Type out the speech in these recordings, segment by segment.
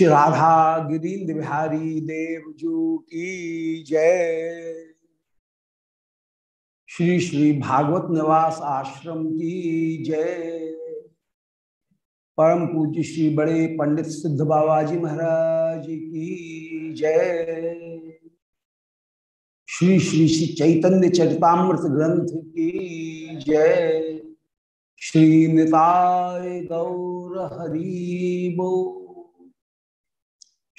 श्री राधा गिरीन्द्र बिहारी देव जू की जय। श्री श्री भागवत निवास आश्रम की जय। परम पूज्य श्री बड़े पंडित सिद्ध बाबा जी महाराज की जय। श्री श्री श्री चैतन्य चरितामृत ग्रंथ की जय। श्री निताय गौर हरिबो।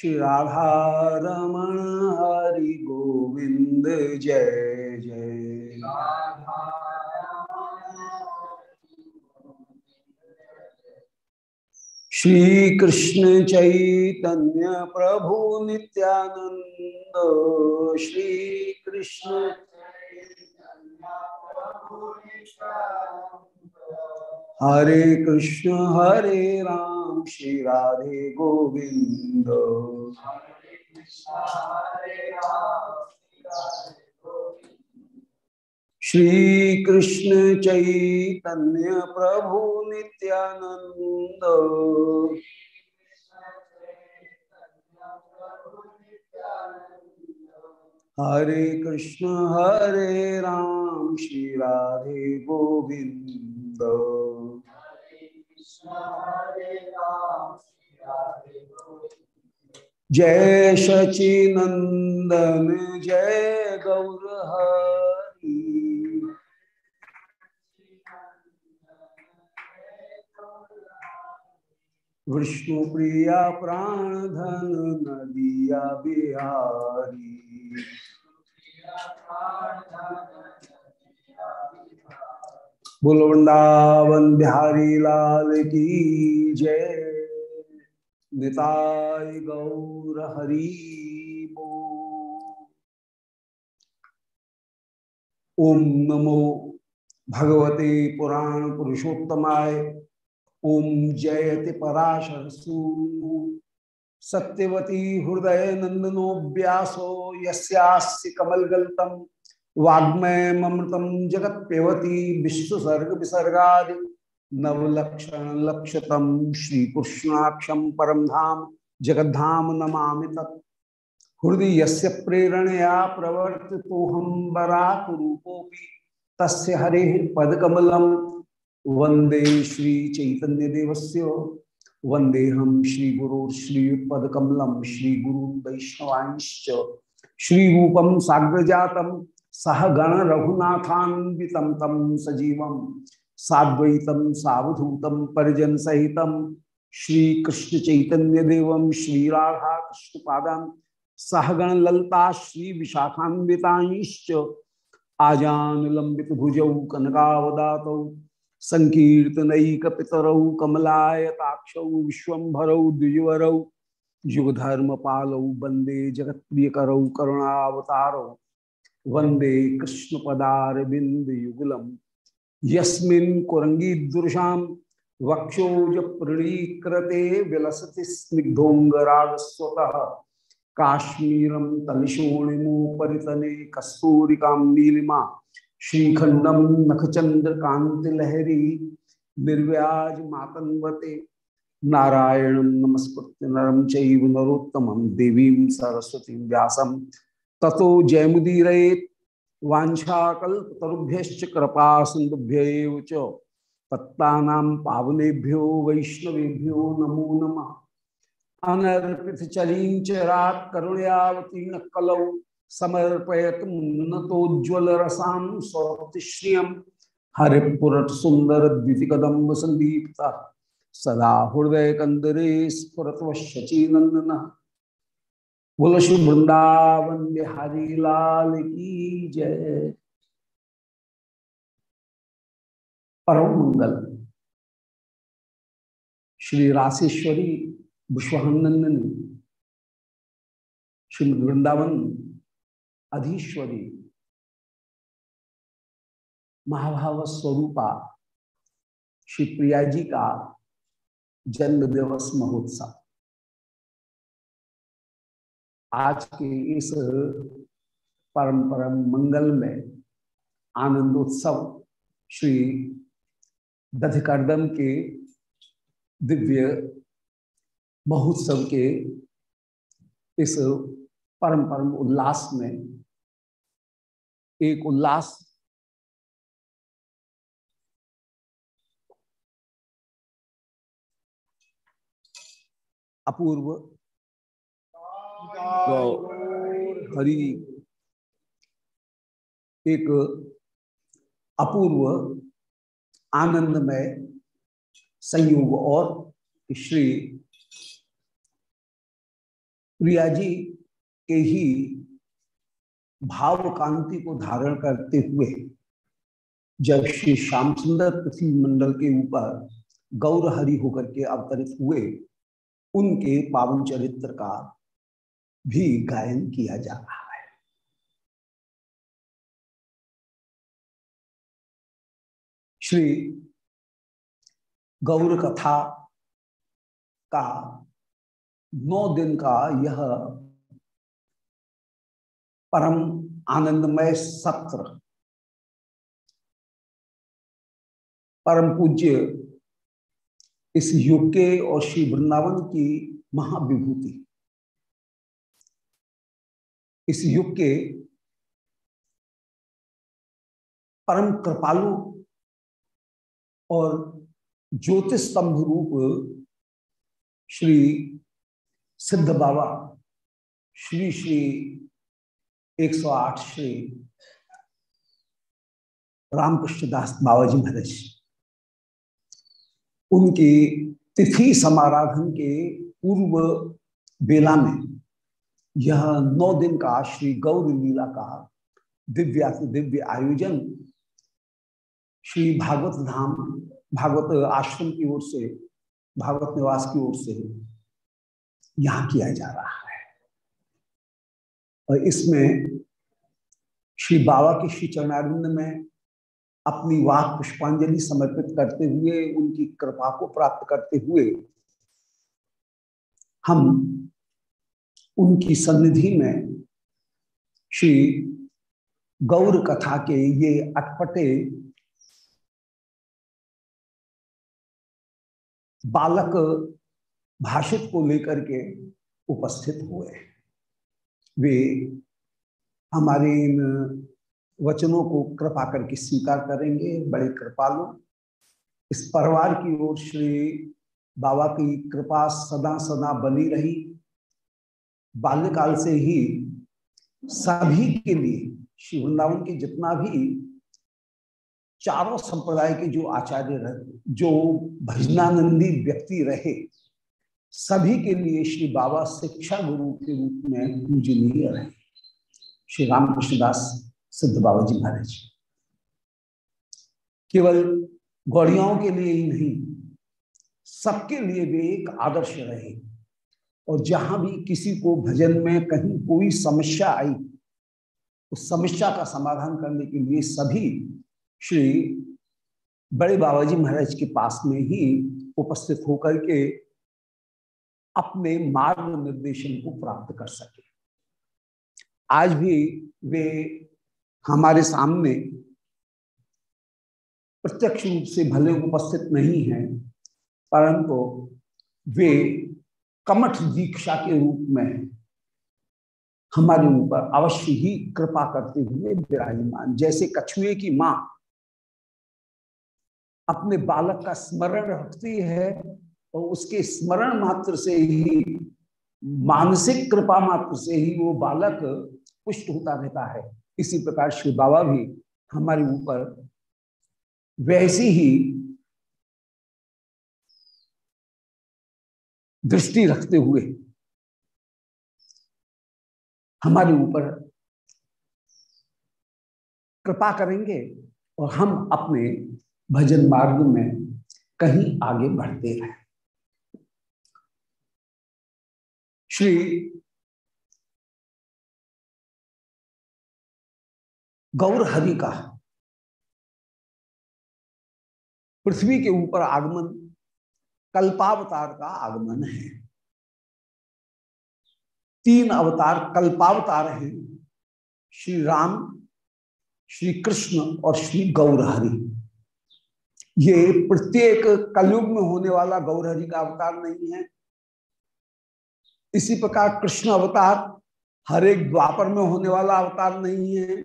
श्री राधा रमण हरि गोविंद जय जय। श्री कृष्ण चैतन्य प्रभु नित्यानंद श्री कृष्ण हरे कृष्ण, हरे राम, श्री राधे गोविंद। श्री कृष्ण चैतन्य प्रभु नित्यानंद हरे कृष्ण, हरे राम, श्री राधे गोविंद। जय शचिनंदन जय गौर विष्णु प्रिया प्राण धन नदिया बिहारी। बोल वृंदावन बिहारी लाल की जय। निताय गौर हरि ओम नमो भगवते पुराण पुरुषोत्तमाय। ओम जयति पराशर सत्यवती हृदय नंदनो व्यासो यस्यास्य कमलगल्तम। वाग्मय ममृतम जगत पेवती विश्वसर्ग विसर्गा नवलक्षण लक्षतम श्री कृष्णाक्षम परम धाम जगद्धाम नमा तत्। हृदय यस्य प्रेरणया प्रवर्ति तो तस्य हरे पदकमलम वंदे श्री चैतन्य देवस्य वंदे हम वैष्णवांश्च साग्रजातम सह गण रघुनाथान्वितम तम सजीवम साद्वैतम सावधूतम परिजन सहितम श्री कृष्ण चैतन्य देवम श्री राधा कृष्ण पादान सहगण ललता, श्री विशाखान्विताश्च आजान लंबित भुजौ, कनकावदात संकीर्तनक पितरौ कमलायताक्षौ, विश्वभरौ, द्विजवरौ युगधर्म पालौ वंदे जगत वंदे कृष्ण पदार बिंद युगलम यस्मिन् कुरंगी दुर्शाम वक्षोज प्रणीकृते विलसति स्निग्धोंगराग स्वतः काश्मीरम तलिशोणिमोपरितने कस्तूरिकां नीलिमा श्रीखंडम नखचंद्र कांति लहरी निर्व्याज मातन्वते नारायण नमस्कृत्य नरम चैव नरोत्तमं देवीं सरस्वती व्यासं ततो जयमुदीरयेत् वाछाकुभ्य कृपा सिंधुभ्य पत्ता पावनेभ्यो वैष्णवेभ्यो नमो नम। अनर्पित चरीचरात करुणयावतीर्ण कलौ समर्पयत मुन्नतोज्वल रसाम स्वतिश्रियम हरिपुरट सुंदर द्वितिकदम्ब संदीप्ता सदा हृदय कंदरे स्फुरत शची नंदन बोलो, श्री वृंदावन बिहारी लाल की जय। परम मंगल। श्री राशेश्वरी विश्वनंदनी श्रीमद वृंदावन अधीश्वरी, महाभाव स्वरूपा, श्री प्रिया जी का जन्म दिवस महोत्सव। आज के इस परम परम मंगल में आनंदोत्सव श्री दधिकर्दम के दिव्य महोत्सव के इस परम परम उल्लास में, एक उल्लास अपूर्व हरि एक अपूर्व, आनंदमय संयोग और श्री प्रिया जी के ही भाव कांति को धारण करते हुए जब श्री श्याम सुंदर पृथ्वी मंडल के ऊपर गौर हरि होकर के अवतरित हुए, उनके पावन चरित्र का भी गायन किया जा रहा है। श्री गौर कथा का नौ दिन का यह परम आनंदमय सत्र, परम पूज्य इस युग के और श्री वृंदावन की महाविभूति इस युग के परम कृपालु और ज्योतिष स्तंभ रूप श्री सिद्ध बाबा, श्री श्री 108 श्री रामकृष्ण दास बाबा जी महाराज। उनकी तिथि समाराधन के पूर्व बेला में यह नौ दिन का श्री गौर लीला का दिव्य दिव्य आयोजन श्री भागवत धाम, भागवत आश्रम की ओर से, भागवत निवास की ओर से यहाँ किया जा रहा है। और इसमें श्री बाबा के श्री चरणारिंद में अपनी वाक पुष्पांजलि समर्पित करते हुए, उनकी कृपा को प्राप्त करते हुए हम उनकी सन्निधि में श्री गौर कथा के ये अटपटे बालक भाषित को लेकर के उपस्थित हुए। वे हमारे इन वचनों को कृपा करके स्वीकार करेंगे, बड़े कृपालु। इस परिवार की ओर श्री बाबा की कृपा सदा सदा बनी रही। बाल्यकाल से ही सभी के लिए श्री वृंदावन के जितना भी चारों संप्रदाय के जो आचार्य रहे, जो भजनानंदी व्यक्ति रहे, सभी के लिए श्री बाबा शिक्षा गुरु के रूप में पूजनीय रहे। श्री रामकृष्णदास सिद्ध बाबा जी महाराज। केवल गौड़ियाओं के लिए ही नहीं, सबके लिए वे एक आदर्श रहे। और जहाँ भी किसी को भजन में कहीं कोई समस्या आई, उस समस्या का समाधान करने के लिए सभी श्री बड़े बाबा जी महाराज के पास में ही उपस्थित होकर के अपने मार्ग निर्देशन को प्राप्त कर सके। आज भी वे हमारे सामने प्रत्यक्ष रूप से भले उपस्थित नहीं है, परंतु वे कमठ दीक्षा के रूप में हमारे ऊपर अवश्य ही कृपा करते हुए विराजमान। जैसे कछुए की माँ अपने बालक का स्मरण रखती है और उसके स्मरण मात्र से ही, मानसिक कृपा मात्र से ही वो बालक पुष्ट होता रहता है। इसी प्रकार श्री बाबा भी हमारे ऊपर वैसी ही दृष्टि रखते हुए हमारे ऊपर कृपा करेंगे और हम अपने भजन मार्ग में कहीं आगे बढ़ते रहे। श्री गौर हरि का पृथ्वी के ऊपर आगमन कल्पावतार का आगमन है। तीन अवतार कल्पावतार हैं श्री राम श्री कृष्ण और श्री गौरहरि। ये प्रत्येक कलयुग में होने वाला गौरहरि का अवतार नहीं है। इसी प्रकार कृष्ण अवतार हर एक द्वापर में होने वाला अवतार नहीं है।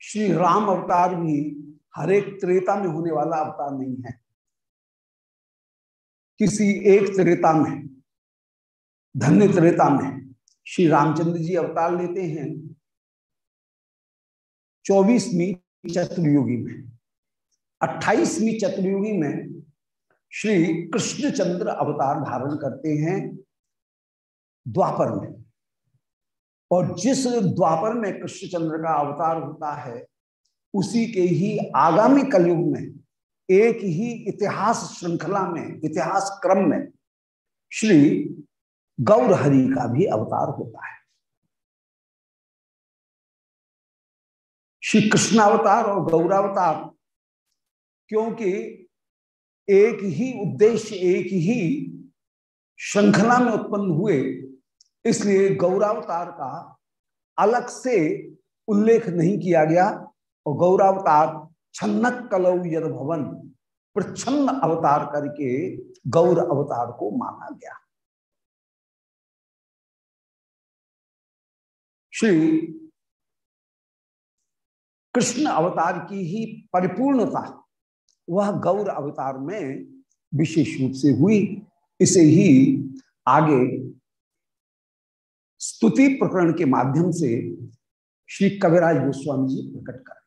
श्री राम अवतार भी हर एक त्रेता में होने वाला अवतार नहीं है। किसी एक त्रेता में, धन्य त्रेता में श्री रामचंद्र जी अवतार लेते हैं चौबीसवीं चतुर्युगी में। अट्ठाईसवीं चतुर्युगी में श्री कृष्णचंद्र अवतार धारण करते हैं द्वापर में। और जिस द्वापर में कृष्णचंद्र का अवतार होता है, उसी के ही आगामी कलयुग में एक ही इतिहास श्रृंखला में, इतिहास क्रम में श्री गौर हरि का भी अवतार होता है। श्री कृष्णावतार और गौरावतार, क्योंकि एक ही उद्देश्य, एक ही श्रृंखला में उत्पन्न हुए, इसलिए गौरावतार का अलग से उल्लेख नहीं किया गया और गौरावतार छन्नक कलौ यद भवन प्रच्छन्न अवतार करके गौर अवतार को माना गया। श्री कृष्ण अवतार की ही परिपूर्णता वह गौर अवतार में विशेष रूप से हुई। इसे ही आगे स्तुति प्रकरण के माध्यम से श्री कविराज गोस्वामी जी प्रकट कर।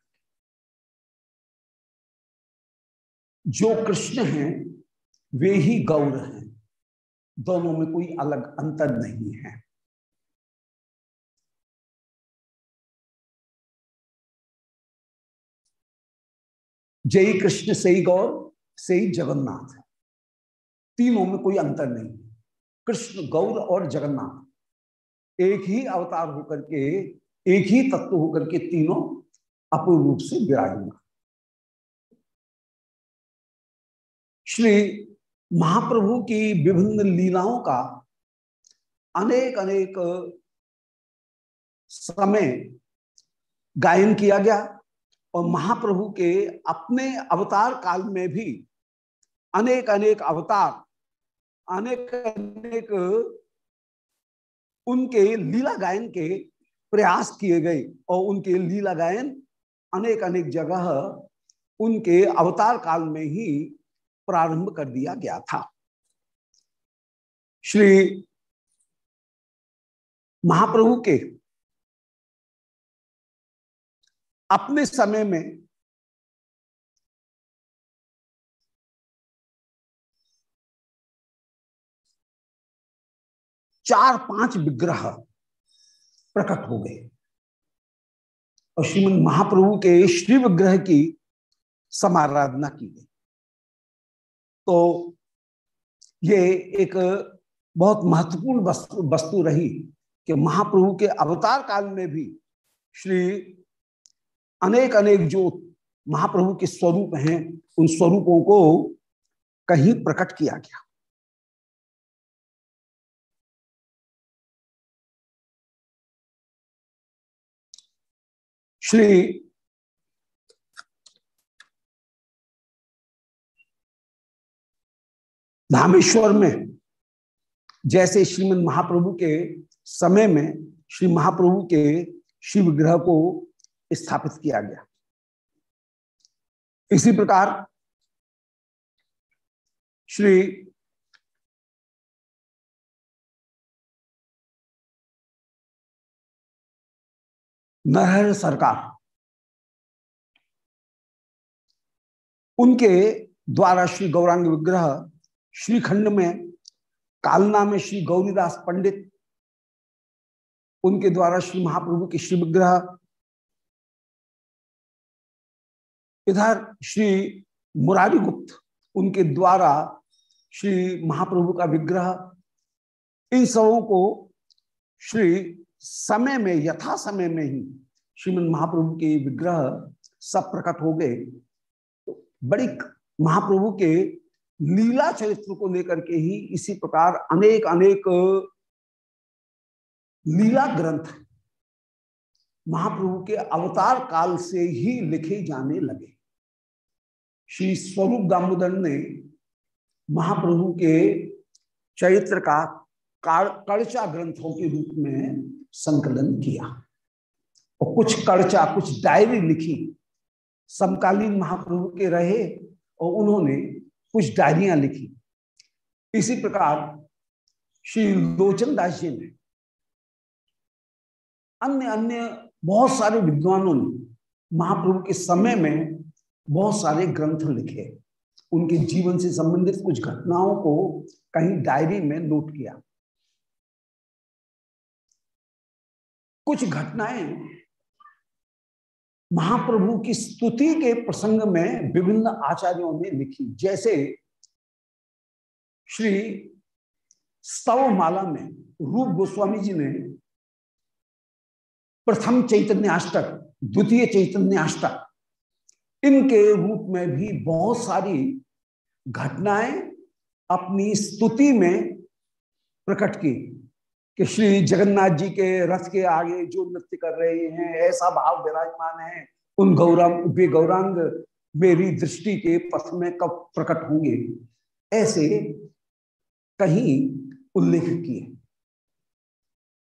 जो कृष्ण हैं, वे ही गौर हैं। दोनों में कोई अलग अंतर नहीं है। जय कृष्ण से ही गौर से ही। जगन्नाथ तीनों में कोई अंतर नहीं कृष्ण गौर और जगन्नाथ। एक ही अवतार होकर के, एक ही तत्व होकर के तीनों अपूर्ण रूप से विराजमान। श्री महाप्रभु की विभिन्न लीलाओं का अनेक अनेक समय गायन किया गया और महाप्रभु के अपने अवतार काल में भी अनेक अनेक अवतार अनेक अनेक उनके लीला गायन के प्रयास किए गए और उनके लीला गायन अनेक अनेक जगह उनके अवतार काल में ही प्रारंभ कर दिया गया था। श्री महाप्रभु के अपने समय में चार पाँच विग्रह प्रकट हो गए। और श्रीमद महाप्रभु के श्री विग्रह की समाराधना की गई। तो ये एक बहुत महत्वपूर्ण वस्तु वस्तु रही कि महाप्रभु के अवतार काल में भी श्री अनेक अनेक जो महाप्रभु के स्वरूप हैं, उन स्वरूपों को कहीं प्रकट किया गया। श्री धामेश्वर में, जैसे श्रीमद महाप्रभु के समय में श्री महाप्रभु के शिव ग्रह को स्थापित किया गया। इसी प्रकार श्री नरहर सरकार, उनके द्वारा श्री गौरांग विग्रह श्रीखंड में, कालना में श्री गौरीदास पंडित, उनके द्वारा श्री महाप्रभु के श्री विग्रह इधर श्री मुरारी गुप्त उनके द्वारा श्री महाप्रभु का विग्रह, इन सबों को श्री समय में, यथा समय में ही श्रीमद महाप्रभु के विग्रह सब प्रकट हो गए। तो बड़ी महाप्रभु के लीला चरित्र को लेकर के ही इसी प्रकार अनेक अनेक लीला ग्रंथ महाप्रभु के अवतार काल से ही लिखे जाने लगे। श्री स्वरूप दामोदर ने महाप्रभु के चरित्र का कड़चा ग्रंथों के रूप में संकलन किया। और कुछ कड़चा, कुछ डायरी लिखी। समकालीन महाप्रभु के रहे और उन्होंने कुछ डायरियाँ लिखी। इसी प्रकार श्री लोचन दास जी ने अन्य अन्य बहुत सारे विद्वानों ने महाप्रभु के समय में बहुत सारे ग्रंथ लिखे। उनके जीवन से संबंधित कुछ घटनाओं को कहीं डायरी में नोट किया। कुछ घटनाएँ महाप्रभु की स्तुति के प्रसंग में विभिन्न आचार्यों ने लिखी। जैसे श्री स्तव माला में रूप गोस्वामी जी ने प्रथम चैतन्याष्टक, द्वितीय चैतन्याष्टक, इनके रूप में भी बहुत सारी घटनाएँ अपनी स्तुति में प्रकट की कि श्री जगन्नाथ जी के रथ के आगे जो नृत्य कर रहे हैं, ऐसा भाव विराजमान है उन गौरांग, वे गौरांग मेरी दृष्टि के पथ में कब प्रकट होंगे? ऐसे कहीं उल्लेख किए।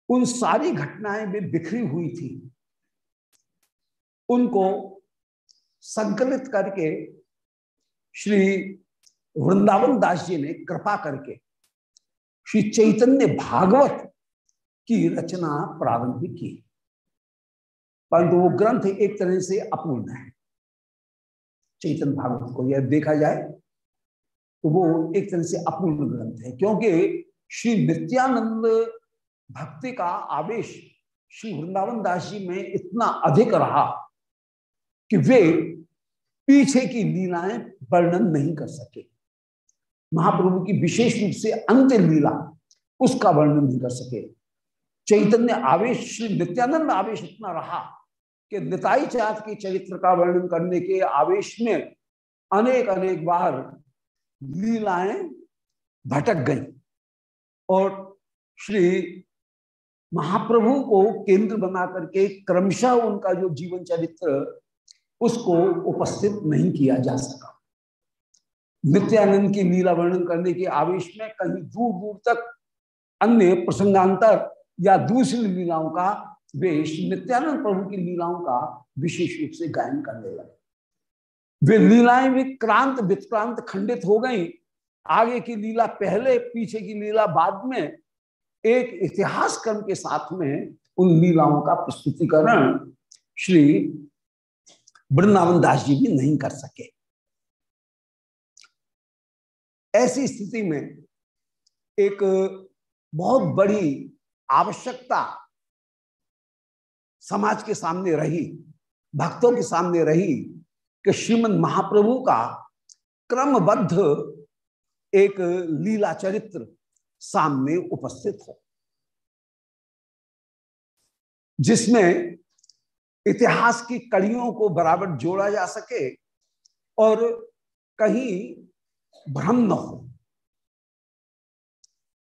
उन सारी घटनाएँ में बिखरी हुई थी। उनको संकलित करके श्री वृंदावन दास जी ने कृपा करके श्री चैतन्य भागवत की रचना प्रारंभ की। परंतु वो ग्रंथ एक तरह से अपूर्ण है। चैतन्य भागवत को यह देखा जाए तो वो एक तरह से अपूर्ण ग्रंथ है, क्योंकि श्री नित्यानंद भक्ति का आवेश श्री वृंदावन दास जी में इतना अधिक रहा कि वे पीछे की लीलाएँ वर्णन नहीं कर सके। महाप्रभु की विशेष रूप से अंतिम लीला उसका वर्णन नहीं कर सके। चैतन्य आवेश, श्री नित्यानंद आवेश इतना रहा कि निताई चाँद के चरित्र का वर्णन करने के आवेश में अनेक अनेक बार लीलाएँ भटक गई। और श्री महाप्रभु को केंद्र बना करके क्रमशः उनका जो जीवन चरित्र, उसको उपस्थित नहीं किया जा सका। नित्यानंद की लीला वर्णन करने के आवेश में कहीं दूर दूर तक अन्य प्रसंगांतर या दूसरी लीलाओं का वे नित्यानंद प्रभु की लीलाओं का विशेष रूप से गायन करने लगे। वे लीलाएँ भी क्रांत विक्रांत खंडित हो गई। आगे की लीला पहले, पीछे की लीला बाद में, एक इतिहास क्रम के साथ में उन लीलाओं का प्रस्तुतिकरण श्री वृंदावन दास जी भी नहीं कर सके। ऐसी स्थिति में एक बहुत बड़ी आवश्यकता समाज के सामने रही, भक्तों के सामने रही कि श्रीमद महाप्रभु का क्रमबद्ध एक लीला चरित्र सामने उपस्थित हो। जिसमें इतिहास की कड़ियों को बराबर जोड़ा जा सके और कहीं भ्रम न हो।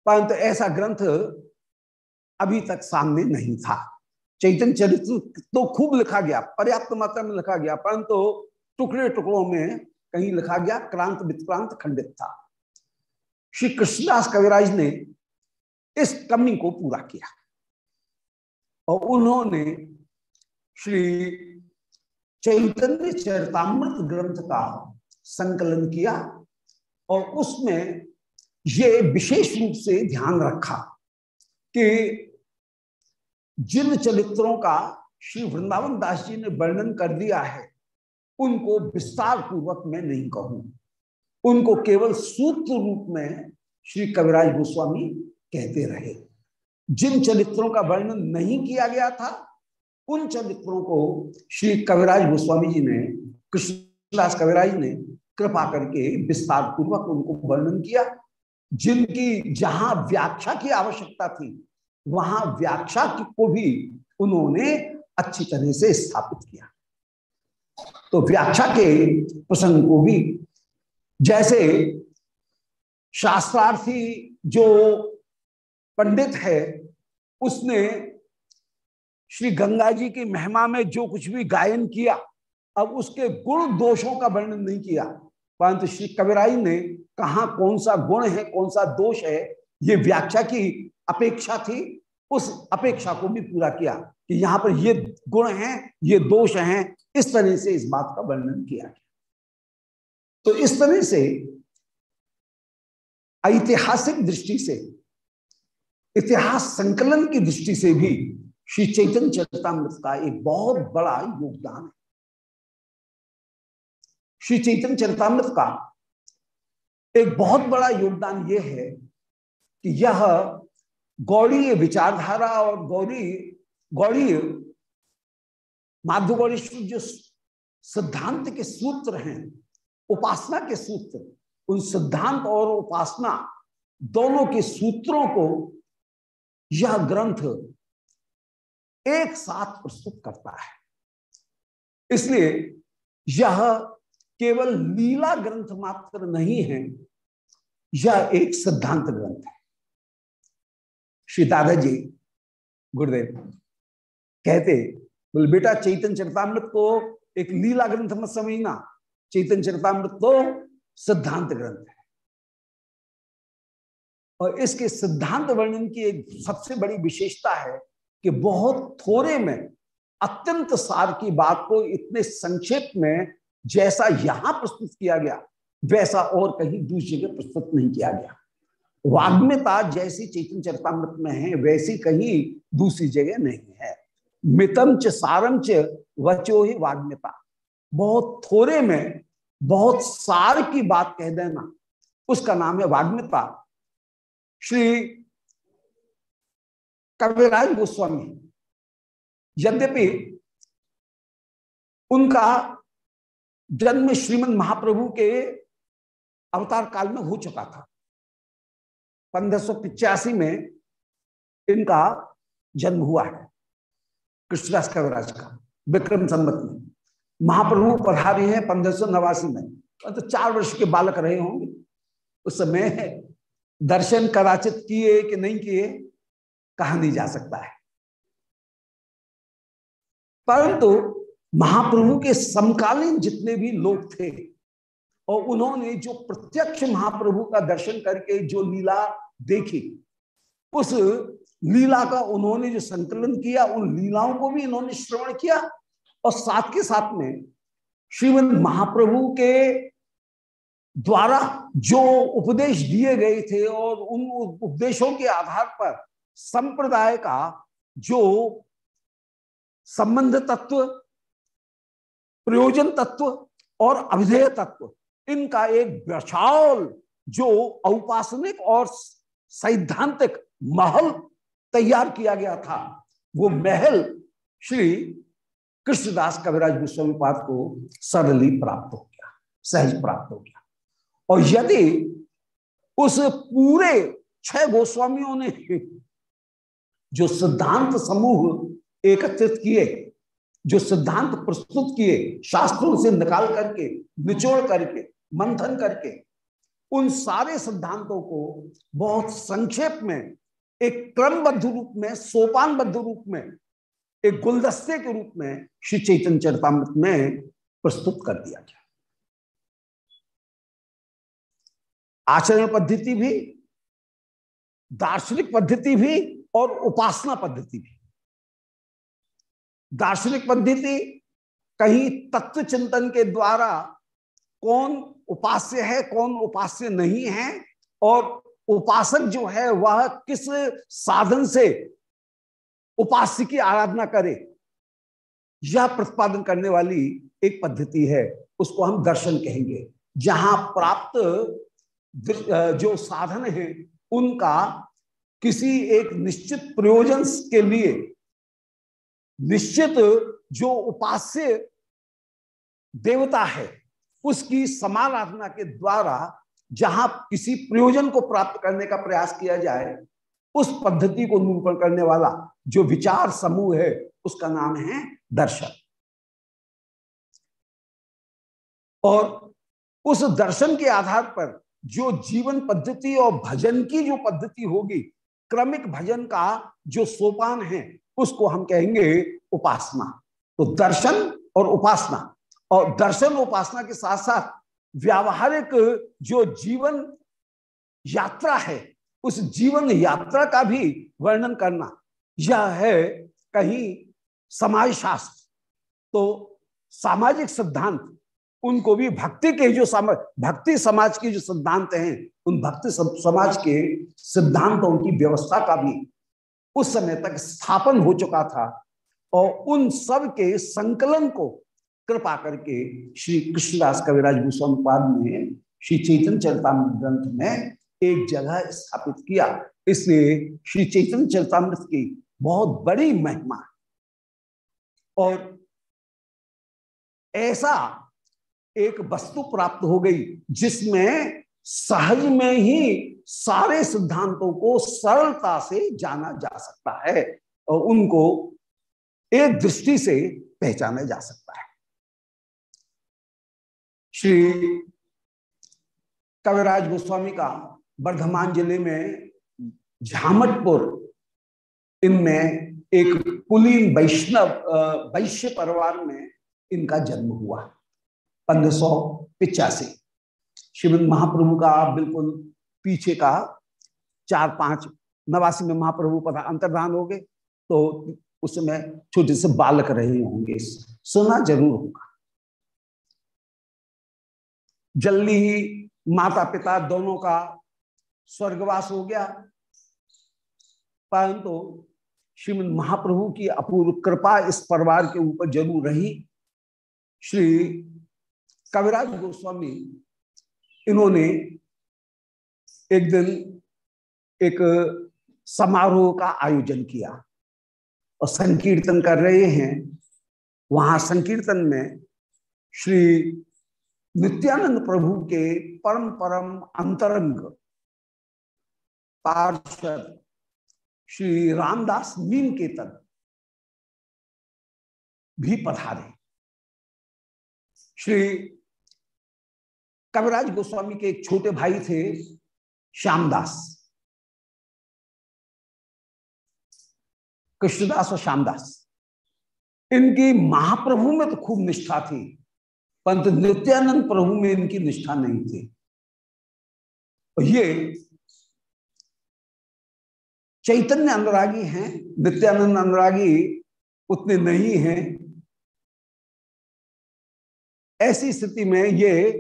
परंतु ऐसा ग्रंथ अभी तक सामने नहीं था। चैतन्य चरित्र तो खूब लिखा गया, पर्याप्त मात्रा में लिखा गया, परंतु टुकड़े टुकड़ों में कहीं लिखा गया क्रांत विक्रांत खंडित था। श्री कृष्णदास कविराज ने इस कमी को पूरा किया और उन्होंने श्री चैतन्य चरितमृत ग्रंथ का संकलन किया और उसमें ये विशेष रूप से ध्यान रखा कि जिन चरित्रों का श्री वृंदावन दास जी ने वर्णन कर दिया है, उनको विस्तार पूर्वक मैं नहीं कहूँ। उनको केवल सूत्र रूप में श्री कविराज गोस्वामी कहते रहे। जिन चरित्रों का वर्णन नहीं किया गया था, उन चरित्रों को श्री कविराज गोस्वामी जी ने, कृष्णदास कविराज ने कृपा करके विस्तार पूर्वक उनको वर्णन किया, जिनकी जहाँ व्याख्या की आवश्यकता थी वहाँ व्याख्या को भी उन्होंने अच्छी तरह से स्थापित किया। तो व्याख्या के प्रसंग को भी जैसे शास्त्रार्थी जो पंडित है, उसने श्री गंगा जी की महिमा में जो कुछ भी गायन किया, अब उसके गुण दोषों का वर्णन नहीं किया। परंतु श्री कविराई ने कहा, कौन सा गुण है, कौन सा दोष है, ये व्याख्या की अपेक्षा थी, उस अपेक्षा को भी पूरा किया कि यहाँ पर ये गुण हैं, ये दोष हैं, इस तरह से इस बात का वर्णन किया गया। तो इस तरह से ऐतिहासिक दृष्टि से, इतिहास संकलन की दृष्टि से भी श्री चैतन्य चरितमृत का एक बहुत बड़ा योगदान है। श्री चैतन्य चरितमृत का एक बहुत बड़ा योगदान यह है कि यह गौड़ी विचारधारा और गौरी गौड़ी माध्य गौरीश्वर जो सिद्धांत के सूत्र हैं, उपासना के सूत्र, उन सिद्धांत और उपासना दोनों के सूत्रों को यह ग्रंथ एक साथ प्रस्तुत करता है। इसलिए यह केवल लीला ग्रंथ मात्र नहीं है, यह एक सिद्धांत ग्रंथ है। श्री दादाजी, गुरुदेव। कहते, बोले, बेटा, चैतन्य चरतामृत को एक लीला ग्रंथ मत समझना। चैतन्य चरतामृत तो सिद्धांत ग्रंथ है। और इसके सिद्धांत वर्णन की एक सबसे बड़ी विशेषता है कि बहुत थोड़े में, अत्यंत सार की बात को इतने संक्षेप में जैसा यहाँ प्रस्तुत किया गया, वैसा और कहीं दूसरी जगह प्रस्तुत नहीं किया गया। वाग्मिता जैसी चैतन्य चरतामृत में है, वैसी कहीं दूसरी जगह नहीं है। मितम च सारम च वचो ही वाग्मिता। बहुत थोड़े में बहुत सार की बात कह देना, उसका नाम है वाग्मिता। श्री कविराज गोस्वामी, यद्यपि उनका जन्म श्रीमद महाप्रभु के अवतार काल में हो चुका था पंद्रह में इनका जन्म हुआ है। कृष्णदास कविराज का, विक्रम संबत में महाप्रभु पधारे हैं पंद्रह में। तो चार वर्ष के बालक रहे होंगे। उस समय दर्शन कराचित किए कि नहीं किए, कहा नहीं जा सकता है। परंतु महाप्रभु के समकालीन जितने भी लोग थे, और उन्होंने जो प्रत्यक्ष महाप्रभु का दर्शन करके, जो लीला देखी। उस लीला का उन्होंने जो संकलन किया, उन लीलाओं को भी इन्होंने श्रवण किया और साथ के साथ में श्रीमद महाप्रभु के द्वारा जो उपदेश दिए गए थे और उन उपदेशों के आधार पर संप्रदाय का जो संबंध तत्व, प्रयोजन तत्व और अभिधेय तत्व, इनका एक विशाल जो औपासनिक और सैद्धांतिक महल तैयार किया गया था। वो महल श्री कृष्णदास कविराज पाद को सरली प्राप्त हो गया, सहज प्राप्त हो गया। और यदि उस पूरे छह गोस्वामियों ने जो सिद्धांत समूह एकत्रित किए, जो सिद्धांत प्रस्तुत किए, शास्त्रों से निकाल करके, निचोड़ करके, मंथन करके उन सारे सिद्धांतों को बहुत संक्षेप में, एक क्रमबद्ध रूप में, सोपानबद्ध रूप में, एक गुलदस्ते के रूप में श्री चैतन चरतामृत में प्रस्तुत कर दिया गया। आचरण पद्धति भी, दार्शनिक पद्धति भी और उपासना पद्धति भी। दार्शनिक पद्धति कहीं तत्व चिंतन के द्वारा कौन उपास्य है, कौन उपास्य नहीं है, और उपासक जो है वह किस साधन से उपास्य की आराधना करे, यह प्रतिपादन करने वाली एक पद्धति है, उसको हम दर्शन कहेंगे, जहाँ प्राप्त जो साधन है, उनका किसी एक निश्चित प्रयोजन के लिए निश्चित जो उपास्य देवता है उसकी समाराधना के द्वारा जहाँ किसी प्रयोजन को प्राप्त करने का प्रयास किया जाए, उस पद्धति को निरूपण करने वाला जो विचार समूह है, उसका नाम है दर्शन। और उस दर्शन के आधार पर जो जीवन पद्धति और भजन की जो पद्धति होगी, क्रमिक भजन का जो सोपान है, उसको हम कहेंगे उपासना। तो दर्शन और उपासना। और दर्शन उपासना के साथ साथ व्यावहारिक जो जीवन यात्रा है, उस जीवन यात्रा का भी वर्णन करना, यह है कहीं समाज शास्त्र तो सामाजिक सिद्धांत, उनको भी भक्ति के जो समाज भक्ति समाज के जो सिद्धांत हैं, उन भक्ति समाज के सिद्धांतों की व्यवस्था का भी उस समय तक स्थापन हो चुका था और उन सब के संकलन को कृपा करके श्री कृष्णदास कविराज गोस्वामी पाद ने, श्री चैतन्य चरितमृत ग्रंथ में एक जगह स्थापित किया। इसलिए श्री चैतन्य चरितमृत की बहुत बड़ी महिमा और ऐसा एक वस्तु प्राप्त हो गई जिसमें सहज में ही सारे सिद्धांतों को सरलता से जाना जा सकता है और उनको एक दृष्टि से पहचाना जा सकता है। श्री कविराज गोस्वामी का वर्धमान ज़िले में झामटपुर इनमें एक कुलीन वैष्णव वैश्य परिवार में इनका जन्म हुआ, पंद्रह सौ पिचासी। श्रीमद महाप्रभु का बिल्कुल पीछे का चार पाँच नवासी में महाप्रभु पता अंतर्धान हो गए तो उस समय छोटे से बालक रहे होंगे। सुना ज़रूर होगा। जल्दी ही माता पिता दोनों का स्वर्गवास हो गया। परंतु तो श्रीमद महाप्रभु की अपूर्व कृपा इस परिवार के ऊपर ज़रूर रही। श्री कविराज गोस्वामी, इन्होंने एक दिन एक समारोह का आयोजन किया और संकीर्तन कर रहे हैं। वहाँ संकीर्तन में श्री नित्यानंद प्रभु के परम परम अंतरंग पार्षद श्री रामदास मीन केतन भी पधारे। श्री कविराज गोस्वामी के एक छोटे भाई थे श्यामदास। कृष्णदास और श्यामदास। इनकी महाप्रभु में तो खूब निष्ठा थी। परंतु नित्यानंद प्रभु में इनकी निष्ठा नहीं थी। ये चैतन्य अनुरागी हैं, नित्यानंद अनुरागी उतने नहीं हैं। ऐसी स्थिति में ये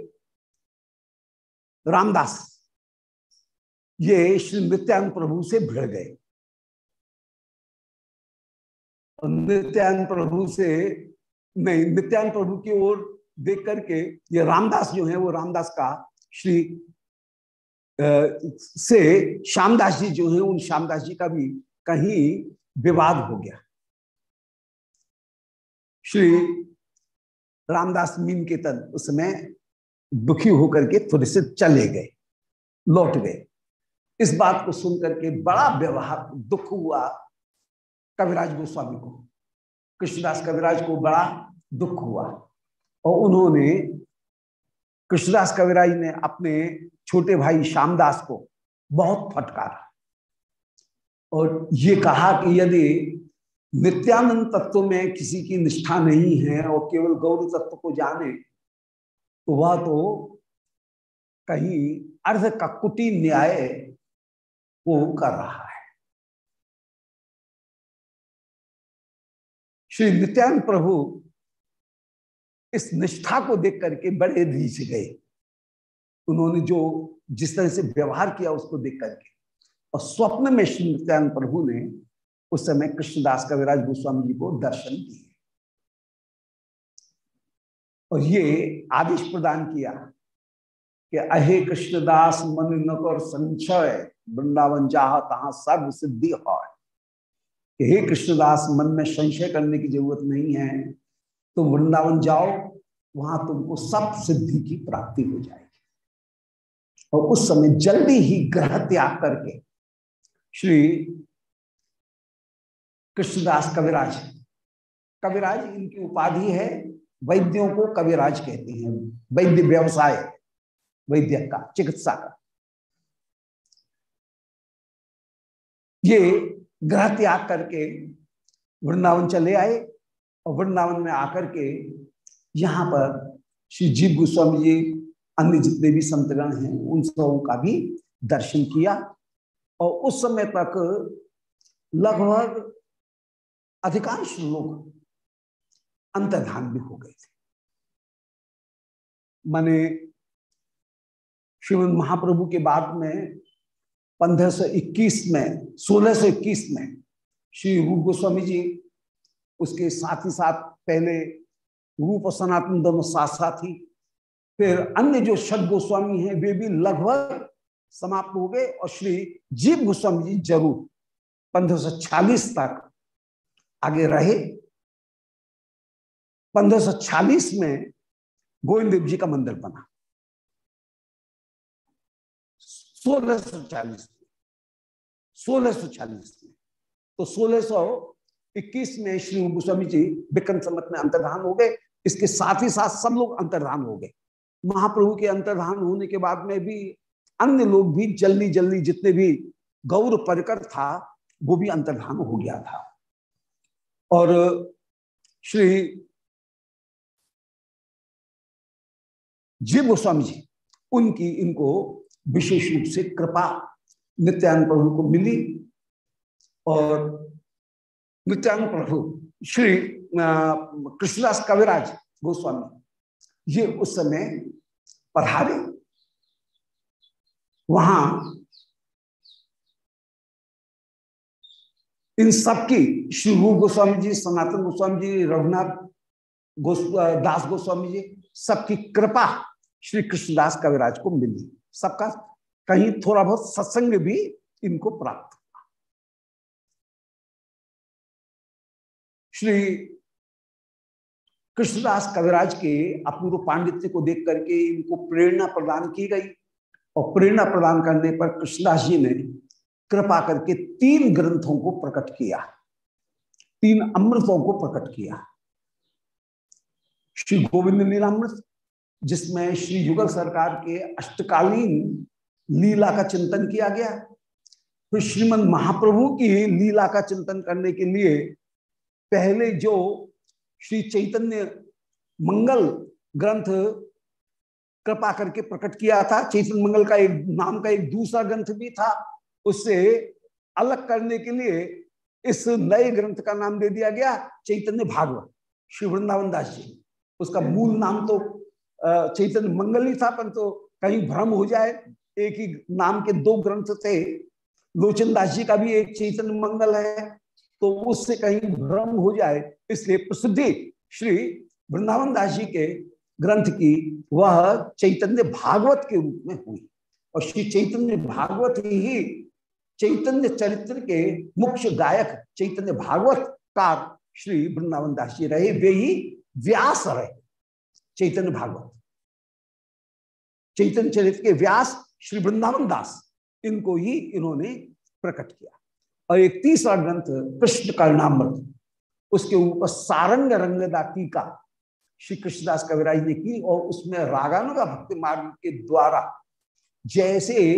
रामदास, ये श्री नित्यानंद प्रभु से भिड़ गए। नित्यानंद प्रभु से, नहीं, नित्यानंद प्रभु की ओर देख करके ये रामदास जो है, वो रामदास का श्री से श्यामदास जी जो है, उन श्यामदास जी का भी कहीं विवाद हो गया। श्री रामदास मीन के तन उसमें दुखी होकर के थोड़े से चले गए, लौट गए। इस बात को सुनकर के बड़ा व्यवहार, दुख हुआ कविराज गोस्वामी को। कृष्णदास कविराज को बड़ा दुख हुआ। और उन्होंने कृष्णदास कविराज ने अपने छोटे भाई श्यामदास को बहुत फटकारा। और ये कहा कि यदि नित्यानंद तत्व में किसी की निष्ठा नहीं है और केवल गौरी तत्व को जाने तो वह तो कहीं अर्ध ककुटी न्याय को कर रहा है। श्री नित्यानंद प्रभु इस निष्ठा को देख करके बड़े रीच गए। उन्होंने जो जिस तरह से व्यवहार किया उसको देख करके। और स्वप्न में श्री नित्यानंद प्रभु ने उस समय कृष्णदास कविराज गोस्वामी जी को दर्शन दिए और ये आदेश प्रदान किया कि अहे कृष्णदास, मन न कर संशय वृंदावन चाह तहा सर्व सिद्धि हे कृष्णदास, मन में संशय करने की ज़रूरत नहीं है। तुम वृंदावन जाओ, वहाँ तुमको सब सिद्धि की प्राप्ति हो जाएगी। और उस समय जल्दी ही ग्रह त्याग करके श्री कृष्णदास कविराज कविराज इनकी उपाधि है, वैद्यों को कविराज कहते हैं। वैद्य व्यवसाय, वैद्य का, चिकित्सा का। ये ग्रह त्याग करके वृंदावन चले आए। और वृंदावन में आकर के यहाँ पर श्री जीव गोस्वामी जी, अन्य जितने भी संतगण हैं, उन सबों का भी दर्शन किया। और उस समय तक लगभग अधिकांश लोग अंतर्धान भी हो गए थे। माने श्रीमद महाप्रभु के बाद में 1521 में 1621 में श्री रूप गोस्वामी जी उसके साथ ही साथ पहले रूप सनातन दोनों साथ साथ ही, फिर अन्य जो षड गोस्वामी हैं, वे भी लगभग समाप्त हो गए और श्री जीव गोस्वामी जी ज़रूर पंद्रह तक आगे रहे। 1540 में गोविंद देव जी का मंदिर बना। 1640 1640 में तो 1621 में श्री गोस्वामी जी विक्रम संवत में अंतर्धान हो गए। इसके साथ ही साथ सब लोग अंतर्धान हो गए। महाप्रभु के अंतर्धान होने के बाद में भी अन्य लोग भी जल्दी जल्दी जितने भी गौर परकर था, वो भी अंतर्धान हो गया था। और श्री जी गोस्वामी जी, उनकी इनको विशेष रूप से कृपा नित्यानंद प्रभु को मिली और नित्यानंद प्रभु, श्री कृष्णदास कविराज गोस्वामी, ये उस समय पढ़ारे। वहाँ इन सबकी श्री रूप गोस्वामी जी, सनातन गोस्वामी जी, रघुनाथ दास गोस्वामी जी, सबकी कृपा श्री कृष्णदास कविराज को मिली। सबका कहीं थोड़ा बहुत सत्संग भी इनको प्राप्त श्री कृष्णदास कविराज के अपूर्व पांडित्य को देख करके इनको प्रेरणा प्रदान की गई। और प्रेरणा प्रदान करने पर कृष्णदास जी ने कृपा करके तीन ग्रंथों को प्रकट किया। तीन अमृतों को प्रकट किया। श्री गोविंद लीलामृत जिसमें श्री युगल सरकार के अष्टकालीन लीला का चिंतन किया गया। फिर श्रीमद महाप्रभु की लीला का चिंतन करने के लिए पहले जो श्री चैतन्य मंगल ग्रंथ कृपा करके प्रकट किया था, चैतन्य मंगल का एक, नाम का एक दूसरा ग्रंथ भी था, उससे अलग करने के लिए इस नए ग्रंथ का नाम दे दिया गया, चैतन्य भागवत, श्री वृंदावन दास जी। उसका मूल नाम तो चैतन्य मंगल ही था परंतु तो कहीं भ्रम हो जाए, एक ही नाम के दो ग्रंथ थे। लोचन दास जी का भी एक चैतन्य मंगल है तो उससे कहीं भ्रम हो जाए, इसलिए प्रसिद्धि श्री वृंदावन दास जी के ग्रंथ की वह चैतन्य भागवत के रूप में हुई। और श्री चैतन्य भागवत ही चैतन्य चरित्र के मुख्य गायक चैतन्य भागवत कार श्री वृंदावन दास जी रहे, वे ही व्यास रहे, चैतन्य भागवत। चैतन्य चरित्र के व्यास श्री वृंदावन दास, इनको ही इन्होंने प्रकट किया। और एक तीसरा ग्रंथ, कृष्ण कर्णामृत, उसके ऊपर सारंग रंगदा टीका श्री कृष्णदास कविराज ने की और उसमें रागानुगा भक्ति मार्ग के द्वारा जैसे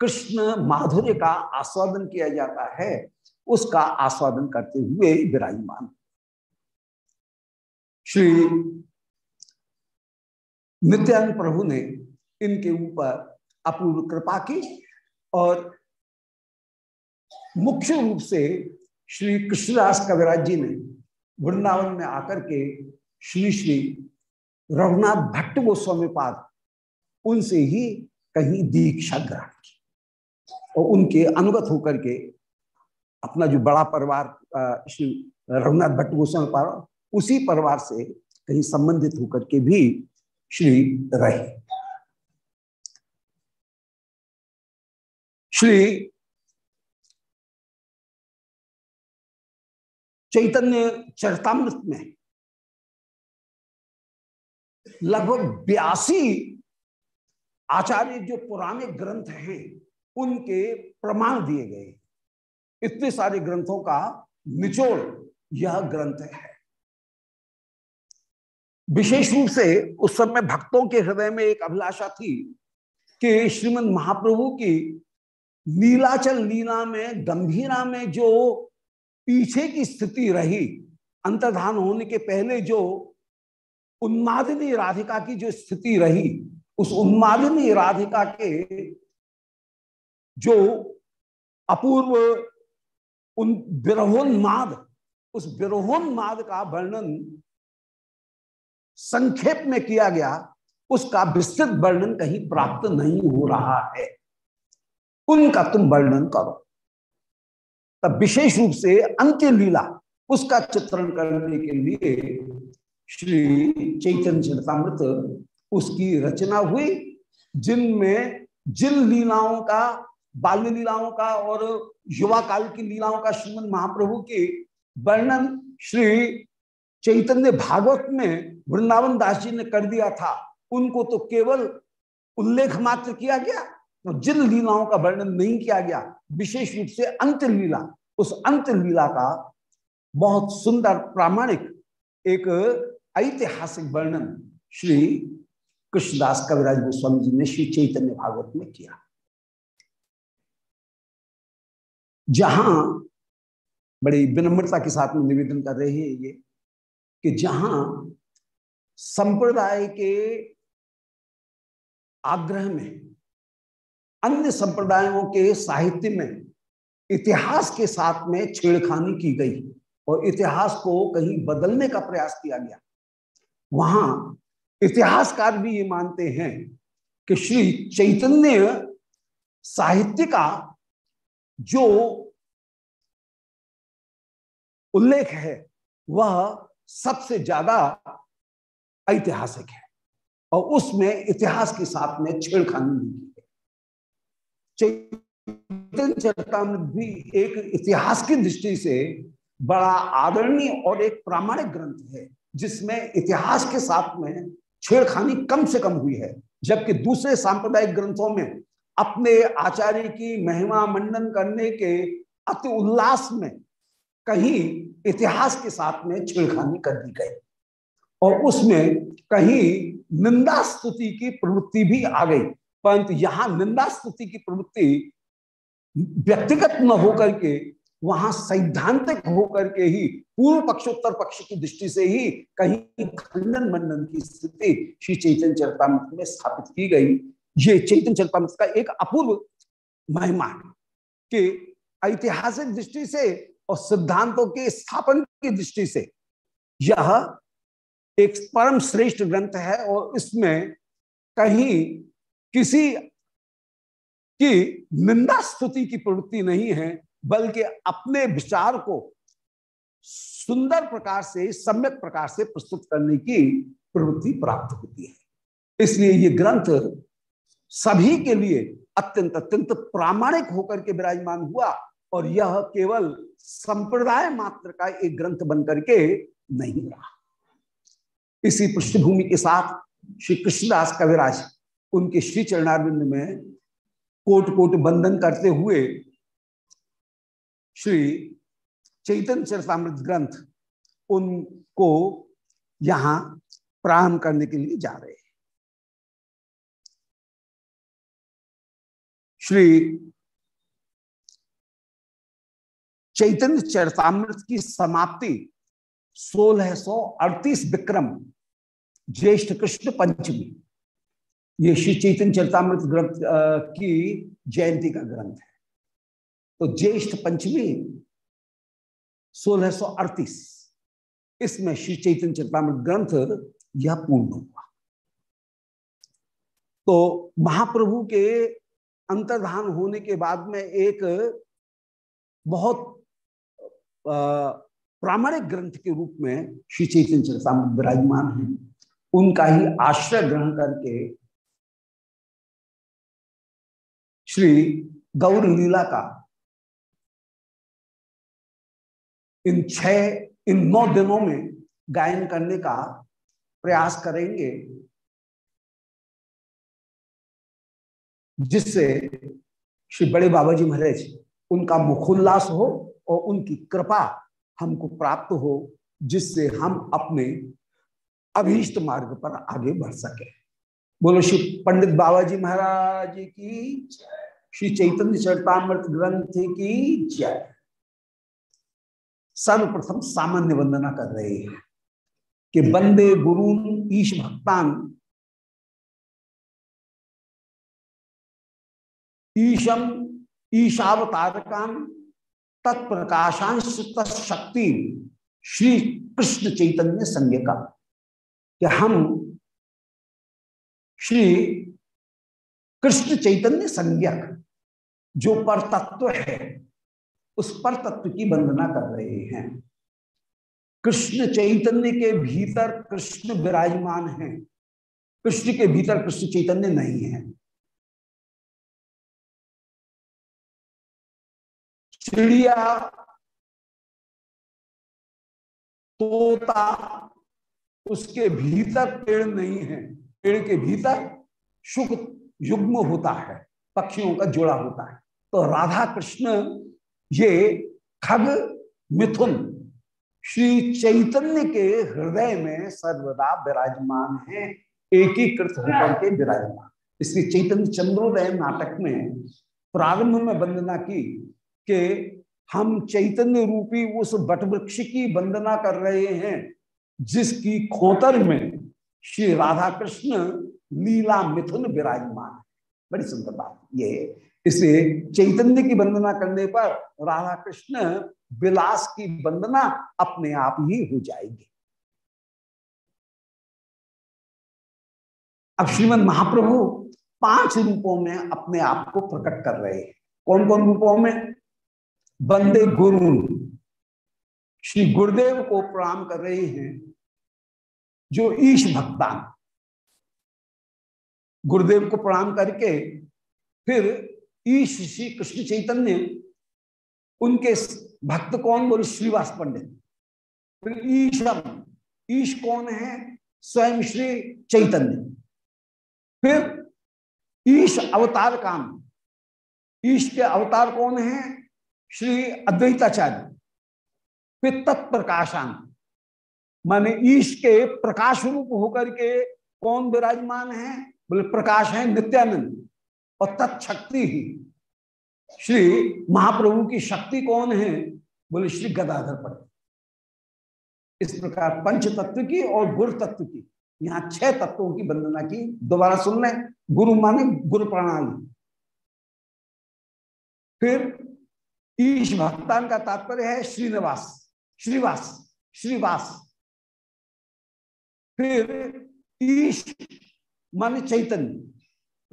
कृष्ण माधुर्य का आस्वादन किया जाता है, उसका आस्वादन करते हुए विराजमान। श्री नित्यानंद प्रभु ने इनके ऊपर अपूर्व कृपा की और मुख्य रूप से श्री कृष्णदास कविराज जी ने वृंदावन में आकर के श्री श्री रघुनाथ भट्ट गोस्वामी पाद उनसे ही कहीं दीक्षा ग्रहण की और उनके अनुगत होकर के अपना जो बड़ा परिवार श्री रघुनाथ भट्ट गोस्वामी पाद उसी परिवार से कहीं संबंधित होकर के भी श्री रहे। श्री चैतन्य चरतामृत में लगभग बयासी आचार्य जो पुराने ग्रंथ हैं, उनके प्रमाण दिए गए। इतने सारे ग्रंथों का निचोड़ यह ग्रंथ है। विशेष रूप से उस समय भक्तों के हृदय में एक अभिलाषा थी कि श्रीमद महाप्रभु की नीलाचल लीला में, गंभीरा में जो पीछे की स्थिति रही। अंतर्धान होने के पहले जो उन्मादिनी राधिका की जो स्थिति रही, उस उन्मादिनी राधिका के जो अपूर्व उन विरहोन्माद उस विरहोन्माद का वर्णन संक्षेप में किया गया, उसका विस्तृत वर्णन कहीं प्राप्त नहीं हो रहा है। उनका तुम वर्णन करो। तब विशेष रूप से अंत्य लीला उसका चित्रण करने के लिए श्री चैतन्य चरतामृत उसकी रचना हुई, जिनमें जिन लीलाओं का, बाल्य लीलाओं का और युवा काल की लीलाओं का श्रीमद महाप्रभु के वर्णन श्री चैतन्य भागवत में वृंदावन दास जी ने कर दिया था, उनको तो केवल उल्लेख मात्र किया गया। तो जिन लीलाओं का वर्णन नहीं किया गया, विशेष रूप से अंत लीला उस अंत लीला का बहुत सुंदर प्रामाणिक एक ऐतिहासिक वर्णन श्री कृष्णदास कविराज गोस्वामी जी ने श्री चैतन्य भागवत में किया। जहाँ बड़ी विनम्रता के साथ में निवेदन कर रहे हैं ये, कि जहाँ संप्रदाय के आग्रह में अन्य संप्रदायों के साहित्य में, इतिहास के साथ में छेड़खानी की गई और इतिहास को कहीं बदलने का प्रयास किया गया। वहाँ इतिहासकार भी ये मानते हैं कि श्री चैतन्य साहित्य का जो उल्लेख है, वह सबसे ज़्यादा ऐतिहासिक है और उसमें इतिहास के साथ में छेड़खानी की। चैतन्य चरतामृत भी एक इतिहास की दृष्टि से बड़ा आदरणीय और एक प्रामाणिक ग्रंथ है, जिसमें इतिहास के साथ में छेड़खानी कम से कम हुई है, जबकि दूसरे सांप्रदायिक ग्रंथों में अपने आचार्य की महिमा मंडन करने के अति उल्लास में कहीं इतिहास के साथ में छेड़खानी कर दी गई। और उसमें कहीं निंदा स्तुति की प्रवृत्ति भी आ गई। परंतु यहाँ निंदा स्तुति की प्रवृत्ति व्यक्तिगत न होकर के, वहाँ सैद्धांतिक होकर के ही, पूर्व पक्षोत्तर पक्ष की दृष्टि से ही कहीं खंडन मंडन की स्थिति श्री चैतन्य चरतामृत में स्थापित की गई। ये चैतन्य चरतामृत का एक अपूर्व महिमा के ऐतिहासिक दृष्टि से और सिद्धांतों के स्थापन की दृष्टि से यह एक परम श्रेष्ठ ग्रंथ है और इसमें कहीं किसी की निंदा स्तुति की प्रवृत्ति नहीं है, बल्कि अपने विचार को सुंदर प्रकार से, सम्यक प्रकार से प्रस्तुत करने की प्रवृत्ति प्राप्त होती है। इसलिए ये ग्रंथ सभी के लिए अत्यंत अत्यंत प्रामाणिक होकर के विराजमान हुआ, और यह केवल संप्रदाय मात्र का एक ग्रंथ बनकर के नहीं रहा। इसी पृष्ठभूमि के साथ श्री कृष्णदास कविराज उनके श्री चरणारविंद में कोट कोट बंधन करते हुए श्री चैतन्य चरतामृत ग्रंथ उनको यहाँ प्रारंभ करने के लिए जा रहे हैं। श्री चैतन्य चरतामृत की समाप्ति 1638 विक्रम ज्येष्ठ कृष्ण पंचमी ये श्री चैतन्य चरतामृत ग्रंथ की जयंती का ग्रंथ है। तो ज्येष्ठ पंचमी 1638 इसमें श्री चैतन्य चरतामृत ग्रंथ यह पूर्ण हुआ। तो महाप्रभु के अंतर्धान होने के बाद में एक बहुत प्रामाणिक ग्रंथ के रूप में श्री चैतन्य चरतामृत विराजमान है। उनका ही आश्रय ग्रहण करके श्री गौर लीला का। इन छह, इन नौ दिनों में गायन करने का प्रयास करेंगे, जिससे श्री बड़े बाबा जी महाराज, उनका मुखोल्लास हो और उनकी कृपा हमको प्राप्त हो, जिससे हम अपने अभीष्ट मार्ग पर आगे बढ़ सके। बोलो श्री पंडित बाबा जी महाराज की श्री चैतन्य चरतामृत ग्रंथ की जय। सर्वप्रथम सामान्य वंदना कर रहे हैं कि बंदे गुरु ईश भक्तान ईशम ईशावतारकान तत्प्रकाशांश शक्ति श्री कृष्ण चैतन्य संज्ञ का कि हम श्री कृष्ण चैतन्य संज्ञक। जो पर तत्व है, उस पर तत्व की वंदना कर रहे हैं। कृष्ण चैतन्य के भीतर कृष्ण विराजमान है। कृष्ण के भीतर कृष्ण चैतन्य नहीं है। चिड़िया, तोता उसके भीतर पेड़ नहीं है। पेड़ के भीतर सुख युग्म होता है, पक्षियों का जोड़ा होता है। तो राधा कृष्ण, ये खग मिथुन, श्री चैतन्य के हृदय में सर्वदा विराजमान है, एकीकृत होकर के विराजमान। इसलिए चैतन्य चंद्रोदय नाटक में प्रारंभ में वंदना की कि हम चैतन्य रूपी उस वटवृक्ष की वंदना कर रहे हैं, जिसकी खोतर में श्री राधा कृष्ण लीला मिथुन विराजमान बड़ी सुंदर बात ये इसलिए चैतन्य की वंदना करने पर राधा कृष्ण विलास की वंदना अपने आप ही हो जाएगी। अब श्रीमद महाप्रभु पाँच रूपों में अपने आप को प्रकट कर रहे हैं। कौन कौन रूपों में? बंदे गुरु। श्री गुरुदेव को प्रणाम कर रहे हैं, जो ईश भक्तान। गुरुदेव को प्रणाम करके फिर ईश श्री कृष्ण चैतन्य, उनके भक्त कौन बोले? श्रीवास पंडित। फिर ईशम ईश कौन है? स्वयं श्री चैतन्य। फिर ईश अवतार काम। ईश के अवतार कौन है? श्री अद्वैताचार्य। फिर तत्प्रकाशान। माने ईश के प्रकाश रूप होकर के कौन विराजमान है? बोले, प्रकाश है नित्यानंद। और तत्शक्ति ही। श्री महाप्रभु की शक्ति कौन है? बोले, श्री गदाधर पंडित इस प्रकार पंच तत्व की और गुरु तत्व की, यहाँ छह तत्वों की वंदना की, दोबारा सुन लें गुरु माने गुरु प्रणाली। फिर ईश भक्तान का तात्पर्य है श्रीनिवास, श्रीवास श्रीवास। फिर ईश माने चैतन्य।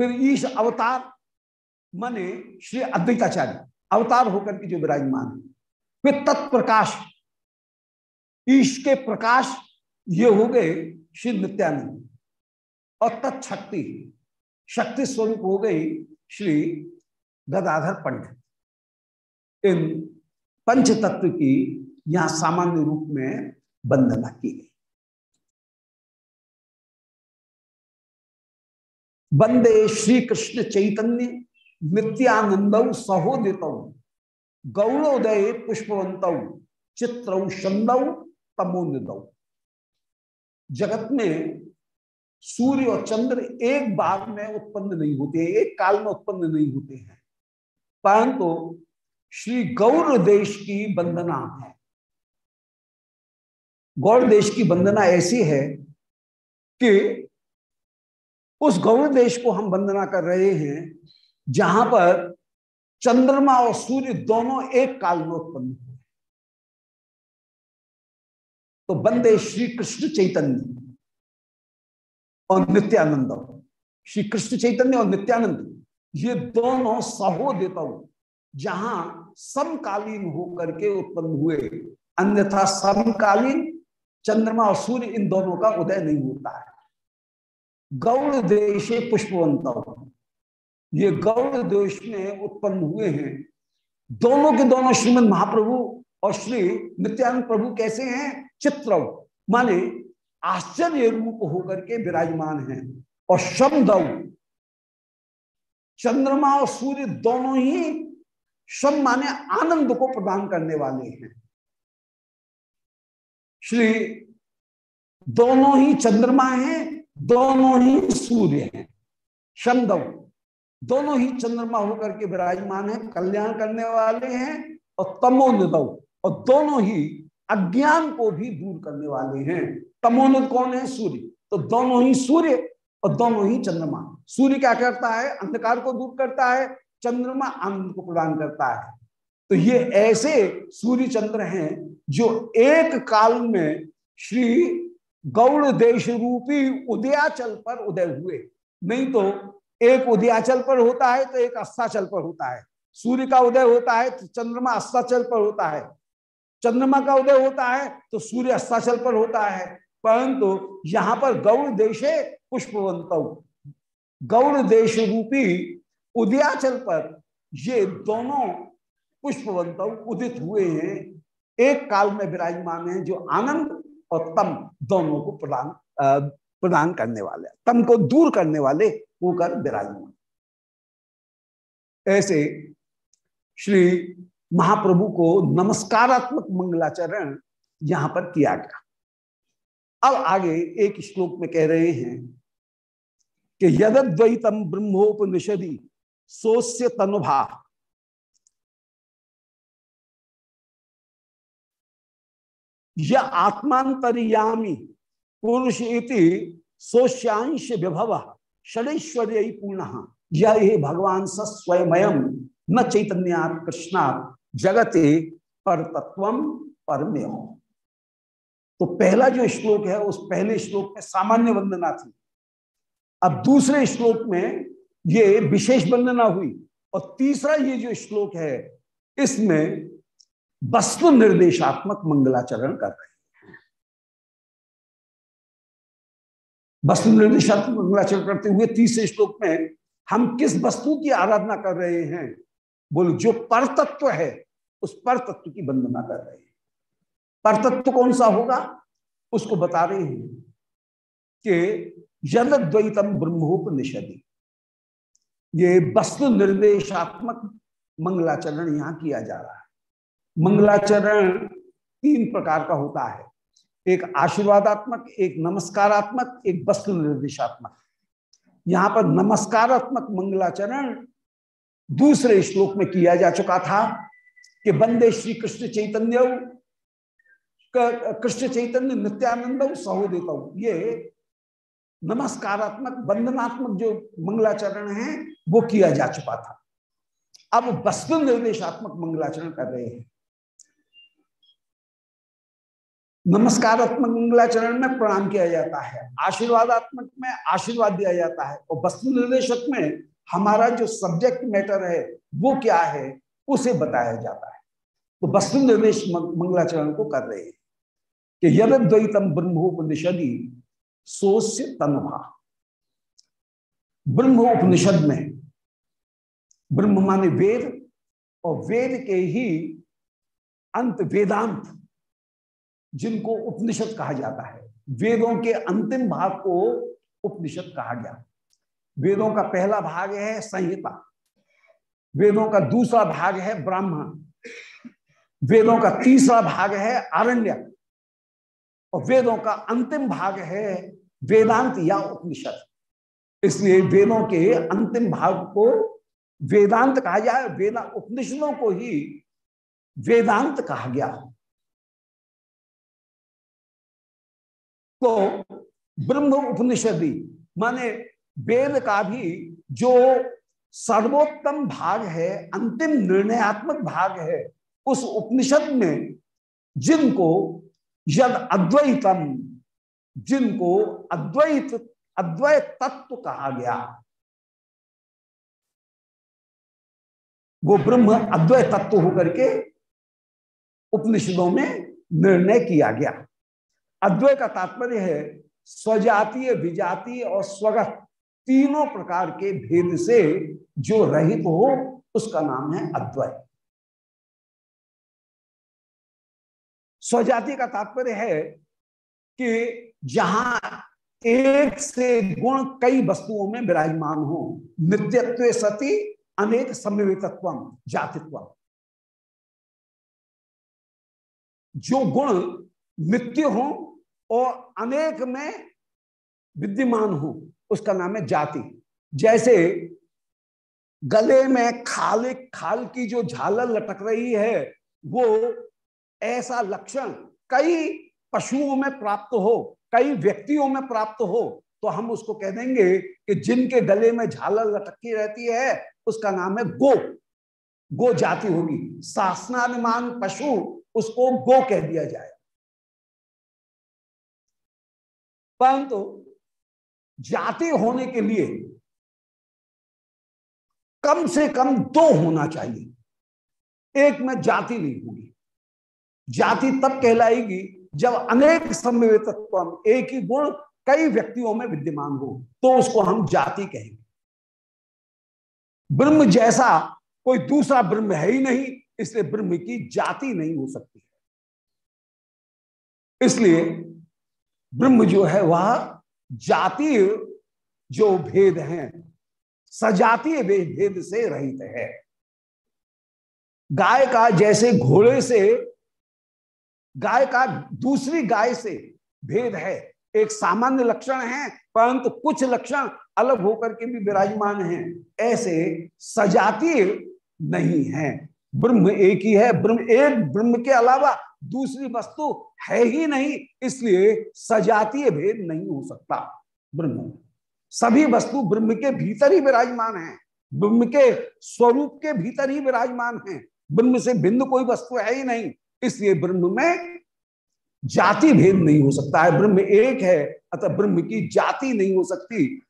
फिर ईश अवतार, माने श्री अद्वैताचार्य, अवतार होकर के जो विराजमान है। फिर तत्प्रकाश ईश के प्रकाश ये हो गए श्री नित्यानंद। और तत्शक्ति, शक्ति स्वरूप हो गई श्री गदाधर पंडित। इन पंच तत्व की यहाँ सामान्य रूप में वंदना की गई। वंदे श्री कृष्ण चैतन्य, नित्यानंद सहोदित, गौरोदय पुष्पवंत चित्रौ चंदौ तमोनिद। जगत में सूर्य और चंद्र एक बार में उत्पन्न नहीं होते, एक काल में उत्पन्न नहीं होते हैं। परंतु श्री गौर देश की वंदना है। गौर देश की वंदना ऐसी है कि उस गौर देश को हम वंदना कर रहे हैं, जहाँ पर चंद्रमा और सूर्य दोनों एक काल में उत्पन्न हुए। तो वंदे श्री कृष्ण चैतन्य और नित्यानंद। श्री कृष्ण चैतन्य और नित्यानंद, ये दोनों सहोदित जहाँ समकालीन होकर के उत्पन्न हुए। अन्यथा समकालीन चंद्रमा और सूर्य इन दोनों का उदय नहीं होता है। गौड़ देश पुष्पवंत ये गौड़ देश में उत्पन्न हुए हैं। दोनों के दोनों श्रीमद महाप्रभु और श्री नित्यानंद प्रभु कैसे हैं? चित्र माने आश्चर्य रूप होकर के विराजमान हैं। और शब्दव चंद्रमा और सूर्य दोनों ही शब माने आनंद को प्रदान करने वाले हैं। श्री दोनों ही चंद्रमा हैं। दोनों ही सूर्य हैं शमदव दोनों ही चंद्रमा होकर के विराजमान है, कल्याण करने वाले हैं और तमोनिदव और दोनों ही अज्ञान को भी दूर करने वाले हैं। तमोनिद कौन है? सूर्य। तो दोनों ही सूर्य और दोनों ही चंद्रमा। सूर्य क्या करता है? अंधकार को दूर करता है, चंद्रमा आनंद को प्रदान करता है। तो ये ऐसे सूर्य चंद्र हैं जो एक काल में श्री गौड़ देश रूपी उदयाचल पर उदय हुए। नहीं तो एक उदयाचल पर होता है तो एक अस्ताचल पर होता है। सूर्य का उदय होता है तो चंद्रमा अस्ताचल पर होता है। चंद्रमा का उदय होता है तो सूर्य अस्ताचल पर होता है। परंतु यहाँ पर गौड़ देशे पुष्पवंत। गौड़ देश रूपी उदयाचल पर ये दोनों पुष्पवंत उदित हुए हैं। एक काल में विराजमान है, जो आनंद और तम दोनों को प्रदान प्रदान करने वाले तम को दूर करने वाले होकर विराजमान ऐसे श्री महाप्रभु को नमस्कारात्मक मंगलाचरण यहाँ पर किया गया। अब आगे एक श्लोक में कह रहे हैं कि यद्वैतम ब्रह्मोपनिषदि सोस्य तनुभा। यह आत्मांतरियामी। पुरुष इति सोश्यांश विभव षडेश्वर्य पूर्ण। यह भगवान सस्वयमयम न चैतन्या कृष्णा जगते पर तत्व परमे तो पहला जो श्लोक है, उस पहले श्लोक में सामान्य वंदना थी। अब दूसरे श्लोक में ये विशेष वंदना हुई, और तीसरा ये जो श्लोक है, इसमें वस्तु निर्देशात्मक मंगलाचरण कर रहे हैं। वस्तु निर्देशात्मक मंगलाचरण करते हुए तीसरे श्लोक में हम किस वस्तु की आराधना कर रहे हैं? बोलो, जो पर तत्व है, उस पर तत्व की वंदना कर रहे हैं। पर तत्व कौन सा होगा? उसको बता रहे हैं कि यद ब्रह्मोपनिषदि। ये वस्तु निर्देशात्मक मंगलाचरण यहाँ किया जा रहा है। मंगलाचरण तीन प्रकार का होता है। एक आशीर्वादात्मक, एक नमस्कारात्मक, एक वस्तु निर्देशात्मक। यहाँ पर नमस्कारात्मक मंगलाचरण दूसरे श्लोक में किया जा चुका था कि बंदे श्री कृष्ण चैतन्य कृष्ण चैतन्य नित्यानंद सहोदित। ये नमस्कारात्मक, वंदनात्मक जो मंगलाचरण है, वो किया जा चुका था। अब वस्तु निर्देशात्मक मंगलाचरण कर रहे हैं। नमस्कारात्मक मंगलाचरण में प्रणाम किया जाता है, आशीर्वादात्मक में आशीर्वाद दिया जाता है। और वस्तु निर्देशक में हमारा जो सब्जेक्ट मैटर है, वो क्या है, उसे बताया जाता है। तो वस्तु निर्देश मंगलाचरण को कर रहे हैं। कि यद द्वैतम ब्रह्मोपनिषदि सोस्य तनुभा ब्रह्म उपनिषद में ब्रह्म माने वेद, और वेद के ही अंत वेदांत जिनको उपनिषद कहा जाता है। वेदों के अंतिम भाग को उपनिषद कहा गया। वेदों का पहला भाग है संहिता। वेदों का दूसरा भाग है ब्राह्मण। वेदों का तीसरा भाग है आरण्य। और वेदों का अंतिम भाग है वेदांत या उपनिषद। इसलिए वेदों के अंतिम भाग को वेदांत कहा जाए वेदा उपनिषदों को ही वेदांत कहा गया। तो ब्रह्म उपनिषदि माने वेद का भी जो सर्वोत्तम भाग है, अंतिम निर्णयात्मक भाग है, उस उपनिषद में जिनको यद अद्वैतम, जिनको अद्वैत अद्वैत तत्व कहा गया। वो ब्रह्म अद्वैत तत्व होकर के उपनिषदों में निर्णय किया गया। अद्वय का तात्पर्य है स्वजातीय, विजातीय और स्वगत तीनों प्रकार के भेद से जो रहित हो, उसका नाम है अद्वय स्वजाति का तात्पर्य है कि जहाँ एक से गुण कई वस्तुओं में विराजमान हो, नित्यत्व सती, अनेक सम्मितत्व जातित्व जो गुण नित्य हो और अनेक में विद्यमान हो। उसका नाम है जाति। जैसे गले में खाल खाल की जो झालर लटक रही है, वो ऐसा लक्षण कई पशुओं में प्राप्त हो, कई व्यक्तियों में प्राप्त हो तो हम उसको कह देंगे कि जिनके गले में झालर लटकी रहती है, उसका नाम है गो। गो जाति होगी। शासनानुमान पशु, उसको गो कह दिया जाए। परंतु जाति होने के लिए कम से कम दो होना चाहिए। एक में जाति नहीं होगी। जाति तब कहलाएगी जब अनेक सम्मिलित एक ही गुण कई व्यक्तियों में विद्यमान हो तो उसको हम जाति कहेंगे। ब्रह्म जैसा कोई दूसरा ब्रह्म है ही नहीं, इसलिए ब्रह्म की जाति नहीं हो सकती। है इसलिए ब्रह्म जो है वह जातीय जो भेद हैं सजातीय भेद से रहित है। गाय का जैसे घोड़े से, गाय का दूसरी गाय से भेद है। एक सामान्य लक्षण है, परंतु कुछ लक्षण अलग होकर के भी विराजमान हैं। ऐसे सजातीय नहीं है। ब्रह्म एक ही है। ब्रह्म एक ब्रह्म के अलावा दूसरी वस्तु है ही नहीं, इसलिए सजातीय भेद नहीं हो सकता। ब्रह्म। सभी वस्तु ब्रह्म के भीतर ही विराजमान है। ब्रह्म के स्वरूप के भीतर ही विराजमान है। ब्रह्म से भिन्न कोई वस्तु है ही नहीं, इसलिए ब्रह्म में जाति भेद नहीं हो सकता है। ब्रह्म एक है, अतः ब्रह्म की जाति नहीं हो सकती।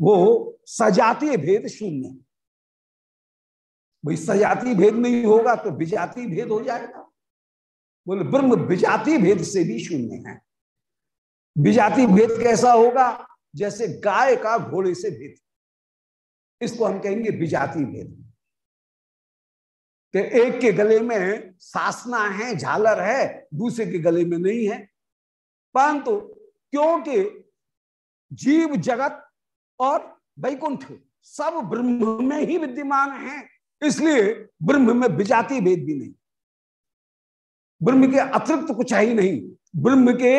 वो सजातीय भेद शून्य। भाई, सजातीय भेद नहीं होगा तो विजाति भेद हो जाएगा। बोले, ब्रह्म विजाति भेद से भी शून्य है। विजाति भेद कैसा होगा? जैसे गाय का घोड़े से भेद। इसको हम कहेंगे विजाति भेद। कि एक के गले में सासना है, झालर है, दूसरे के गले में नहीं है। परंतु क्योंकि जीव जगत और वैकुंठ सब ब्रह्म में ही विद्यमान है, इसलिए ब्रह्म में विजाति भेद भी नहीं। ब्रह्म के अतिरिक्त कुछ है ही नहीं। ब्रह्म के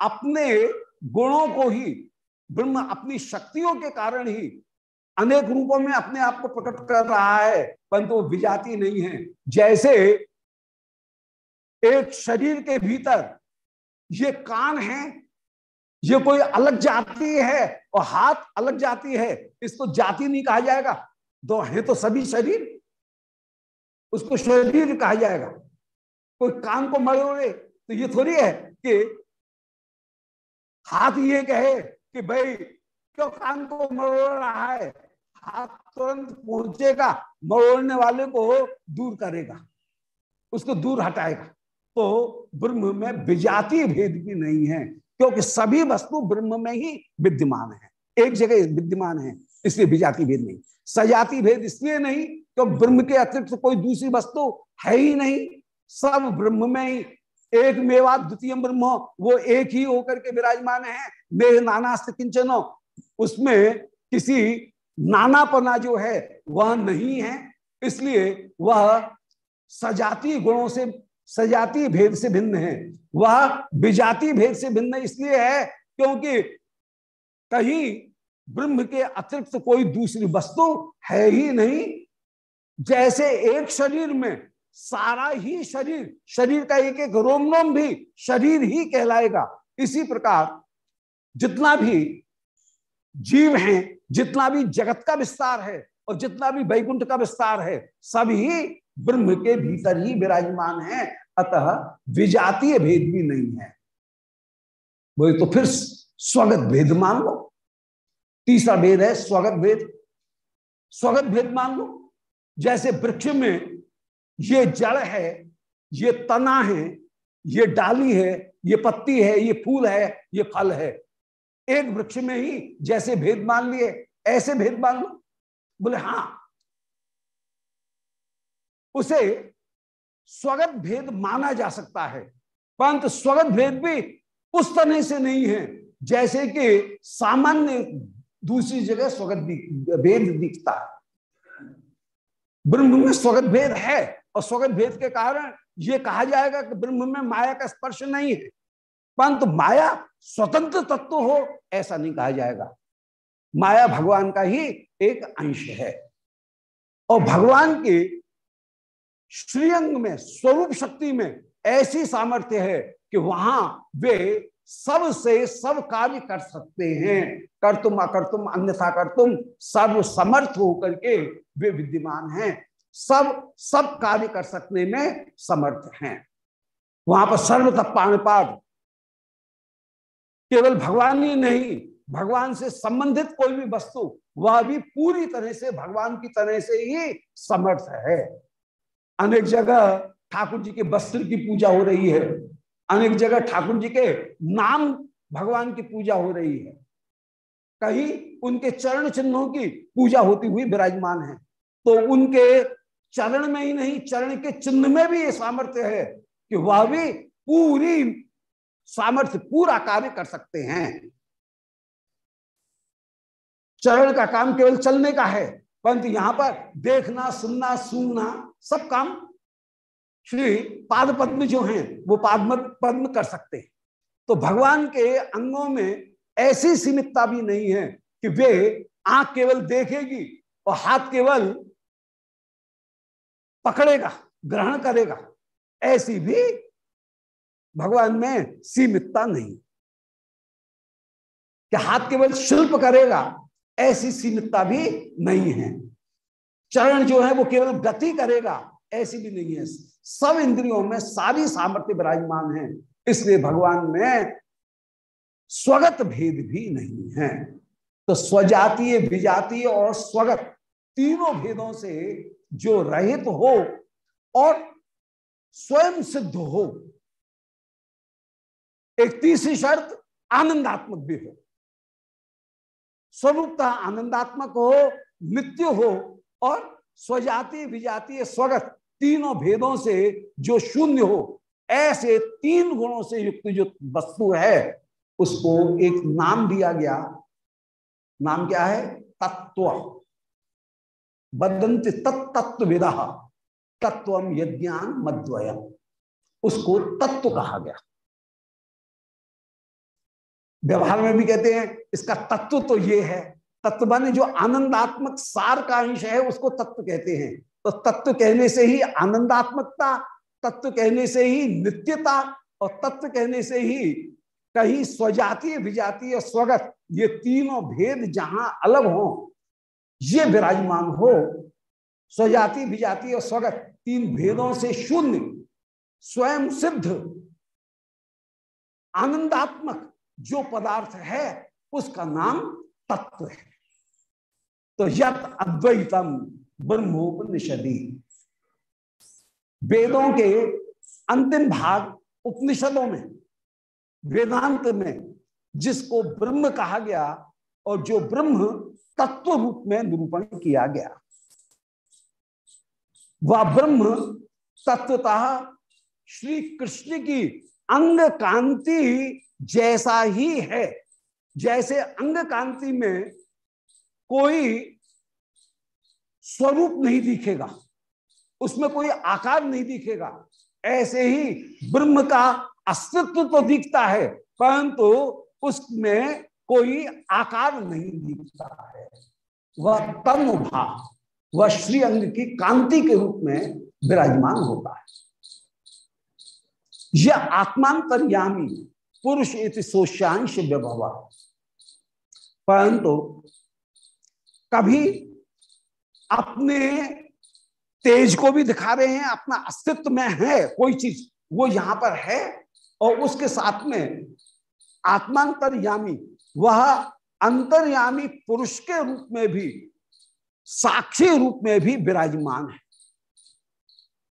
अपने गुणों को ही, ब्रह्म अपनी शक्तियों के कारण ही अनेक रूपों में अपने आप को प्रकट कर रहा है, परंतु वो विजाति नहीं है। जैसे एक शरीर के भीतर ये कान है, ये कोई अलग जाति है और हाथ अलग जाति है, इसको जाति नहीं कहा जाएगा। दो है तो सभी शरीर, उसको शरीर कहा जाएगा। कोई कान को मरोड़े तो ये थोड़ी है कि हाथ ये कहे कि भाई, क्यों कान को मरोड़ रहा है? हाथ तुरंत पहुंचेगा, मरोड़ने वाले को दूर करेगा, उसको दूर हटाएगा। तो ब्रह्म में विजातीय भेद भी नहीं है, क्योंकि सभी वस्तु ब्रह्म में ही विद्यमान है। एक जगह विद्यमान है, इसलिए विजाति भेद नहीं। सजाति भेद इसलिए नहीं, क्योंकि ब्रह्म के अतिरिक्त कोई दूसरी वस्तु है ही नहीं। सब ब्रह्म में ही, एक मेवा द्वितीय ब्रह्म, वो एक ही होकर के विराजमान है। मेह नानास्त किंचनो, उसमें किसी नानापना जो है, वह नहीं है। इसलिए वह सजाती गुणों से सजाती भेद से भिन्न है। वह विजाति भेद से भिन्न इसलिए है, क्योंकि कहीं ब्रह्म के अतिरिक्त कोई दूसरी वस्तु है ही नहीं। जैसे एक शरीर में सारा ही शरीर शरीर का एक एक रोम रोम भी शरीर ही कहलाएगा। इसी प्रकार जितना भी जीव है, जितना भी जगत का विस्तार है और जितना भी वैकुंठ का विस्तार है, सभी ब्रह्म के भीतर ही विराजमान है, अतः विजातीय भेद भी नहीं है। बोले तो फिर स्वगत भेद मान लो। तीसरा भेद है स्वगत भेद। स्वगत भेद मान लो। जैसे वृक्ष में ये जड़ है, ये तना है, ये डाली है, ये पत्ती है, ये फूल है, ये फल है। एक वृक्ष में ही जैसे भेद मान लिए, ऐसे भेद मान लो। बोले, हाँ। उसे स्वगत भेद माना जा सकता है, परंतु स्वगत भेद भी उस तरह से नहीं है, जैसे कि सामान्य दूसरी जगह स्वगत भेद दिखता है। ब्रह्म में स्वगत भेद है। और स्वगत भेद के कारण यह कहा जाएगा कि ब्रह्म में माया का स्पर्श नहीं है। परंतु माया स्वतंत्र तत्व हो, ऐसा नहीं कहा जाएगा। माया भगवान का ही एक अंश है। और भगवान के श्रीअंग में, स्वरूप शक्ति में ऐसी सामर्थ्य है कि वहाँ वे सबसे सब कार्य कर सकते हैं। कर तुम अकर तुम अन्यथा कर तुम सर्व समर्थ होकर के वे विद्यमान हैं। सब सब कार्य कर सकने में समर्थ हैं। वहाँ पर सर्वतः पाणिपाद। केवल भगवान ही नहीं, भगवान से संबंधित कोई भी वस्तु, वह भी पूरी तरह से भगवान की तरह से ही समर्थ है। अनेक जगह ठाकुर जी के वस्त्र की पूजा हो रही है। अनेक जगह ठाकुर जी के नाम भगवान की पूजा हो रही है। कहीं उनके चरण चिन्हों की पूजा होती हुई विराजमान है। तो उनके चरण में ही नहीं, चरण के चिन्ह में भी ये सामर्थ्य है कि वह भी पूरी सामर्थ्य, पूरा कार्य कर सकते हैं। चरण का काम केवल चलने का है, परंतु यहाँ पर देखना, सुनना, सूंघना, सब काम श्री पाद पद्म जो हैं, वो पाद पद्म कर सकते हैं। तो भगवान के अंगों में ऐसी सीमितता भी नहीं है कि वे आँख केवल देखेगी और हाथ केवल पकड़ेगा, ग्रहण करेगा। ऐसी भी भगवान में सीमितता नहीं। कि हाथ केवल शिल्प करेगा? ऐसी सीमितता भी नहीं है। चरण जो है वो केवल गति करेगा, ऐसी भी नहीं है। सब इंद्रियों में सारी सामर्थ्य विराजमान है। इसलिए भगवान में स्वगत भेद भी नहीं है। तो स्वजातीय, विजातीय और स्वगत तीनों भेदों से जो रहित हो और स्वयं सिद्ध हो, एक तीसरी शर्त आनंदात्मक भी हो। स्वरूपता आनंदात्मक हो, नित्य हो और स्वजाति विजातीय स्वगत तीनों भेदों से जो शून्य हो, ऐसे तीन गुणों से युक्त जो वस्तु है, उसको एक नाम दिया गया। नाम क्या है? तत्व। बदंत तत्व विदा तत्व यज्ञान मद्वयम। उसको तत्व कहा गया। व्यवहार में भी कहते हैं, इसका तत्व तो ये है। तत्व माने जो आनंदात्मक सार का अंश है, उसको तत्व कहते हैं। तो तत्व कहने से ही आनंदात्मकता तत्व कहने से ही नित्यता, और तत्व कहने से ही कहीं स्वजातीय, विजातीय, स्वगत, ये तीनों भेद जहाँ अलग हो ये विराजमान हो स्वजाति विजाति और स्वगत तीन भेदों से शून्य, स्वयं सिद्ध, आनंदात्मक जो पदार्थ है, उसका नाम तत्व है। तो यत अद्वैतम ब्रह्मोपनिषदी। वेदों के अंतिम भाग उपनिषदों में, वेदांत में, जिसको ब्रह्म कहा गया और जो ब्रह्म तत्व रूप में निरूपण किया गया। वह ब्रह्म तत्वतः श्री कृष्ण की अंग कांति जैसा ही है। जैसे अंग कांति में कोई स्वरूप नहीं दिखेगा, उसमें कोई आकार नहीं दिखेगा, ऐसे ही ब्रह्म का अस्तित्व तो दिखता है, परंतु उसमें कोई आकार नहीं दिखता है। वह तनु भाव, वह श्री अंग की कांति के रूप में विराजमान होता है। यह आत्मांतरयामी पुरुष इति सोशांश व्यभवा परंतु कभी अपने तेज को भी दिखा रहे हैं, अपना अस्तित्व में है, कोई चीज़ वो यहाँ पर है, और उसके साथ में आत्मांतरयामी वह अंतर्यामी पुरुष के रूप में भी, साक्षी रूप में भी विराजमान है।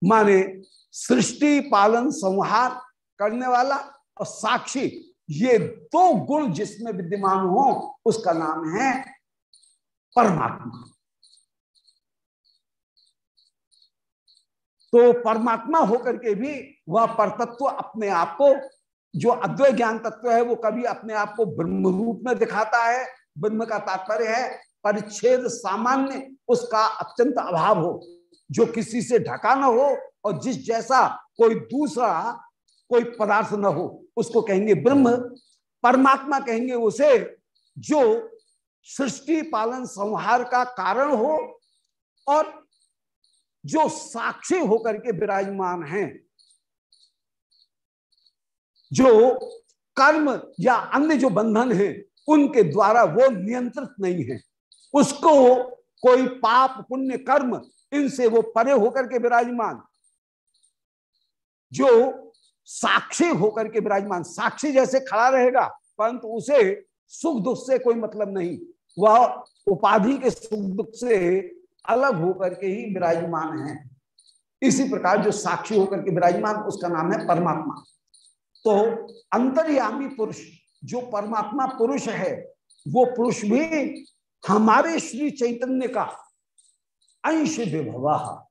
माने सृष्टि, पालन, संहार करने वाला और साक्षी, ये दो गुण जिसमें विद्यमान हो, उसका नाम है परमात्मा। तो परमात्मा होकर के भी वह परतत्व अपने आप को जो अद्वै ज्ञान तत्व है, वो कभी अपने आप को ब्रह्म रूप में दिखाता है, ब्रह्म का तात्पर्य है, परिच्छेद सामान्य उसका अत्यंत अभाव हो। जो किसी से ढका न हो और जिस जैसा कोई दूसरा कोई पदार्थ न हो, उसको कहेंगे ब्रह्म। परमात्मा कहेंगे उसे जो सृष्टि, पालन, संहार का कारण हो और जो साक्षी होकर के विराजमान हैं। जो कर्म या अन्य जो बंधन है, उनके द्वारा वो नियंत्रित नहीं है। उसको कोई पाप, पुण्य, कर्म, इनसे वो परे होकर के विराजमान। जो साक्षी होकर के विराजमान, साक्षी जैसे खड़ा रहेगा, परंतु उसे सुख दुख से कोई मतलब नहीं। वह उपाधि के सुख दुख से अलग होकर के ही विराजमान है। इसी प्रकार जो साक्षी होकर के विराजमान, उसका नाम है परमात्मा। तो अंतर्यामी पुरुष, जो परमात्मा पुरुष है, वो पुरुष भी हमारे श्री चैतन्य का अंश विभवा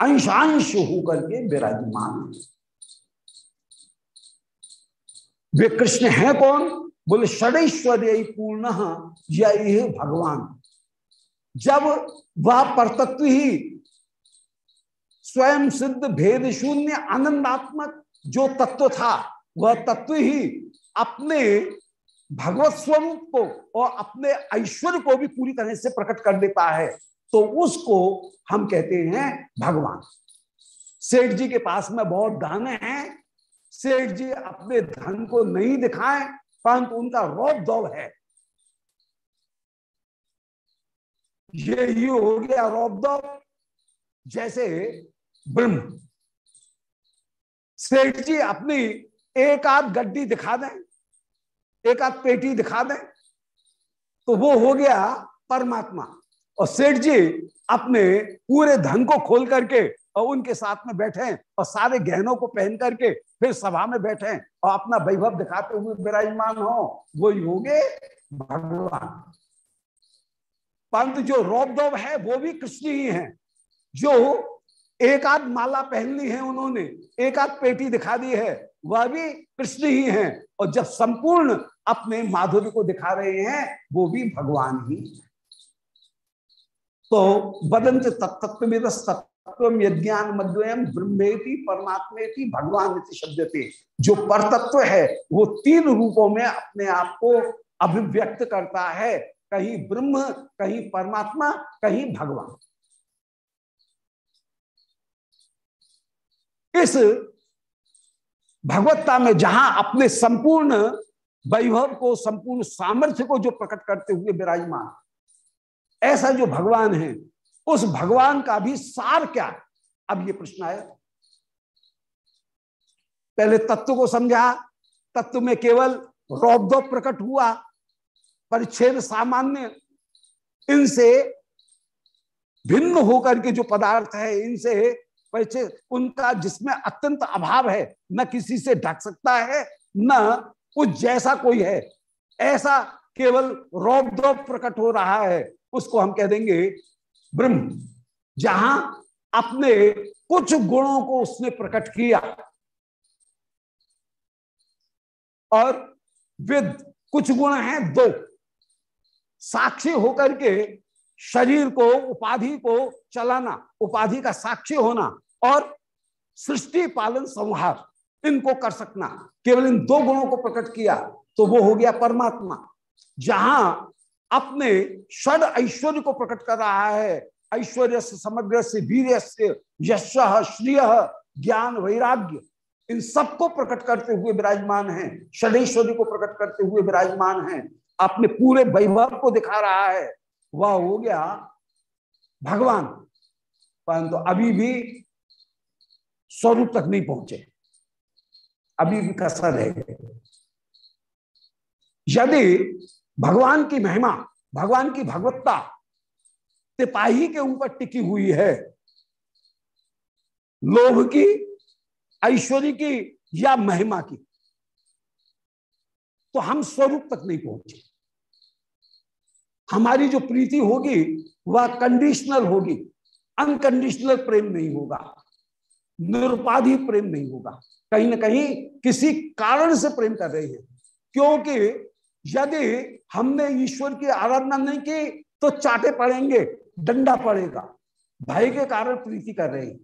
अंशांश होकर के विराजमान वे कृष्ण है कौन? बोले, षडैश्वर्य पूर्ण यही भगवान। जब वह परतत्व ही स्वयं सिद्ध भेद शून्य आनंदात्मक जो तत्व था वह तत्व ही अपने भगवत स्वरूप को और अपने ऐश्वर्य को भी पूरी तरह से प्रकट कर देता है। तो उसको हम कहते हैं भगवान। सेठ जी के पास में बहुत धन है। सेठ जी अपने धन को नहीं दिखाएँ, परंतु उनका रौब दौब है। ये ही हो गया रौब दौब जैसे ब्रह्म। सेठ जी अपनी एक आध गड्डी दिखा दें, एक आध पेटी दिखा दें तो वो हो गया परमात्मा। और सेठ जी अपने पूरे धन को खोल करके और उनके साथ में बैठे और सारे गहनों को पहन करके फिर सभा में बैठे और अपना वैभव दिखाते हुए विराजमान हो। वो योगे भगवान। परंतु जो दौब है, वो भी कृष्ण ही है। जो एक आध माला पहन ली है उन्होंने, एक आध पेटी दिखा दी है, वह भी कृष्ण ही है। और जब संपूर्ण अपने माधुर्य को दिखा रहे हैं, वो भी भगवान ही तो बदंत तत्व तत्व यज्ञान मद्वयम ब्रह्मेति परमात्मेति भगवान शब्द थे जो परतत्व है, वो तीन रूपों में अपने आप को अभिव्यक्त करता है। कहीं ब्रह्म, कहीं परमात्मा, कहीं भगवान। इस भगवत्ता में जहाँ अपने संपूर्ण वैभव को, संपूर्ण सामर्थ्य को जो प्रकट करते हुए विराजमान ऐसा जो भगवान है, उस भगवान का भी सार क्या? अब ये प्रश्न आया। पहले तत्व को समझा, तत्व में केवल रौद्व प्रकट हुआ, परिच्छेद सामान्य, इनसे भिन्न होकर के जो पदार्थ है, इनसे परिचय उनका जिसमें अत्यंत अभाव है, न किसी से ढक सकता है, न कुछ जैसा कोई है। ऐसा केवल रौब द्रौप प्रकट हो रहा है, उसको हम कह देंगे ब्रह्म, जहाँ अपने कुछ गुणों को उसने प्रकट किया। और विद कुछ गुण हैं, दो। साक्षी होकर के शरीर को, उपाधि को चलाना, उपाधि का साक्षी होना और सृष्टि, पालन, संहार, इनको कर सकना। केवल इन दो गुणों को प्रकट किया तो वो हो गया परमात्मा। जहाँ अपने षड ऐश्वर्य को प्रकट कर रहा है ऐश्वर्य से समग्र से वीर से यश श्रिय, ज्ञान, वैराग्य, इन सबको प्रकट करते हुए विराजमान है षडेश्वर्य को प्रकट करते हुए विराजमान है, अपने पूरे वैभव को दिखा रहा है, वह हो गया भगवान। परंतु अभी भी स्वरूप तक नहीं पहुँचे। अभी भी कसर रह गए यदि भगवान की महिमा, भगवान की भगवत्ता तिपाही के ऊपर टिकी हुई है, लोभ की, ऐश्वर्य की या महिमा की तो हम स्वरूप तक नहीं पहुँचे। हमारी जो प्रीति होगी, वह कंडीशनल होगी। अनकंडीशनल प्रेम नहीं होगा। निरुपाधि प्रेम नहीं होगा। कहीं ना कहीं किसी कारण से प्रेम कर रहे हैं। क्योंकि यदि हमने ईश्वर की आराधना नहीं की तो चाटे पड़ेंगे, डंडा पड़ेगा। भाई के कारण प्रीति कर रहे हैं।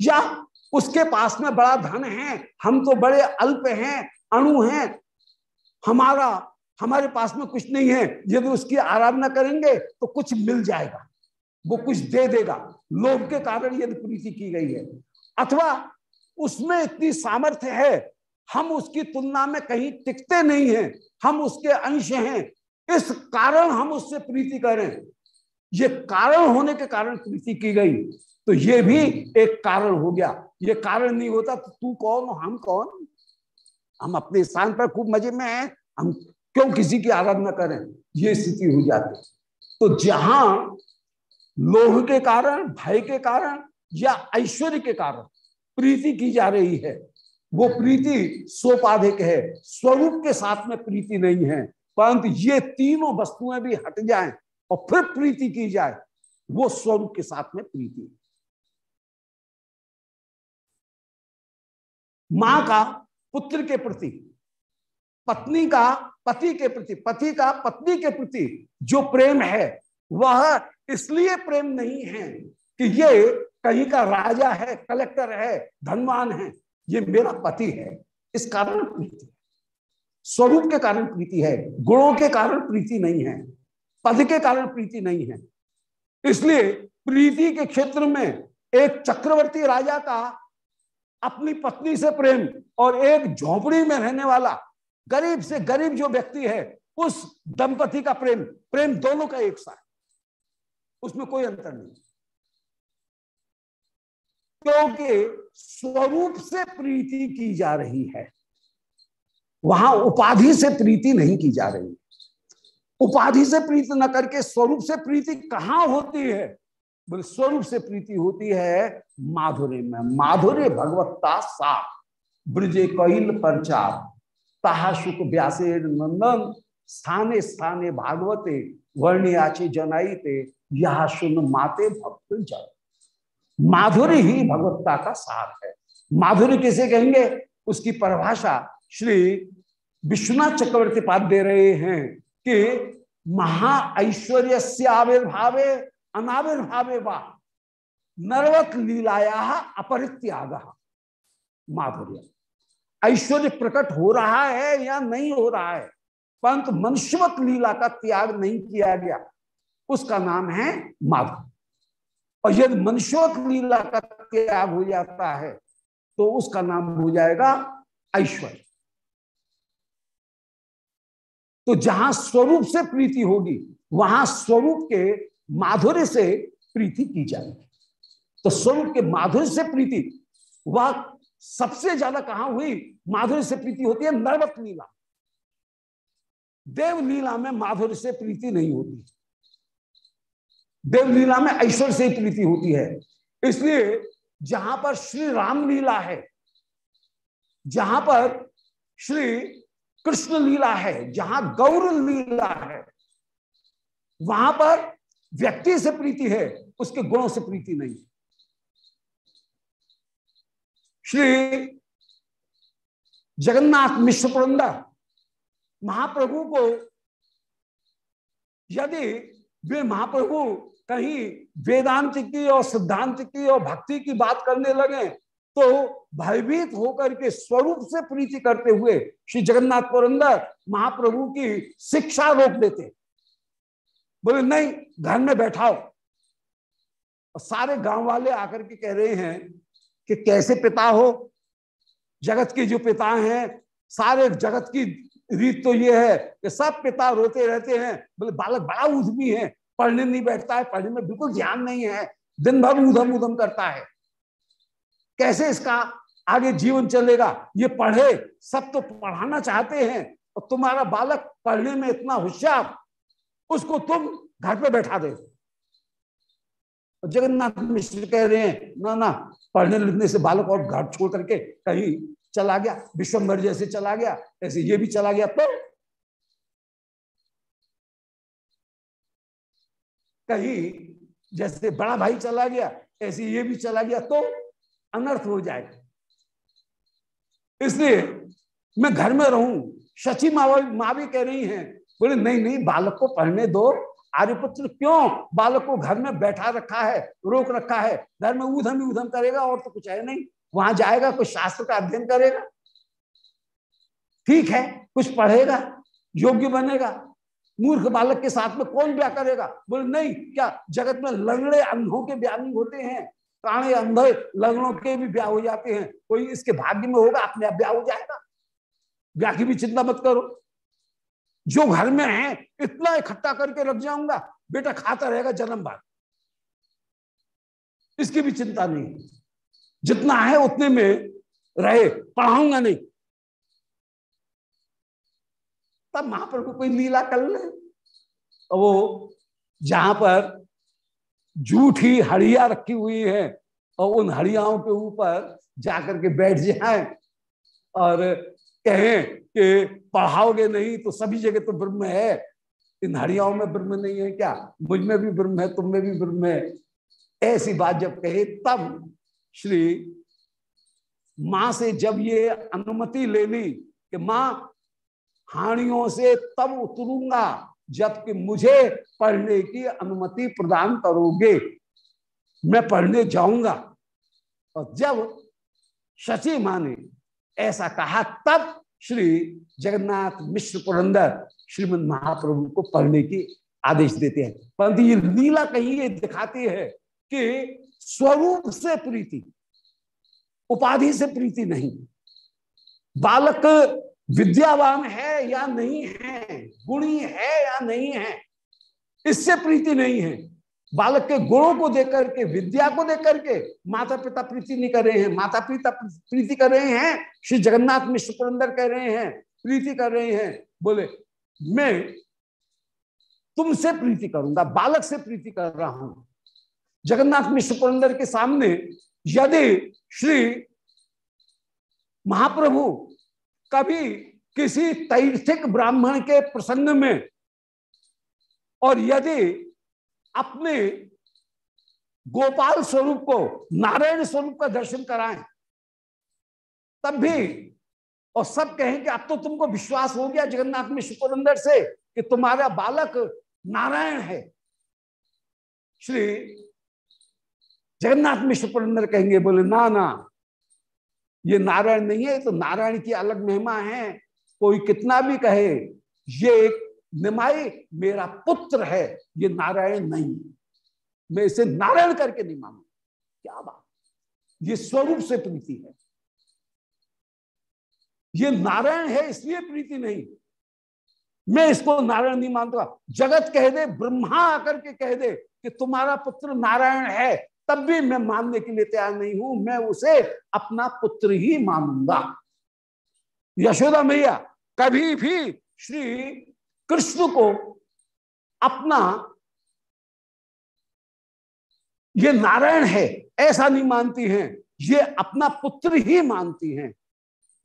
या उसके पास में बड़ा धन है, हम तो बड़े अल्प हैं, अणु हैं। हमारा, हमारे पास में कुछ नहीं है। यदि उसकी आराधना करेंगे तो कुछ मिल जाएगा। वो कुछ दे देगा। लोभ के कारण यदि प्रीति की गई है अथवा उसमें इतनी सामर्थ्य है, हम उसकी तुलना में कहीं टिकते नहीं हैं, हम उसके अंश हैं। इस कारण हम उससे प्रीति करें ये कारण होने के कारण प्रीति की गई। तो ये भी एक कारण हो गया। ये कारण नहीं होता तो तू कौन, हम कौन? हम अपने स्थान पर खूब मज़े में हैं, हम क्यों किसी की आराधना करें? ये स्थिति हो जाती। तो जहाँ लोह के कारण, भय के कारण या ऐश्वर्य के कारण प्रीति की जा रही है। वो प्रीति सोपाधिक है, स्वरूप के साथ में प्रीति नहीं है, परंतु ये तीनों वस्तुएँ भी हट जाएँ और फिर प्रीति की जाए, वो स्वरूप के साथ में प्रीति। माँ का पुत्र के प्रति, पत्नी का, पति के प्रति, पति का, पत्नी के प्रति जो प्रेम है, वह इसलिए प्रेम नहीं है कि ये कहीं का राजा है, कलेक्टर है, धनवान है, ये मेरा पति है। इस कारण प्रीति स्वरूप के कारण प्रीति है, गुणों के कारण प्रीति नहीं है, पद के कारण प्रीति नहीं है। इसलिए प्रीति के क्षेत्र में एक चक्रवर्ती राजा का अपनी पत्नी से प्रेम और एक झोपड़ी में रहने वाला, गरीब से गरीब जो व्यक्ति है, उस दंपति का प्रेम प्रेम दोनों का एक साथ। उसमें कोई अंतर नहीं। क्योंकि स्वरूप से प्रीति की जा रही है। वहाँ उपाधि से प्रीति नहीं की जा रही। उपाधि से प्रीति न करके स्वरूप से प्रीति कहाँ होती है? बोले, स्वरूप से प्रीति होती है माधुर्य में। माधुर्य भगवत्ता सा। ब्रजे कैल प्रचार ताहा शुक व्यासे नंदन। स्थाने स्थाने भागवते। वर्णियाची जनाईते। यह सुन माते भक्त जन। माधुर्य ही भगवत्ता का सार है। माधुरी किसे कहेंगे? उसकी परिभाषा श्री विश्वनाथ चक्रवर्ती पाद दे रहे हैं कि महा ऐश्वर्य से आविर्भावे, अनाविर्भावे वा नरवत लीलाया अपरित्याग। माधुर्य। ऐश्वर्य प्रकट हो रहा है या नहीं हो रहा है? परंतु मनुष्यवत लीला का त्याग नहीं किया गया। उसका नाम है माधुर्य। और यदि मनुष्यवत लीला का त्याग हो जाता है तो उसका नाम हो जाएगा ऐश्वर्य। तो जहाँ स्वरूप से प्रीति होगी, वहाँ स्वरूप के माधुर्य से प्रीति की जाएगी। तो स्वरूप के माधुर्य से प्रीति, वह सबसे ज़्यादा कहाँ हुई? माधुर्य से प्रीति होती है नरवत लीला। देव लीला में माधुर्य से प्रीति नहीं होती। देव लीला में ऐश्वर्य से ही प्रीति होती है। इसलिए जहाँ पर श्री राम लीला है, जहाँ पर श्री कृष्ण लीला है, जहाँ गौर लीला है, वहाँ पर व्यक्ति से प्रीति है, उसके गुणों से प्रीति नहीं श्री जगन्नाथ मिश्र पुरंदर महाप्रभु को यदि वे महाप्रभु कहीं वेदांत की और सिद्धांत की और भक्ति की बात करने लगे तो भयभीत होकर के स्वरूप से प्रीति करते हुए श्री जगन्नाथ पुरंदर महाप्रभु की शिक्षा रोक देते। बोले, नहीं, घर में बैठाओ। और सारे गाँव वाले आकर के कह रहे हैं कि कैसे पिता हो? जगत के जो पिता हैं, सारे जगत की रीत तो ये है कि सब पिता रोते रहते हैं। बोले, बालक बड़ा उधमी है पढ़ने नहीं बैठता है, पढ़ने में बिल्कुल ध्यान नहीं है, दिन भर उधम उधम करता है। कैसे इसका आगे जीवन चलेगा? ये पढ़े, सब तो पढ़ाना चाहते हैं, और तुम्हारा बालक पढ़ने में इतना होशियार, उसको तुम घर पे बैठा दे। जगन्नाथ मिश्र कह रहे हैं, ना ना, पढ़ने लिखने से बालक और घर छोड़ करके कहीं चला गया विश्वम्भर जैसे चला गया, ऐसे ये भी चला गया। तो कहीं जैसे बड़ा भाई चला गया, ऐसे ये भी चला गया तो अनर्थ हो जाएगा। इसलिए मैं घर में रहूँ, शची माँ माँ भी कह रही हैं, बोले, नहीं नहीं, बालक को पढ़ने दो। आर्यपुत्र क्यों बालक को घर में बैठा रखा है, रोक रखा है? घर में ऊधम ही ऊधम करेगा, और तो कुछ है नहीं। वहाँ जाएगा कुछ शास्त्र का अध्ययन करेगा। ठीक है, कुछ पढ़ेगा, योग्य बनेगा। मूर्ख बालक के साथ में कौन ब्याह करेगा? बोले, नहीं, क्या जगत में लंगड़े अंधों के ब्याह नहीं होते हैं? काणे अंधे लंगड़ों के भी ब्याह हो जाते हैं। कोई इसके भाग्य में होगा, अपने आप ब्याह हो जाएगा। ब्याह की भी चिंता मत करो। जो घर में है, इतना इकट्ठा करके रख जाऊँगा, बेटा खाता रहेगा जन्म भर इसकी भी चिंता नहीं जितना है, उतने में रहे, पढ़ाऊँगा नहीं। तब महाप्रभु कोई लीला कर ले। वो जहाँ पर जूठी हड़िया रखी हुई है और उन हड़ियाओं के ऊपर जाकर के बैठ जाए और कहें कि पढ़ाओगे नहीं तो सभी जगह तो ब्रह्म है। इन हड़ियाओं में ब्रह्म नहीं है क्या? मुझमें भी ब्रह्म है, तुम में भी ब्रह्म है। ऐसी बात जब कहे तब श्री माँ से जब ये अनुमति ले ली कि माँ हानियों से तब उतरूँगा जबकि मुझे पढ़ने की अनुमति प्रदान करोगे। मैं पढ़ने जाऊँगा। और जब शची माँ ने ऐसा कहा, तब श्री जगन्नाथ मिश्र पुरंदर श्रीमद महाप्रभु को पढ़ने की आदेश देते हैं। परंतु ये लीला कहीं ये दिखाती है कि स्वरूप से प्रीति, उपाधि से प्रीति नहीं। बालक विद्यावान है या नहीं है, गुणी है या नहीं है, इससे प्रीति नहीं है। बालक के गुणों को देख करके, विद्या को देख करके माता पिता प्रीति नहीं कर रहे हैं। माता पिता प्रीति कर रहे हैं, श्री जगन्नाथ मिश्र पुरंदर कह रहे हैं, प्रीति कर रहे हैं। बोले, मैं तुमसे प्रीति करूँगा, बालक से प्रीति कर रहा हूँ। जगन्नाथ मिश्र पुरंदर के सामने यदि श्री महाप्रभु कभी किसी तैर्थिक ब्राह्मण के प्रसंग में और यदि अपने गोपाल स्वरूप को नारायण स्वरूप का दर्शन कराएँ, तब भी और सब कहें कि अब तो तुमको विश्वास हो गया जगन्नाथ में शुक्रंदर से कि तुम्हारा बालक नारायण है। श्री जगन्नाथ में शुक्रंदर कहेंगे, बोले, ना ना ये नारायण नहीं है तो नारायण की अलग महिमा है। कोई कितना भी कहे, ये निमाई मेरा पुत्र है, ये नारायण नहीं मैं इसे नारायण करके नहीं मानू। क्या बात? ये स्वरूप से प्रीति है। ये नारायण है, इसलिए प्रीति नहीं। मैं इसको नारायण नहीं मानता। जगत कह दे, ब्रह्मा आकर के कह दे कि तुम्हारा पुत्र नारायण है तब भी मैं मानने के लिए तैयार नहीं हूँ, मैं उसे अपना पुत्र ही मानूँगा। यशोदा मैया, कभी भी श्री कृष्ण को अपना ये नारायण है, ऐसा नहीं मानती हैं, ये अपना पुत्र ही मानती हैं।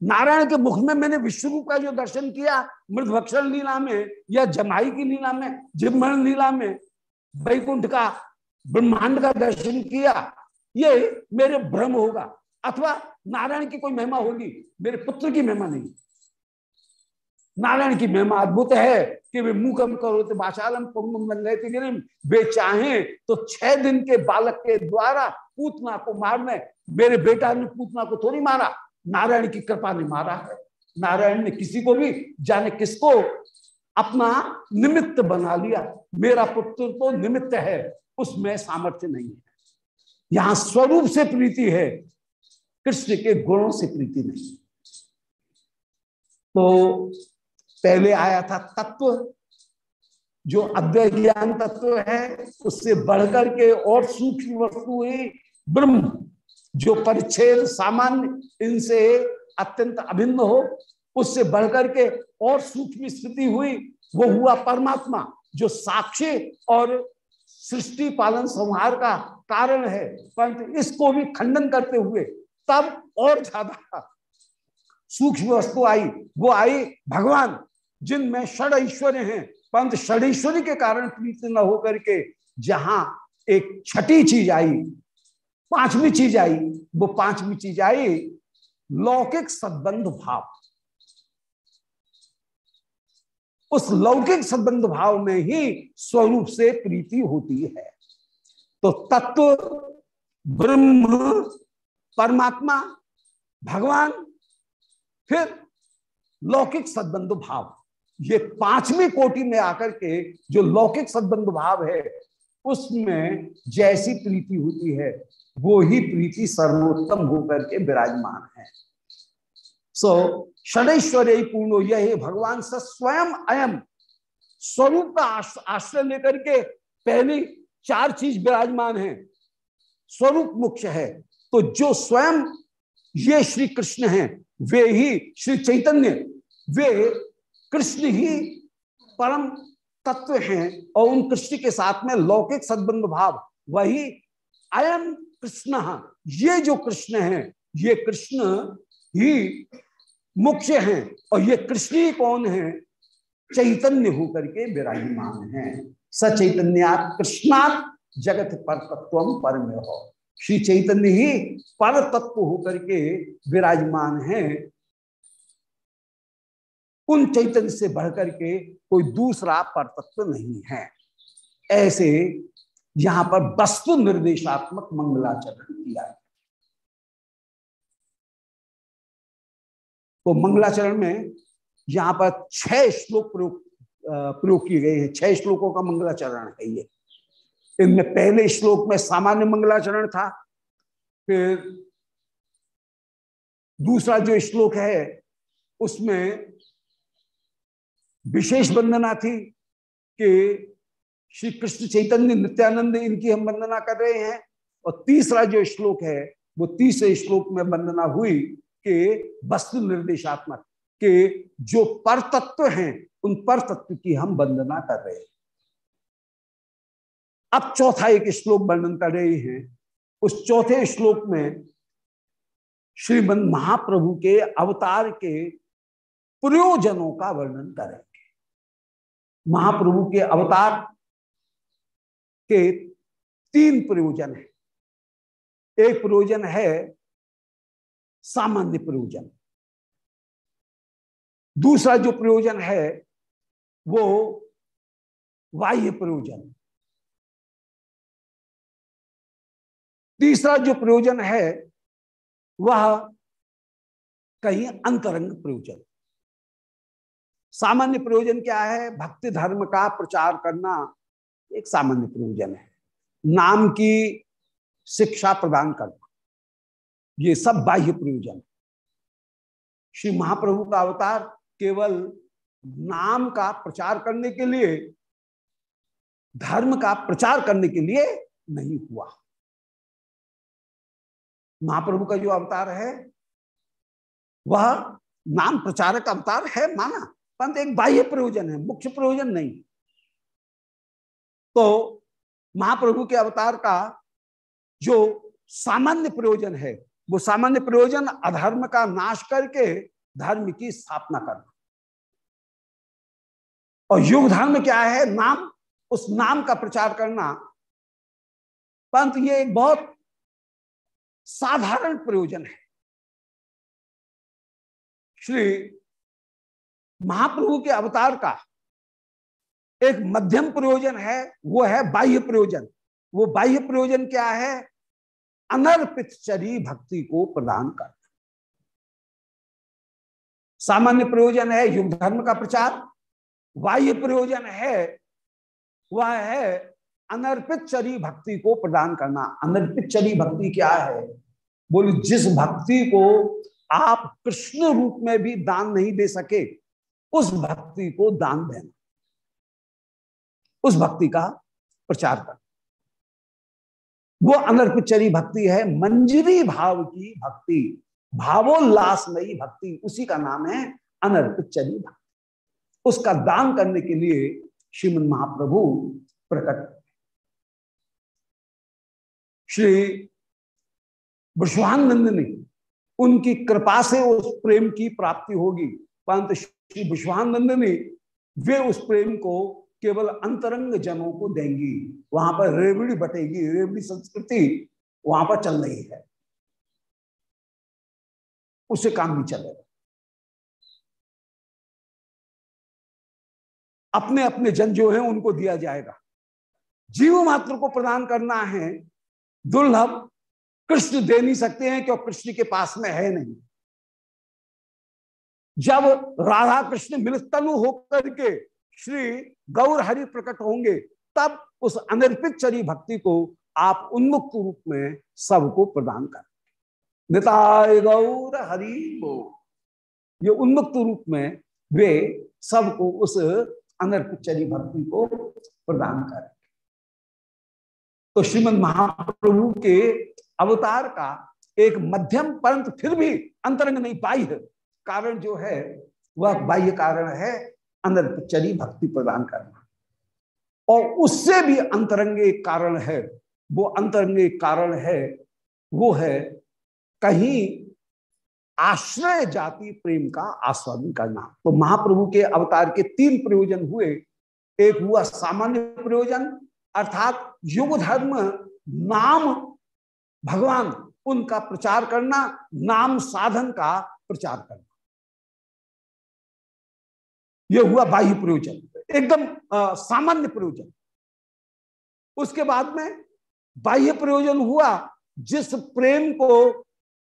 नारायण के मुख में मैंने विश्व का जो दर्शन किया मृदभक्षण लीला में या जमाई की लीला में, जिम्मण लीला में, वैकुंठ का ब्रह्मांड का दर्शन किया, ये मेरे भ्रम होगा, अथवा नारायण की कोई महिमा होगी, मेरे पुत्र की महिमा नहीं। नारायण की महिमा अद्भुत है कि वे मुकम करो बाशालम गिरिम वे चाहे तो छह दिन के बालक के द्वारा पूतना को मारने, मेरे बेटा ने पूतना को थोड़ी मारा। नारायण की कृपा ने मारा है। नारायण ने किसी को भी, जाने किसको, अपना निमित्त बना लिया। मेरा पुत्र तो निमित्त है। उसमें सामर्थ्य नहीं है। यहाँ स्वरूप से प्रीति है, कृष्ण के गुणों से प्रीति नहीं। तो पहले आया था तत्व, जो अद्वै ज्ञान तत्व है, उससे बढ़कर के और सूक्ष्म वस्तु है ब्रह्म, जो परिच्छेद सामान्य, इनसे अत्यंत अभिन्न हो, उससे बढ़कर के और सूक्ष्म स्थिति हुई, वो हुआ परमात्मा, जो साक्षी और सृष्टि पालन संहार का कारण है, परंतु इसको भी खंडन करते हुए तब और ज़्यादा सूक्ष्म वस्तु आई। वो आई भगवान जिनमें षड ऐश्वर्य हैं। परंतु षडेश्वरी के कारण प्रीति न होकर के जहाँ एक छठी चीज़ आई, पांचवी चीज़ आई, वो पांचवी चीज़ आई, लौकिक सद्बंध भाव। उस लौकिक संबंध भाव में ही स्वरूप से प्रीति होती है। तो तत्व, ब्रह्म, परमात्मा, भगवान, फिर लौकिक सद्बंध भाव। ये पांचवी कोटि में आकर के जो लौकिक सद्बंध भाव है, उसमें जैसी प्रीति होती है, वो ही प्रीति सर्वोत्तम होकर के विराजमान है। सो षडेश्वर्य पूर्ण यह भगवान से स्वयं अयम स्वरूप का आश्रय लेकर के पहली चार चीज़ विराजमान है। स्वरूप मुख्य है। तो जो स्वयं ये श्री कृष्ण हैं, वे ही श्री चैतन्य, वे कृष्ण ही परम तत्व हैं और उन कृष्ण के साथ में लौकिक सद्बंध भाव, वही अयम कृष्ण। ये जो कृष्ण है, ये कृष्ण ही मुख्य हैं और ये कृष्ण कौन है? चैतन्य होकर के विराजमान है। सचैतन्यात कृष्णात जगत पर तत्व परम हो श्री चैतन्य ही पर तत्व होकर के विराजमान है। उन चैतन्य से बढ़कर के कोई दूसरा पर तत्व नहीं है। ऐसे यहाँ पर वस्तु निर्देशात्मक मंगलाचरण किया है तो मंगलाचरण में यहाँ पर छह श्लोक प्रयोग प्रयोग किए गए हैं। छह श्लोकों का मंगलाचरण है ये। इनमें पहले श्लोक में सामान्य मंगलाचरण था, फिर दूसरा जो श्लोक है, उसमें विशेष वंदना थी कि श्री कृष्ण चैतन्य नित्यानंद इनकी हम वंदना कर रहे हैं, और तीसरा जो श्लोक है, वो तीसरे श्लोक में वंदना हुई के वस्तु निर्देशात्मक, के जो पर तत्व हैं, उन पर तत्व की हम वंदना कर रहे हैं। अब चौथा एक श्लोक वर्णन कर रहे हैं। उस चौथे श्लोक में श्रीमद महाप्रभु के अवतार के प्रयोजनों का वर्णन करेंगे। महाप्रभु के अवतार के तीन प्रयोजन है। एक प्रयोजन है सामान्य प्रयोजन। दूसरा जो प्रयोजन है, वो बाह्य प्रयोजन। तीसरा जो प्रयोजन है, वह कहीं अंतरंग प्रयोजन। सामान्य प्रयोजन क्या है? भक्ति धर्म का प्रचार करना एक सामान्य प्रयोजन है। नाम की शिक्षा प्रदान करना। ये सब बाह्य प्रयोजन। श्री महाप्रभु का अवतार केवल नाम का प्रचार करने के लिए, धर्म का प्रचार करने के लिए नहीं हुआ। महाप्रभु का जो अवतार है, वह नाम प्रचारक अवतार है माना, परंतु एक बाह्य प्रयोजन है, मुख्य प्रयोजन नहीं। तो महाप्रभु के अवतार का जो सामान्य प्रयोजन है वो सामान्य प्रयोजन अधर्म का नाश करके धर्म की स्थापना करना। और युग धर्म क्या है? नाम, उस नाम का प्रचार करना। परंतु ये एक बहुत साधारण प्रयोजन है। श्री महाप्रभु के अवतार का एक मध्यम प्रयोजन है, वो है बाह्य प्रयोजन। वो बाह्य प्रयोजन क्या है? अनर्पित चरी भक्ति को प्रदान करना सामान्य प्रयोजन है युग धर्म का प्रचार, बाह्य प्रयोजन है, वह है अनर्पित चरी भक्ति को प्रदान करना। अनर्पित चरी भक्ति क्या है? बोले, जिस भक्ति को आप कृष्ण रूप में भी दान नहीं दे सके, उस भक्ति को दान देना। उस भक्ति का प्रचार करना। वो अनर्पचरी भक्ति है, मंजरी भाव की भक्ति, भावोल्लासमयी भक्ति, उसी का नाम है अनर्पचरी भक्ति। उसका दान करने के लिए श्रीमद महाप्रभु प्रकट श्री विश्वानंद ने उनकी कृपा से उस प्रेम की प्राप्ति होगी। परंतु श्री विश्वानंद ने वे उस प्रेम को केवल अंतरंग जनों को देंगी। वहाँ पर रेवड़ी बटेगी, रेवड़ी संस्कृति वहाँ पर चल रही है। उससे काम भी चलेगा। अपने अपने जन जो है, उनको दिया जाएगा। जीव मात्र को प्रदान करना है। दुर्लभ। कृष्ण दे नहीं सकते हैं क्यों कृष्ण के पास में है नहीं। जब राधा कृष्ण मिलतनु होकर के श्री गौर हरि प्रकट होंगे, तब उस अनिर्पित चरी भक्ति को आप उन्मुक्त रूप में सबको प्रदान कर। निताय गौर हरि को। ये उन्मुक्त रूप में वे सबको उस अनर्पित चरी भक्ति को प्रदान करें। तो श्रीमद महाप्रभु के अवतार का एक मध्यम परंतु फिर भी अंतरंग नहीं पाई है। कारण जो है, वह बाह्य कारण है अनर्पचरी भक्ति प्रदान करना। और उससे भी अंतरंगे कारण है, वो अंतरंगे कारण है, वो है कहीं आश्रय जाति प्रेम का आस्वादन करना। तो महाप्रभु के अवतार के तीन प्रयोजन हुए। एक हुआ सामान्य प्रयोजन, अर्थात युग धर्म, नाम भगवान, उनका प्रचार करना, नाम साधन का प्रचार करना। यह हुआ बाह्य प्रयोजन, एकदम सामान्य प्रयोजन। उसके बाद में बाह्य प्रयोजन हुआ, जिस प्रेम को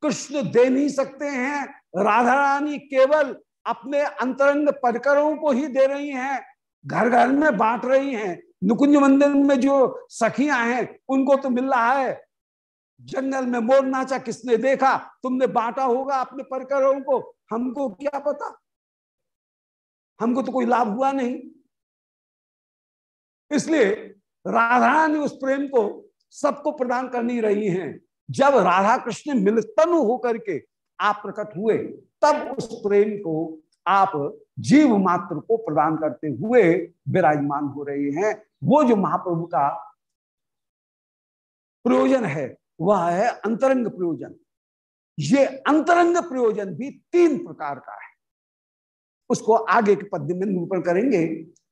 कृष्ण दे नहीं सकते हैं, राधा रानी केवल अपने अंतरंग परिकरों को ही दे रही हैं घर घर में बांट रही हैं, नुकुंज मंदिर में जो सखियाँ हैं, उनको तो मिल रहा है। जंगल में मोर नाचा किसने देखा? तुमने बांटा होगा अपने परिकरों को, हमको क्या पता? हमको तो कोई लाभ हुआ नहीं। इसलिए राधा ने उस प्रेम को सबको प्रदान करनी रही हैं। जब राधा कृष्ण मिलतन होकर के आप प्रकट हुए, तब उस प्रेम को आप जीव मात्र को प्रदान करते हुए विराजमान हो रहे हैं। वो जो महाप्रभु का प्रयोजन है, वह है अंतरंग प्रयोजन। ये अंतरंग प्रयोजन भी तीन प्रकार का है। उसको आगे के पद्य में निरूपण करेंगे।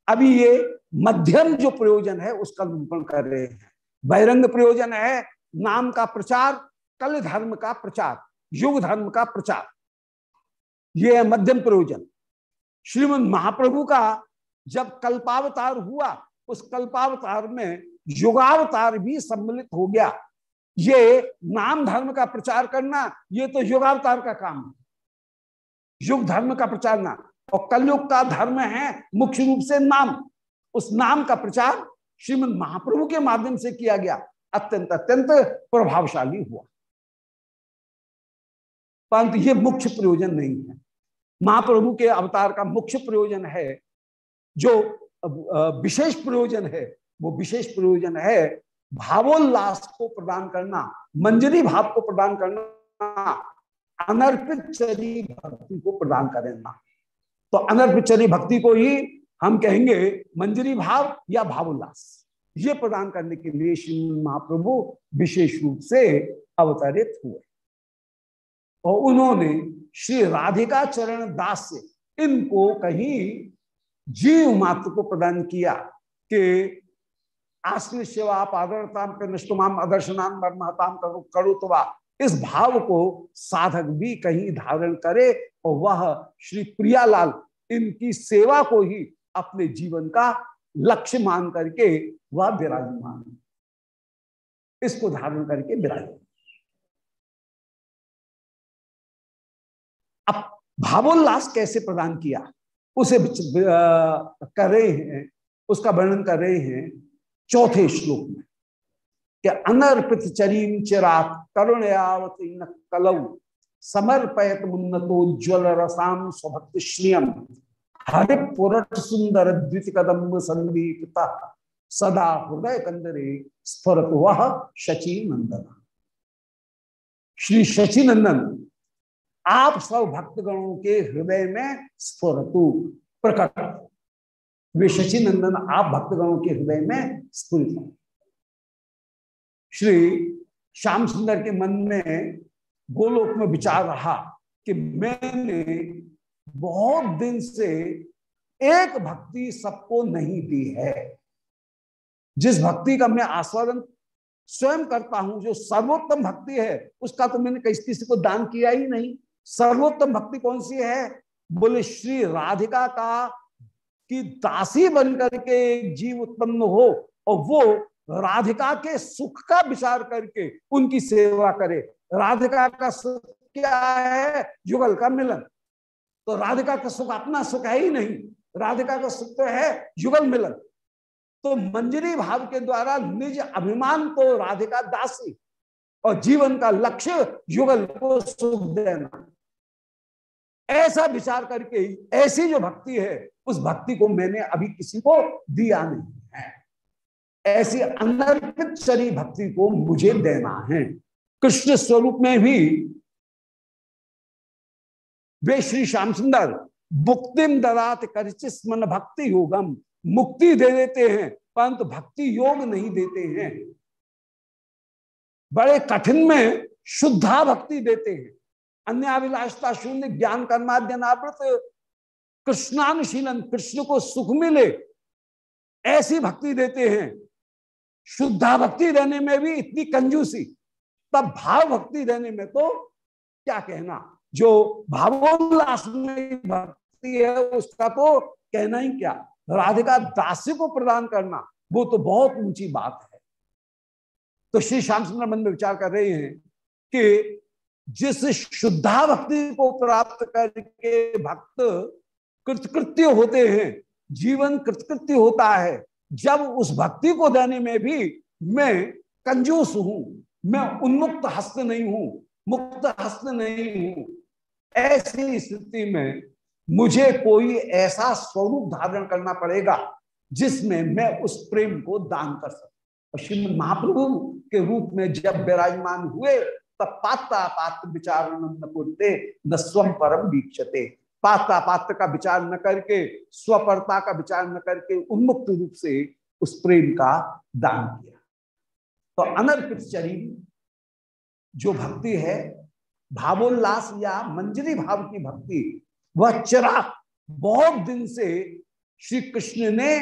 अभी ये मध्यम जो प्रयोजन है, उसका निरूपण कर रहे हैं। बहिरंग प्रयोजन है, नाम का प्रचार, कल धर्म का प्रचार, युग धर्म का प्रचार। ये है मध्यम प्रयोजन। श्रीमद महाप्रभु का जब कल्पावतार हुआ, उस कल्पावतार में युगावतार भी सम्मिलित हो गया। ये नाम धर्म का प्रचार करना, ये तो युगावतार का काम है। युग धर्म का प्रचार ना और कलयुग का धर्म है मुख्य रूप से नाम। उस नाम का प्रचार श्रीमद महाप्रभु के माध्यम से किया गया। अत्यंत अत्यंत प्रभावशाली हुआ। परंतु ये मुख्य प्रयोजन नहीं है। महाप्रभु के अवतार का मुख्य प्रयोजन है, जो विशेष प्रयोजन है, वो विशेष प्रयोजन है भावोल्लास को प्रदान करना, मंजरी भाव को प्रदान करना, अनर्पित चरी भक्ति को प्रदान करना तो अनर्पित चरी भक्ति को ही हम कहेंगे मंजरी भाव या भावोल्लास। ये प्रदान करने के लिए श्री महाप्रभु विशेष रूप से अवतरित हुए। और उन्होंने श्री राधिका चरण दास से इनको कहीं जीव मात्र को प्रदान किया कि आश्रित सेवा, पादरताम के निष्ठुमाम अदर्शनाम, मर्महताम करो तो इस भाव को साधक भी कहीं धारण करे और वह श्री प्रियालाल इनकी सेवा को ही अपने जीवन का लक्ष्य मान करके वह विराजमान इसको धारण करके विराजमान अब भावोल्लास कैसे प्रदान किया? उसे कर रहे हैं, उसका वर्णन कर रहे हैं चौथे श्लोक में। कि अनर्पित चरीम चिरात करुणयावती कलऊ समर्पयत मुन्नतोज्वल रसाम स्वभक्त श्रियम हरि पुरट सुंदर द्वित कदम संदीपता सदा हृदय कंदरे स्फुरत वह शची नंदन श्री शची नंदन आप सब भक्तगणों के हृदय में स्फुरतु। प्रकट। वे शची नंदन आप भक्तगणों के हृदय में स्फुरित श्री श्याम सुंदर के मन में गोलोक में विचार रहा कि मैंने बहुत दिन से एक भक्ति सबको नहीं दी है। जिस भक्ति का मैं आस्वादन स्वयं करता हूँ, जो सर्वोत्तम भक्ति है, उसका तो मैंने किसी को दान किया ही नहीं। सर्वोत्तम भक्ति कौन सी है? बोले, श्री राधिका का कि दासी बनकर के जीव उत्पन्न हो और वो राधिका के सुख का विचार करके उनकी सेवा करे। राधिका का सुख क्या है? युगल का मिलन। तो राधिका का सुख अपना सुख है ही नहीं। राधिका का सुख तो है युगल मिलन। तो मंजरी भाव के द्वारा निज अभिमान को राधिका दासी और जीवन का लक्ष्य युगल को सुख देना। ऐसा विचार करके ऐसी जो भक्ति है, उस भक्ति को मैंने अभी किसी को दिया नहीं। ऐसी अनर्पित शरीर भक्ति को मुझे देना है। कृष्ण स्वरूप में भी वे श्री श्याम सुंदर मुक्तिम दरात कर भक्ति योगम, मुक्ति दे देते हैं, परंतु भक्ति योग नहीं देते हैं। बड़े कठिन में शुद्धा भक्ति देते हैं। अन्य अभिलाषता शून्य, ज्ञान कर्माद्यनावृत कृष्णानुशीलन, कृष्ण को सुख मिले, ऐसी भक्ति देते हैं। शुद्धा भक्ति देने में भी इतनी कंजूसी, तब भाव भक्ति देने में तो क्या कहना? जो भावोल्लास में भक्ति है, उसका तो कहना ही क्या? राधिका दासी को प्रदान करना, वो तो बहुत ऊँची बात है। तो श्री श्याम सुंदर मन में विचार कर रहे हैं कि जिस शुद्धा भक्ति को प्राप्त करके भक्त कृतकृत्य होते हैं, जीवन कृतकृत्य होता है जब उस भक्ति को देने में भी मैं कंजूस हूँ, मैं उन्मुक्त हस्त नहीं हूँ, मुक्त हस्त नहीं हूँ, ऐसी स्थिति में मुझे कोई ऐसा स्वरूप धारण करना पड़ेगा जिसमें मैं उस प्रेम को दान कर सकूँ। श्रीमद महाप्रभु के रूप में जब विराजमान हुए, तब पात्र पात्र विचार न स्वम परम वीक्षते। पाता पात्र का विचार न करके, स्वपरता का विचार न करके उन्मुक्त रूप से उस प्रेम का दान किया। तो अनर्पित शरीर, जो भक्ति है, भावोल्लास या मंजरी भाव की भक्ति, वह चरा बहुत दिन से श्री कृष्ण ने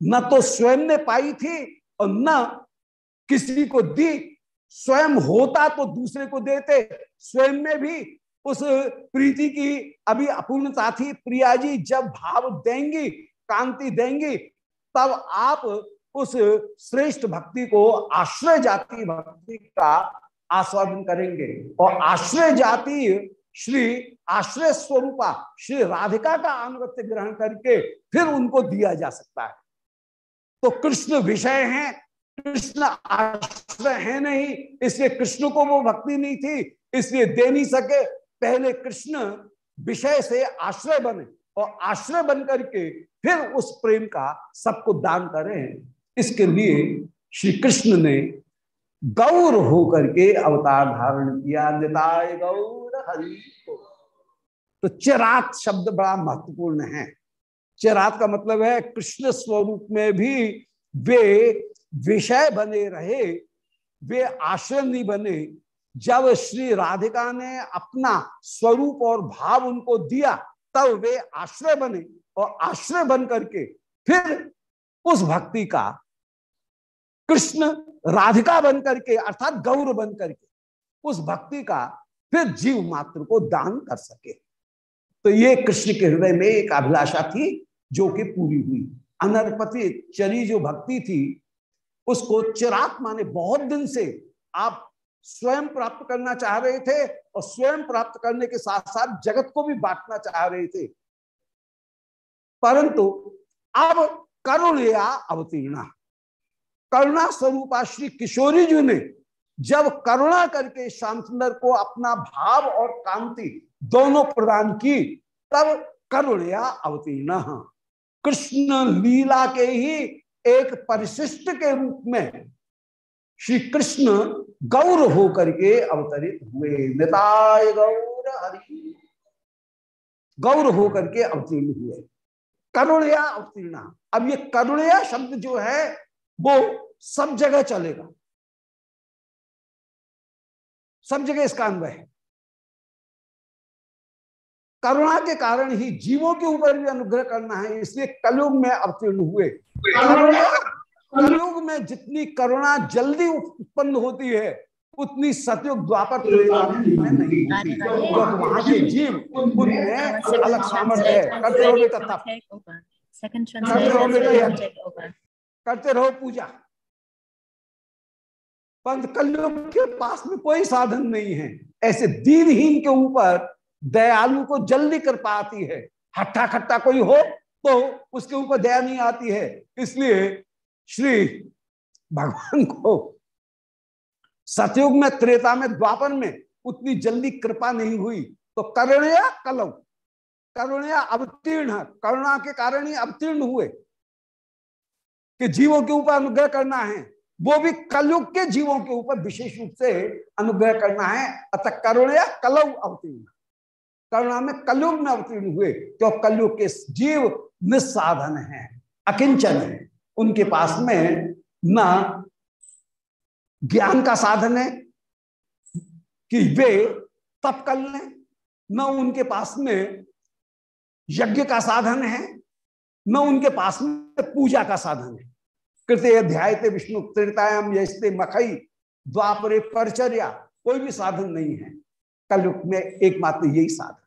न तो स्वयं ने पाई थी और न किसी को दी। स्वयं होता तो दूसरे को देते, स्वयं में भी उस प्रीति की अभी अपूर्णता थी प्रिया जी जब भाव देंगी, कांति देंगी, तब आप उस श्रेष्ठ भक्ति को आश्रय जाति भक्ति का आस्वादन करेंगे। और आश्रय जाति श्री आश्रय स्वरूपा, श्री राधिका का अनुगत्य ग्रहण करके फिर उनको दिया जा सकता है। तो कृष्ण विषय है, कृष्ण आश्रय है नहीं, इसलिए कृष्ण को वो भक्ति नहीं थी, इसलिए दे नहीं सके। पहले कृष्ण विषय से आश्रय बने और आश्रय बन करके फिर उस प्रेम का सबको दान करें इसके लिए श्री कृष्ण ने गौर होकर के अवतार धारण किया। निताय गौर हरि तो चिरात शब्द बड़ा महत्वपूर्ण है। चिरात का मतलब है कृष्ण स्वरूप में भी वे विषय बने रहे, वे आश्रय नहीं बने जब श्री राधिका ने अपना स्वरूप और भाव उनको दिया, तब वे आश्रय बने और आश्रय बन करके फिर उस भक्ति का कृष्ण राधिका बन करके, अर्थात गौर बन करके, उस भक्ति का फिर जीव मात्र को दान कर सके। तो ये कृष्ण के हृदय में एक अभिलाषा थी जो कि पूरी हुई। अनर्पति चरी जो भक्ति थी, उसको चिरात्मा ने बहुत दिन से आप स्वयं प्राप्त करना चाह रहे थे और स्वयं प्राप्त करने के साथ साथ जगत को भी बांटना चाह रहे थे। परंतु अब करुणया अवतीर्णा। करुणा स्वरूपा श्री किशोरी जी ने जब करुणा करके श्याम सुंदर को अपना भाव और कांति दोनों प्रदान की, तब करुणया अवतीर्ण। कृष्ण लीला के ही एक परिशिष्ट के रूप में श्री कृष्ण गौर होकर के अवतरित हुए। निताय गौर हरि। गौर होकर के अवतीर्ण हुए। करुणया अवतीर्णा। अब ये करुणया शब्द जो है, वो सब जगह चलेगा। सब जगह इसका अन्वय है। करुणा के कारण ही जीवों के ऊपर भी अनुग्रह करना है, इसलिए कलयुग में अवतीर्ण हुए। कलयुग में जितनी करुणा जल्दी उत्पन्न होती है उतनी सतयुग द्वापर में नहीं होती। वहाँ के जीव उनमें अलग सामर्थ्य है। करते रहोगे तब करते रहो पूजा। पंत कलयुग के पास में कोई साधन नहीं है। ऐसे दीनहीन के ऊपर दयालु को जल्दी कर पाती है। हट्टा खट्टा कोई हो तो उसके ऊपर दया नहीं आती है। इसलिए श्री भगवान को सतयुग में, त्रेता में द्वापर में उतनी जल्दी कृपा नहीं हुई। तो करुणया कलम, करुणया अवतीर्ण, करुणा के कारण ही अवतीर्ण हुए कि जीवों के ऊपर अनुग्रह करना है। वो भी कलयुग के जीवों के ऊपर विशेष रूप से अनुग्रह करना है। अतः करुणया कलव अवतीर्ण। करुणा में कलयुग में अवतीर्ण हुए क्यों तो कलयुग के जीव निस्साधन है, अकिंचन है। उनके पास में न ज्ञान का साधन है कि वे तप कर लें न उनके पास में यज्ञ का साधन है, न उनके पास में पूजा का साधन है। कृत्य अध्याय विष्णु त्रितायाम यस्ते मखई द्वापरे परचर्या, कोई भी साधन नहीं है। कलयुग में एकमात्र यही साधन।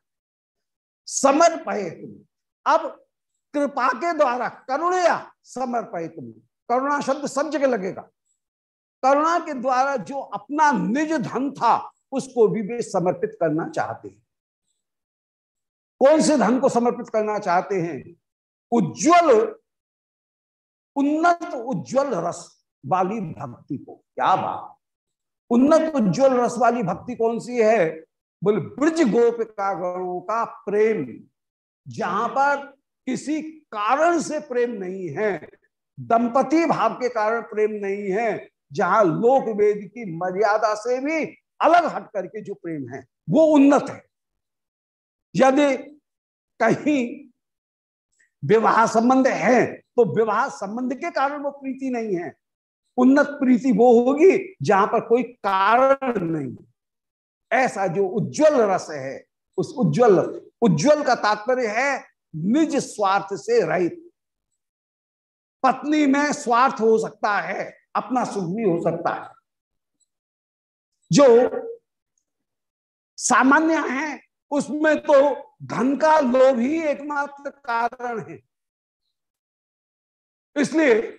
समर्पय तुम। अब कृपा के द्वारा करुणया समर्पय करुणा शब्द सब जगह लगेगा। करुणा के द्वारा जो अपना निज धन था, उसको भी वे समर्पित करना चाहते हैं। कौन से धन को समर्पित करना चाहते हैं? उज्जवल, उन्नत उज्जवल रस वाली भक्ति को। क्या बात! उन्नत उज्जवल रस वाली भक्ति कौन सी है? बोले, ब्रज गोपिका गणों का प्रेम। जहाँ पर किसी कारण से प्रेम नहीं है। दंपति भाव के कारण प्रेम नहीं है, जहाँ लोक वेद की मर्यादा से भी अलग हट करके जो प्रेम है, वो उन्नत है। यदि कहीं विवाह संबंध है तो विवाह संबंध के कारण वो प्रीति नहीं है। उन्नत प्रीति वो होगी जहाँ पर कोई कारण नहीं ऐसा जो उज्जवल रस है, उस उज्जवल उज्जवल का तात्पर्य है निज स्वार्थ से रहित। पत्नी में स्वार्थ हो सकता है, अपना सुख भी हो सकता है। जो सामान्य है, उसमें तो धन का लोभ ही एकमात्र कारण है। इसलिए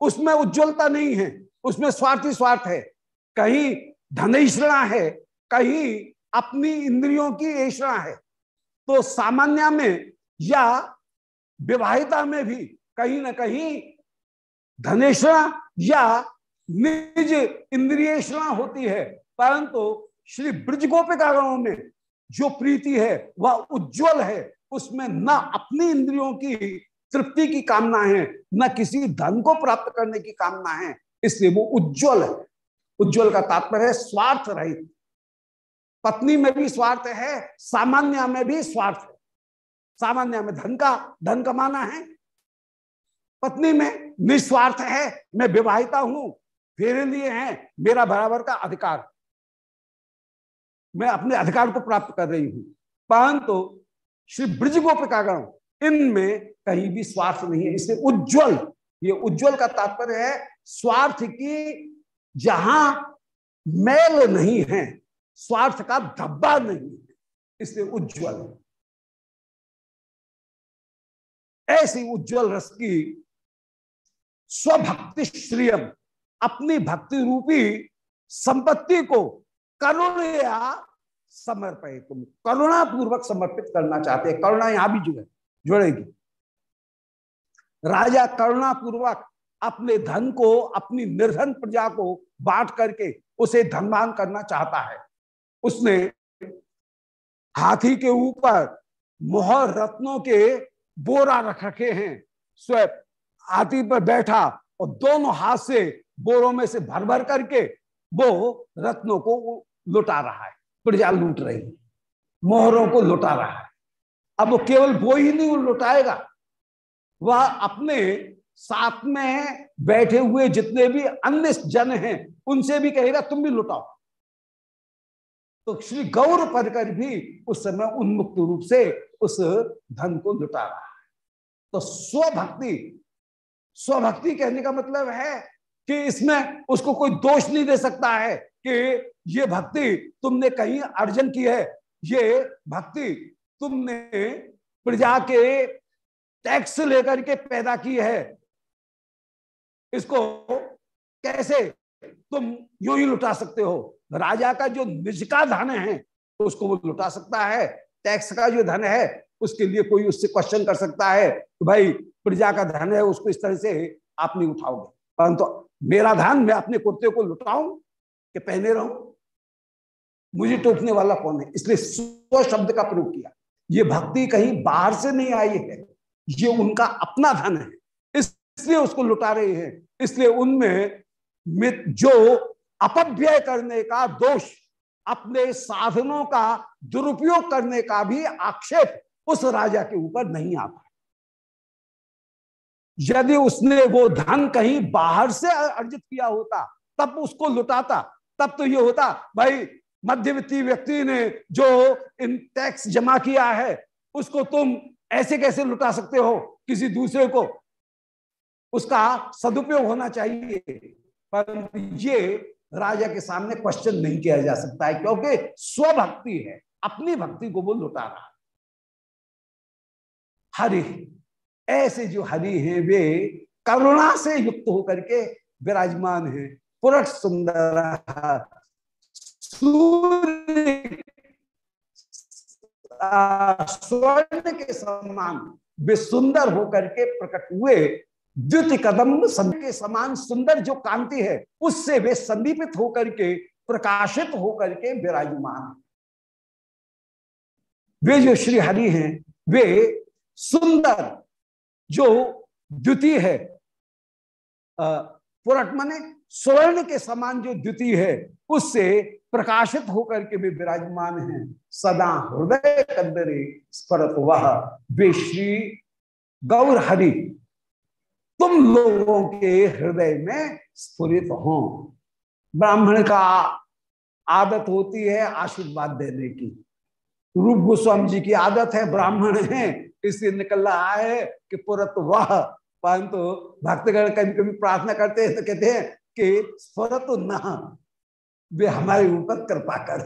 उसमें उज्जवलता नहीं है, उसमें स्वार्थी स्वार्थ है। कहीं धनेश्रणा है, कहीं अपनी इंद्रियों की ऐसा है। तो सामान्य में या विवाहिता में भी कहीं ना कहीं धनेश्वरा या निज इंद्रियेषणा होती है, परंतु श्री ब्रज गोपिकागणों में जो प्रीति है, वह उज्जवल है। उसमें न अपनी इंद्रियों की तृप्ति की कामना है, न किसी धन को प्राप्त करने की कामना है, इसलिए वो उज्जवल है। उज्जवल का तात्पर्य है स्वार्थ रहित। पत्नी में भी स्वार्थ है, सामान्य में भी स्वार्थ है। सामान्य में धन का, धन कमाना है। पत्नी में निस्वार्थ है, मैं विवाहिता हूँ फेरे लिए है, मेरा बराबर का अधिकार। मैं अपने अधिकार को प्राप्त कर रही हूँ। परंतु तो श्री ब्रज गोपिकागण इनमें कहीं भी स्वार्थ नहीं है। इसलिए उज्जवल, ये उज्जवल का तात्पर्य है, स्वार्थ की जहाँ मैल नहीं है, स्वार्थ का धब्बा नहीं है। इसलिए उज्जवल। ऐसी उज्जवल रस की स्वभक्ति श्रियम, अपनी भक्ति रूपी संपत्ति को करुणया समर्पित तुम करुणा पूर्वक समर्पित करना चाहते हैं। करुणा यहाँ भी जुड़े जुड़ेगी। राजा करुणा पूर्वक अपने धन को, अपनी निर्धन प्रजा को बांट करके उसे धनवान करना चाहता है। उसने हाथी के ऊपर मोहर रत्नों के बोरा रख रखे हैं। स्वयं हाथी पर बैठा और दोनों हाथ से बोरों में से भर भर करके वो रत्नों को लुटा रहा है। प्रजा लूट रही है। मोहरों को लुटा रहा है। अब वो केवल वो ही नहीं लुटाएगा। वह अपने साथ में बैठे हुए जितने भी अन्य जन हैं, उनसे भी कहेगा, तुम भी लुटाओ। तो श्री गौर पढ़कर भी उस समय उन्मुक्त रूप से उस धन को लुटा रहा है। तो स्वभक्ति स्वभक्ति कहने का मतलब है कि इसमें उसको कोई दोष नहीं दे सकता है कि ये भक्ति तुमने कहीं अर्जन की है, ये भक्ति तुमने प्रजा के टैक्स लेकर के पैदा की है। इसको कैसे तुम यू ही लुटा सकते हो? राजा का जो निज का धन है, उसको वो लुटा सकता है, टैक्स का जो धन है उसके लिए कोई उससे क्वेश्चन कर सकता है तो भाई प्रजा का धन है, उसको इस तरह से आप नहीं उठाओगे। परंतु तो मेरा धन मैं अपने कुर्ते को लुटाऊं कि पहने रहूँ? मुझे टोकने वाला कौन है? इसलिए स्व शब्द का प्रयोग किया। ये भक्ति कहीं बाहर से नहीं आई है। ये उनका अपना धन है। इसलिए उसको लुटा रहे हैं। इसलिए उनमें जो अपव्यय करने का दोष, अपने साधनों का दुरुपयोग करने का भी आक्षेप उस राजा के ऊपर नहीं आता यदि उसने वो धन कहीं बाहर से अर्जित किया होता, तब उसको लुटाता, तब तो ये होता, भाई, मध्यवित्तीय व्यक्ति ने जो इन टैक्स जमा किया है, उसको तुम ऐसे कैसे लुटा सकते हो किसी दूसरे को? उसका सदुपयोग होना चाहिए। पर ये राजा के सामने क्वेश्चन नहीं किया जा सकता है, क्योंकि स्वभक्ति है, अपनी भक्ति को वो लुटा रहा हरि। ऐसे जो हरि हैं वे करुणा से युक्त होकर के विराजमान है। पुरट सुंदर स्वर्ण के समान वे सुंदर होकर के प्रकट हुए। द्वित कदम के समान सुंदर जो कांति है, उससे वे संदीपित होकर के, प्रकाशित होकर के विराजमान। वे जो श्री हरि हैं, वे सुंदर, जो द्वितीय है। पुरट मने स्वर्ण के समान जो द्वितीय है, उससे प्रकाशित होकर के भी विराजमान हैं। सदा हृदय कंदरे स्परत वह, वे श्री गौर हरि तुम लोगों के हृदय में स्फुरित हो। ब्राह्मण का आदत होती है आशीर्वाद देने की। रूप गोस्वामी जी की आदत है, ब्राह्मण है इसलिए निकल रहा है कि पुरत वह, परंतु भक्तगण कभी कभी प्रार्थना करते हैं तो कहते हैं कि स्वरत न, वे हमारे ऊपर कृपा कर।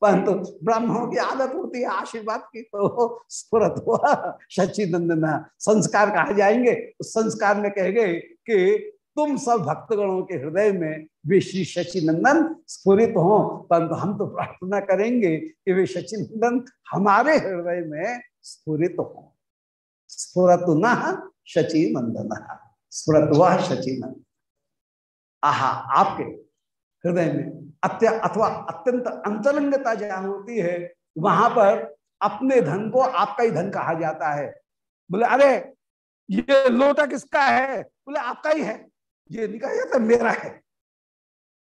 परंतु ब्राह्मणों की आदत होती है, आशीर्वाद की तो स्फुरत हुआ सचिनंदन संस्कार कहा जाएँगे? उस संस्कार में कह गए कि तुम सब भक्तगणों के हृदय में वे श्री शचिनंदन स्फुरित हो। परंतु हम तो प्रार्थना करेंगे कि वे शचिनंदन हमारे हृदय में स्फुरित हो। स्फुरत न शची नंदन स्फुरत वह शची नंदन आहा, आपके हृदय में अत्य, अथवा अत्यंत अंतरंगता जहाँ होती है, वहाँ पर अपने धन को आपका ही धन कहा जाता है। बोले, अरे, ये लोटा किसका है? बोले, आपका ही है। ये नहीं कहा जाता मेरा है।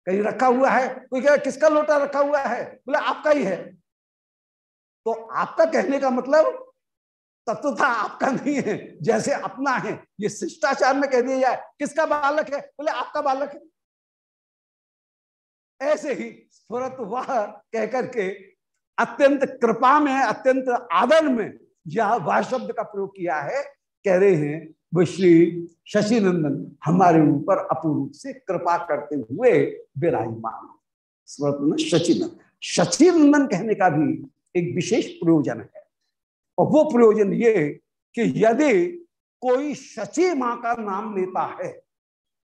कहीं रखा हुआ है? कोई कह, किसका लोटा रखा हुआ है? बोले, आपका ही है। तो आपका कहने का मतलब तत्वता आपका नहीं है, जैसे अपना है। ये शिष्टाचार में कह दिया जाए, किसका बालक है? बोले, आपका बालक है। ऐसे ही स्फुरत वह कहकर के अत्यंत कृपा में, अत्यंत आदर में यह वह शब्द का प्रयोग किया है। कह रहे हैं, वो श्री शशि नंदन हमारे ऊपर अपूर्व से कृपा करते हुए विराजमान स्मृत शचिनंदन शचिनंदन कहने का भी एक विशेष प्रयोजन है। और वो प्रयोजन ये कि यदि कोई शची माँ का नाम लेता है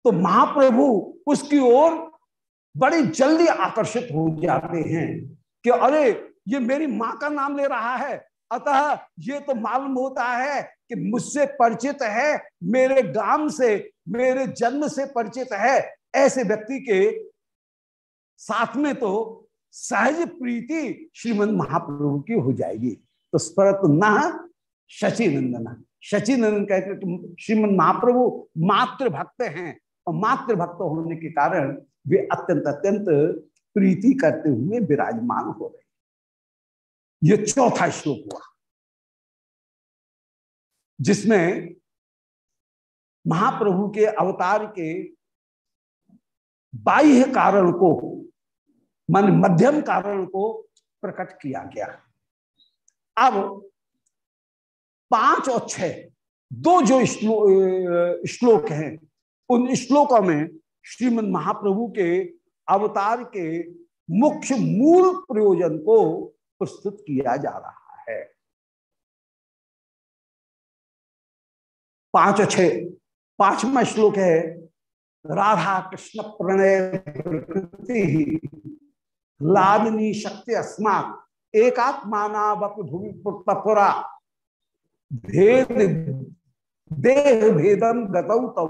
तो महाप्रभु उसकी ओर बड़ी जल्दी आकर्षित हो जाते हैं कि अरे, ये मेरी माँ का नाम ले रहा है। अतः ये तो मालूम होता है कि मुझसे परिचित है, मेरे गाँव से, मेरे जन्म से परिचित है। ऐसे व्यक्ति के साथ में तो सहज प्रीति श्रीमद महाप्रभु की हो जाएगी। तो स्परत न शचि नंदन शचि नंदन कहकर श्रीमद महाप्रभु मातृ भक्त हैं। और मातृ भक्त होने के कारण वे अत्यंत अत्यंत प्रीति करते हुए विराजमान हो रहे ये चौथा श्लोक हुआ। जिसमें महाप्रभु के अवतार के बाह्य कारण को, मान मध्यम कारण को प्रकट किया गया। अब पाँच और छह, दो जो श्लोक श्लोक हैं, उन श्लोकों में श्रीमद महाप्रभु के अवतार के मुख्य मूल प्रयोजन को प्रस्तुत किया जा रहा है। पाँच छ पांचवा श्लोक है, राधा कृष्ण प्रणय प्रकृति ही, लादनी शक्ति अस्मात एकात्मानावप भूमि पुरा भेद देह भेदम गतौ तौ।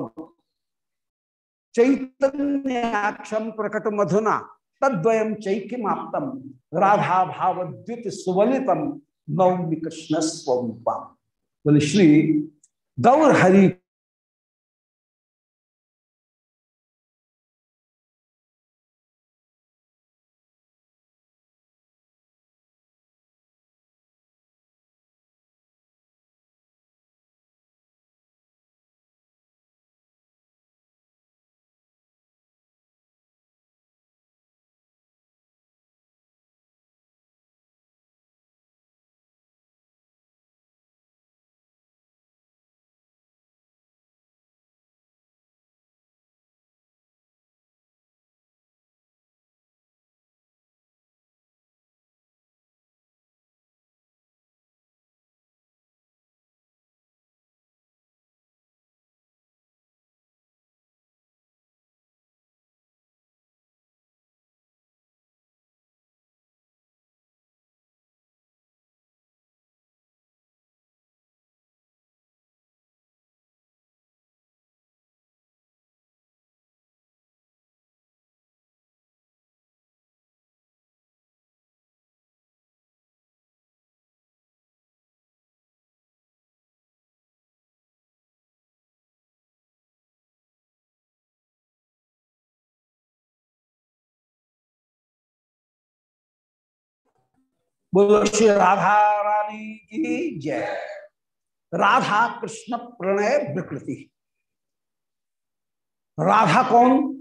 चैतन्याक्षम प्रकट मधुना तद्वयम चैक्यमाप्तम राधा भावद्युत सुवलितम नवमी कृष्ण स्वरूपम बोले, श्री गौर हरि बोलो, श्री राधा रानी की जय। राधा कृष्ण प्रणय विकृति। राधा कौन?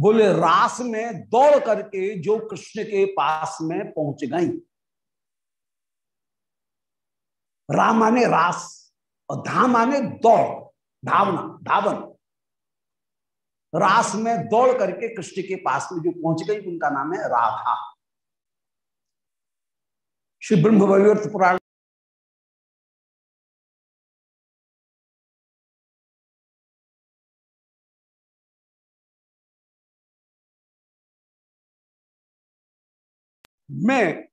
बोले, रास में दौड़ करके जो कृष्ण के पास में पहुँच गई। राम माने रास और धाम माने दौड़, धावना, धावन। रास में दौड़ करके कृष्ण के पास में जो पहुँच गई, उनका नाम है राधा। श्री ब्रह्म वैवर्त पुराण मैं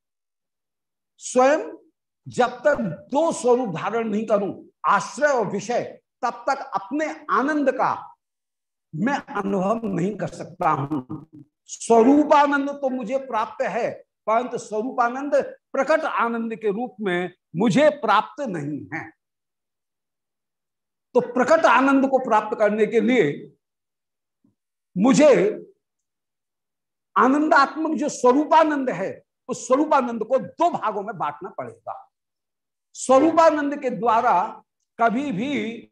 स्वयं जब तक दो स्वरूप धारण नहीं करूँ, आश्रय और विषय, तब तक अपने आनंद का मैं अनुभव नहीं कर सकता हूँ। स्वरूपानंद तो मुझे प्राप्त है, परंतु स्वरूपानंद प्रकट आनंद के रूप में मुझे प्राप्त नहीं है। तो प्रकट आनंद को प्राप्त करने के लिए मुझे आनंदात्मक जो स्वरूपानंद है, उस स्वरूपानंद को दो भागों में बांटना पड़ेगा। स्वरूपानंद के द्वारा कभी भी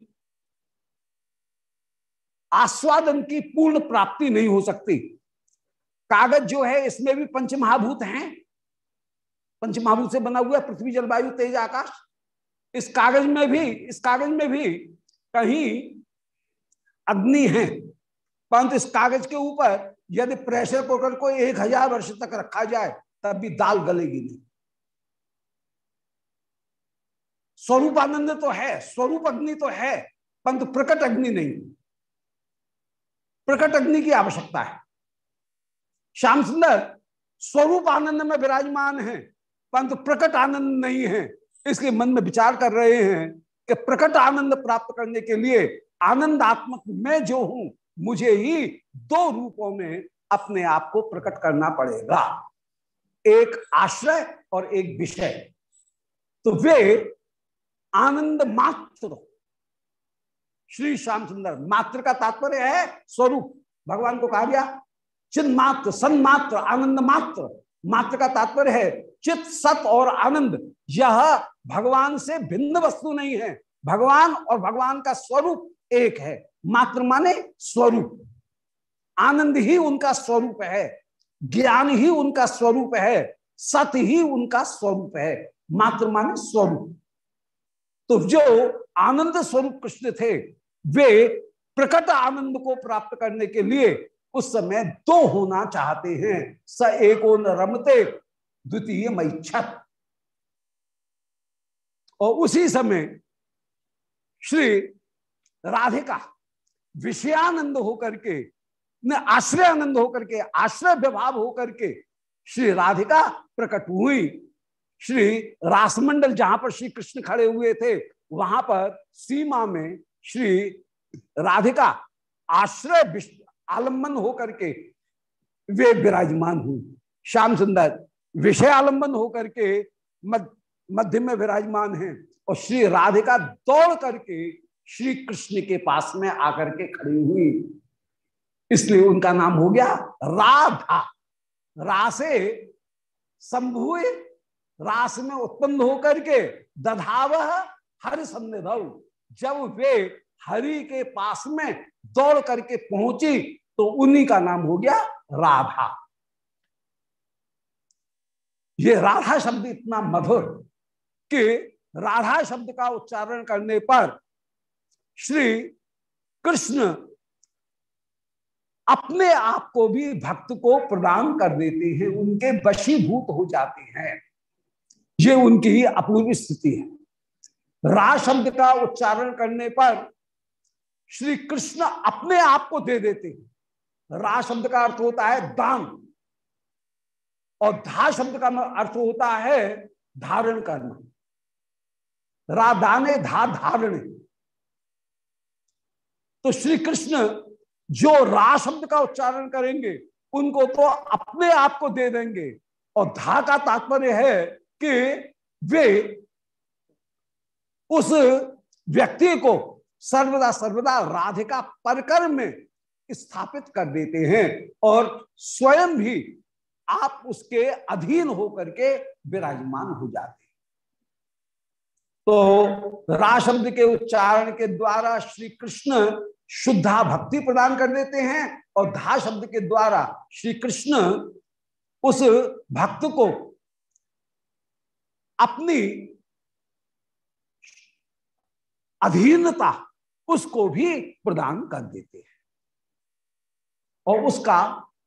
आस्वादन की पूर्ण प्राप्ति नहीं हो सकती। कागज़ जो है, इसमें भी पंच महाभूत हैं। पंच महाभूत से बना हुआ पृथ्वी, जलवायु, तेज आकाश। इस कागज़ में भी, इस कागज़ में भी कहीं अग्नि है। परंतु इस कागज़ के ऊपर यदि प्रेशर कुकर को एक हज़ार वर्ष तक रखा जाए, तब भी दाल गलेगी नहीं। स्वरूप आनंद तो है, स्वरूप अग्नि तो है, परंतु प्रकट अग्नि नहीं। प्रकट अग्नि की आवश्यकता है। श्याम सुंदर, स्वरूप आनंद में विराजमान है। परंतु प्रकट आनंद नहीं है। इसलिए मन में विचार कर रहे हैं कि प्रकट आनंद प्राप्त करने के लिए आनंदात्मक मैं जो हूँ, मुझे ही दो रूपों में अपने आप को प्रकट करना पड़ेगा। एक आश्रय और एक विषय। तो वे आनंद मात्र। श्री श्याम सुंदर, मात्र का तात्पर्य है स्वरूप। भगवान को कहा गया चिन्ह मात्र सन्मात्र, आनंद मात्र। मात्र का तात्पर्य है चित, सत और आनंद। यह भगवान से भिन्न वस्तु नहीं है। भगवान और भगवान का स्वरूप एक है। मात्र माने स्वरूप। आनंद ही उनका स्वरूप है। ज्ञान ही उनका स्वरूप है। सत ही उनका स्वरूप है। मात्र माने स्वरूप। तो जो आनंद स्वरूप कृष्ण थे, वे प्रकट आनंद को प्राप्त करने के लिए उस समय दो होना चाहते हैं। स एको रमते द्वितीय मैच्छत और उसी समय श्री राधिका विषयानंद होकर के, न आश्रय आनंद होकर के, आश्रय विभाव होकर के श्री राधिका प्रकट हुई। श्री रासमंडल जहाँ पर श्री कृष्ण खड़े हुए थे, वहाँ पर सीमा में श्री राधिका आश्रय आलंबन होकर के वे विराजमान हुई। श्याम सुंदर विषय आलंबन होकर के मध्य में विराजमान है और श्री राधिका दौड़ करके श्री कृष्ण के पास में आकर के खड़ी हुई। इसलिए उनका नाम हो गया राधा। रासे संभुए रास में उत्पन्न होकर के दधाव हर सन्निधव जब वे हरि के पास में दौड़ करके पहुँची तो उन्हीं का नाम हो गया राधा। ये राधा शब्द इतना मधुर कि राधा शब्द का उच्चारण करने पर श्री कृष्ण अपने आप को भी भक्त को प्रदान कर देते हैं, उनके वशीभूत हो जाते हैं। ये उनकी अपूर्व स्थिति है। रा शब्द का उच्चारण करने पर श्री कृष्ण अपने आप को दे देते हैं। रा शब्द का अर्थ होता है दान। और धा शब्द का अर्थ होता है धारण करना। रा दाने धा धारण। तो श्री कृष्ण जो रा शब्द का उच्चारण करेंगे, उनको तो अपने आप को दे देंगे। और धा का तात्पर्य है कि वे उस व्यक्ति को सर्वदा सर्वदा राधिका परकर में स्थापित कर देते हैं और स्वयं भी आप उसके अधीन होकर के विराजमान हो जाते तो रा शब्द के उच्चारण के द्वारा श्री कृष्ण शुद्धा भक्ति प्रदान कर देते हैं और धा शब्द के द्वारा श्री कृष्ण उस भक्त को अपनी अधीनता उसको भी प्रदान कर देते हैं और उसका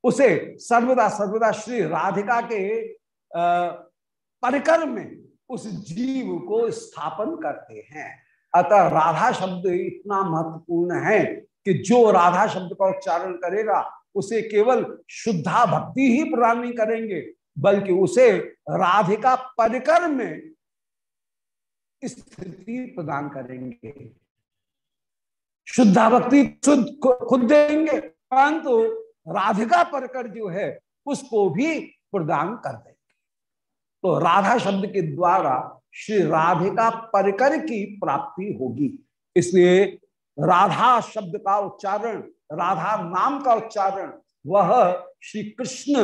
उसे सर्वदा सर्वदा श्री राधिका के परिकर में उस जीव को स्थापन करते हैं। अतः राधा शब्द इतना महत्वपूर्ण है कि जो राधा शब्द का उच्चारण करेगा, उसे केवल शुद्धा भक्ति ही प्रदान नहीं करेंगे, बल्कि उसे राधिका परिकर में स्थिति प्रदान करेंगे। शुद्धा भक्ति शुद्ध खुद देंगे, परंतु राधिका परकर जो है, उसको भी प्रदान कर देंगे। तो राधा शब्द के द्वारा श्री राधिका परिकर की प्राप्ति होगी। इसलिए राधा शब्द का उच्चारण, राधा नाम का उच्चारण, वह श्री कृष्ण,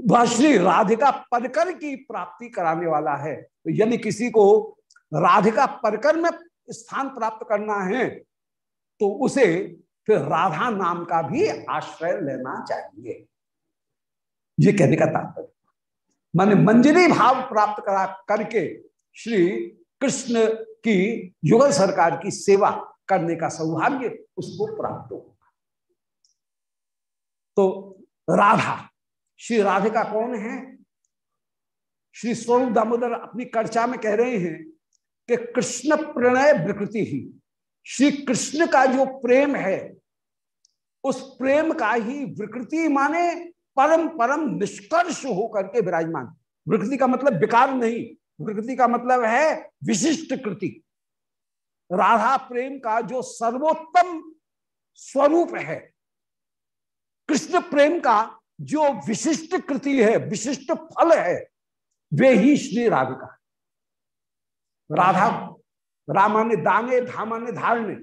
वह श्री राधिका परकर की प्राप्ति कराने वाला है। तो यदि किसी को राधिका परकर में स्थान प्राप्त करना है तो उसे फिर राधा नाम का भी आश्रय लेना चाहिए। ये कहने का तात्पर्य। माने मंजरी भाव प्राप्त करा करके श्री कृष्ण की युगल सरकार की सेवा करने का सौभाग्य उसको प्राप्त होगा। तो राधा, श्री राधिका कौन है? श्री स्वरूप दामोदर अपनी कर्चा में कह रहे हैं कि कृष्ण प्रणय विकृति ही श्री कृष्ण का जो प्रेम है, उस प्रेम का ही विकृति माने परम परम निष्कर्ष होकर के विराजमान। विकृति का मतलब विकार नहीं, विकृति का मतलब है विशिष्ट कृति। राधा प्रेम का जो सर्वोत्तम स्वरूप है, कृष्ण प्रेम का जो विशिष्ट कृति है, विशिष्ट फल है, वे ही श्री राधिका। राधा रामान्य दाने धामान्य धारणे।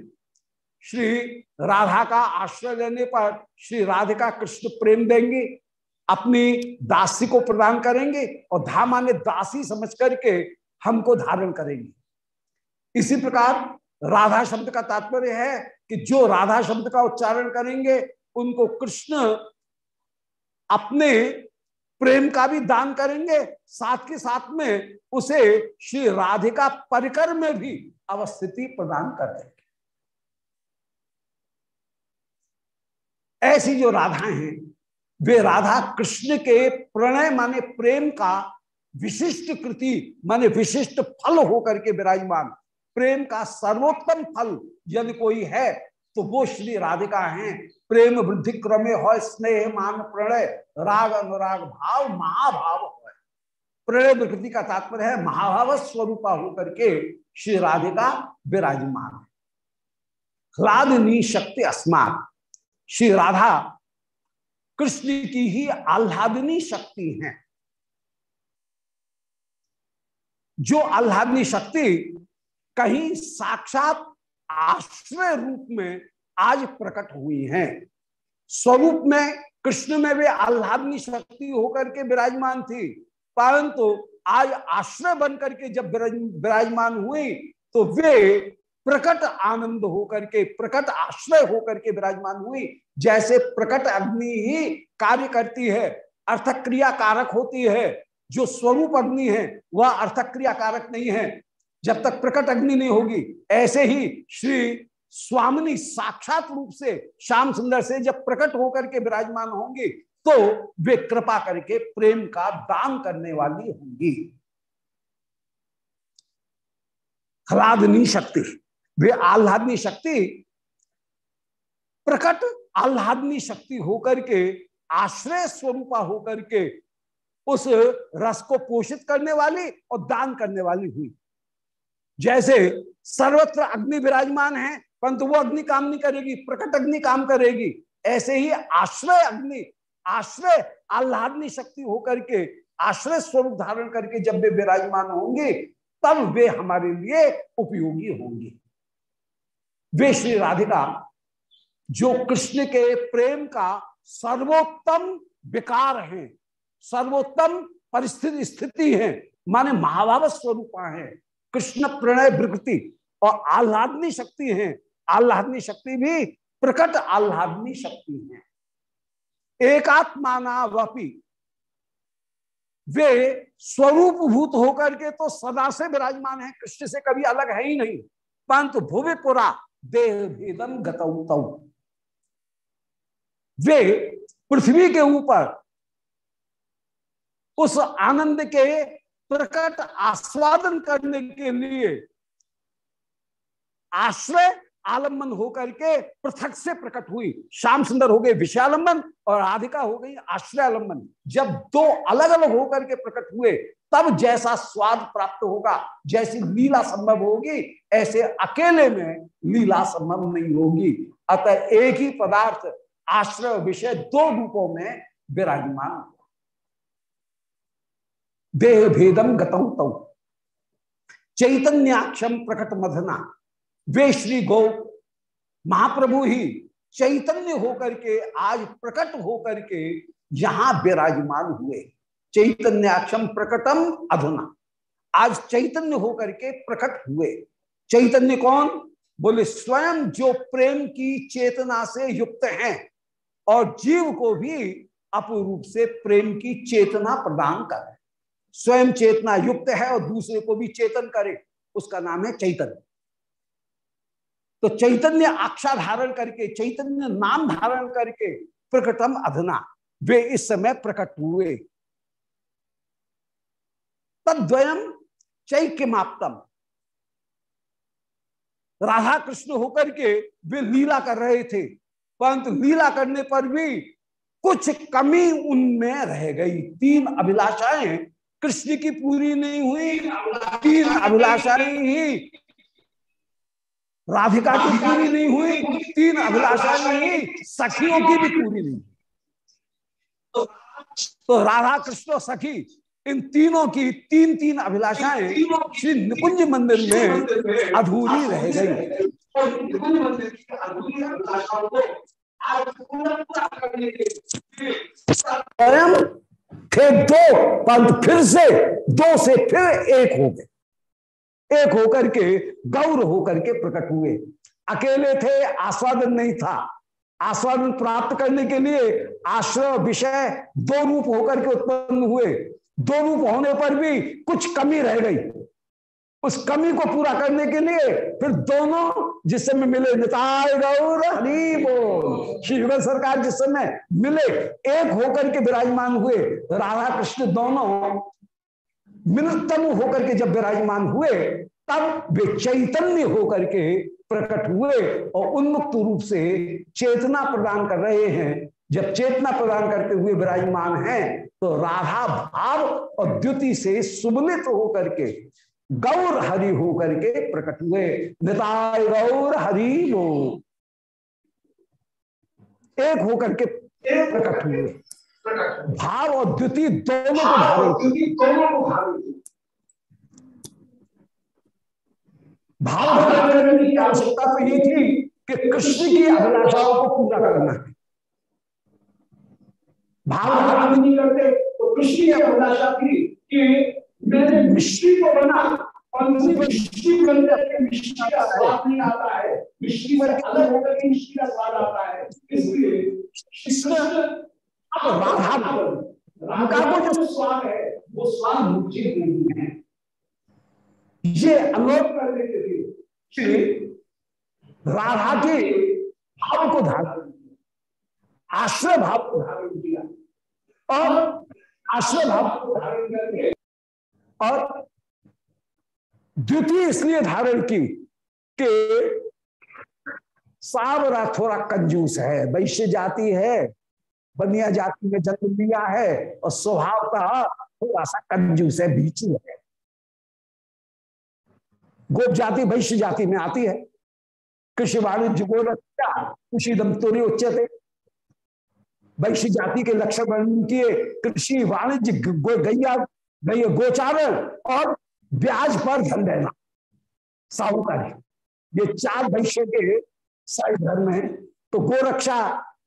श्री राधा का आश्रय लेने पर श्री राधिका कृष्ण प्रेम देंगे, अपनी दासी को प्रदान करेंगे और धामान्य दासी समझ करके हमको धारण करेंगे। इसी प्रकार राधा शब्द का तात्पर्य है कि जो राधा शब्द का उच्चारण करेंगे, उनको कृष्ण अपने प्रेम का भी दान करेंगे, साथ के साथ में उसे श्री राधिका परिकर में भी अवस्थिति प्रदान कर देंगे। ऐसी जो राधाएँ हैं, वे राधा कृष्ण के प्रणय माने प्रेम का विशिष्ट कृति माने विशिष्ट फल होकर के विराजमान। प्रेम का सर्वोत्तम फल यदि कोई है तो वो श्री राधिका हैं। प्रेम वृद्धि क्रमे हो स्नेह मान प्रणय राग अनुराग भाव, महाभाव हो प्रणय विकृति का तात्पर्य है, महाभाव स्वरूपा होकर के श्री राधिका विराजमान है। ह्लादनी शक्ति अस्मात। श्री राधा कृष्ण की ही आह्लादनी शक्ति है। जो आह्लादनी शक्ति कहीं साक्षात आश्रय रूप में आज प्रकट हुई है। स्वरूप में, कृष्ण में भी आह्लादनी शक्ति होकर के विराजमान थी। परंतु आज आश्रय बन करके जब विराजमान हुई तो वे प्रकट आनंद होकर के, प्रकट आश्रय होकर के विराजमान हुई। जैसे प्रकट अग्नि ही कार्य करती है अर्थक्रिया कारक होती है। जो स्वरूप अग्नि है, वह अर्थक्रिया कारक नहीं है। जब तक प्रकट अग्नि नहीं होगी, ऐसे ही श्री स्वामिनी साक्षात रूप से श्याम सुंदर से जब प्रकट होकर के विराजमान होंगे तो वे कृपा करके प्रेम का दान करने वाली होंगी। ह्लादनी शक्ति, वे आह्लादनी शक्ति, प्रकट आह्लादनी शक्ति होकर के, आश्रय स्वरूपा होकर के उस रस को पोषित करने वाली और दान करने वाली हुई। जैसे सर्वत्र अग्नि विराजमान है, परंतु वो अग्नि काम नहीं करेगी, प्रकट अग्नि काम करेगी। ऐसे ही आश्रय अग्नि, आश्रय आह्लादनी शक्ति होकर के, आश्रय स्वरूप धारण करके जब वे विराजमान होंगे, तब वे हमारे लिए उपयोगी होंगे। वे श्री राधिका, जो कृष्ण के प्रेम का सर्वोत्तम विकार है, सर्वोत्तम परिस्थिति स्थिति है, माने महाभाव स्वरूपा है कृष्ण प्रणय प्रकृति और आह्लादनी शक्ति है। आह्लादनी शक्ति भी प्रकट आह्लादनी शक्ति है। एकात्माना वपी वे स्वरूप भूत होकर के तो सदा से विराजमान है। कृष्ण से कभी अलग है ही नहीं। परंतु भुवि पुरा देह भेदम गतौ वे पृथ्वी के ऊपर उस आनंद के प्रकट आस्वादन करने के लिए आश्रय आलंबन होकर के पृथक से प्रकट हुई। श्याम सुंदर हो गए विषयालंबन और राधिका हो गई आश्रयालंबन जब दो अलग अलग होकर के प्रकट हुए, तब जैसा स्वाद प्राप्त होगा, जैसी लीला संभव होगी, ऐसे अकेले में लीला संभव नहीं होगी। अतः एक ही पदार्थ, आश्रय विषय दो रूपों में विराजमान देह भेदम गतौ चैतन्याक्षम प्रकट मधना वे श्री गौ महाप्रभु ही चैतन्य होकर के, आज प्रकट होकर के यहाँ विराजमान हुए। चैतन्याक्षम प्रकटम अधुना। आज चैतन्य होकर के प्रकट हुए। चैतन्य कौन? बोले, स्वयं जो प्रेम की चेतना से युक्त हैं और जीव को भी अपूरूप से प्रेम की चेतना प्रदान करे स्वयं चेतना युक्त है और दूसरे को भी चेतन करे, उसका नाम है चैतन्य। तो चैतन्य आक्षा धारण करके, चैतन्य नाम धारण करके प्रकटम अधना, वे इस समय प्रकट हुए। तद्वयम चैक्यमाप्तम। राधा कृष्ण होकर के वे लीला कर रहे थे, परंतु लीला करने पर भी कुछ कमी उनमें रह गई। तीन अभिलाषाएँ कृष्ण की पूरी नहीं हुई तीन अभिलाषाएँ ही राधिका की पूरी नहीं हुई तीन अभिलाषा नहीं सखियों की भी पूरी नहीं तो राधा कृष्ण सखी इन तीनों की तीन तीन अभिलाषाएँ श्री निकुंज मंदिर में अधूरी रह गई। स्वयं थे दो पंत फिर से, दो से फिर एक हो गए। एक होकर के गौर होकर के प्रकट हुए। अकेले थे, आस्वादन नहीं था। आस्वादन प्राप्त करने के लिए आश्रय विषय दो रूप होकर के उत्पन्न हुए। दो रूप होने पर भी कुछ कमी रह गई। उस कमी को पूरा करने के लिए फिर दोनों जिस समय मिले निताय गौर हरी बोल श्री सरकार जिस समय मिले, एक होकर के विराजमान हुए राधा कृष्ण दोनों मिलतम होकर के जब विराजमान हुए, तब वे चैतन्य होकर के प्रकट हुए और उन्मुक्त रूप से चेतना प्रदान कर रहे हैं। जब चेतना प्रदान करते हुए विराजमान हैं तो राधा भाव और द्युति से सुमलित होकर के गौर हरि होकर के प्रकट हुए। निताय गौर हरि लो एक होकर के प्रकट हुए। भाव और द्युति दोनों को धारण भाव करने की आवश्यकता तो ये थी कि कृष्ण की अभिलाषाओं को पूरा करना है। भाव धारण नहीं करते तो कृष्ण की अभिलाषा थी कि मैंने मिश्री को बना। और मुझे मिश्री बनते अपने मिश्री का स्वाद नहीं आता है। मिश्री से अलग होकर के मिश्री का स्वाद आता है। इसलिए अब राधा राधा को जो स्वाद है, वो स्वाद मुझे नहीं है। ये अनुरोध कर देते थे कि राधा के भाव को धारण आश्रय भाव को धारण किया। और आश्रय भाव को धारण करके और द्वितीय इसलिए धारण की कि सावरा थोड़ा कंजूस है, वैश्य जाति है, बनिया जाति में जन्म लिया है और स्वभाव का थोड़ा सा कंजूस है बीच है। गोप जाति वैश्य जाति में आती है। कृषि वाणिज्य गोरक्षा कृषि दमतोरी उच्चते। वैश्य जाति के लक्षण वर्णन किए, कृषि वाणिज्य गैया गैया गोचारण और ब्याज पर धन देना। साहूकारी ये चार भविष्य के साइड धर्म है। तो गोरक्षा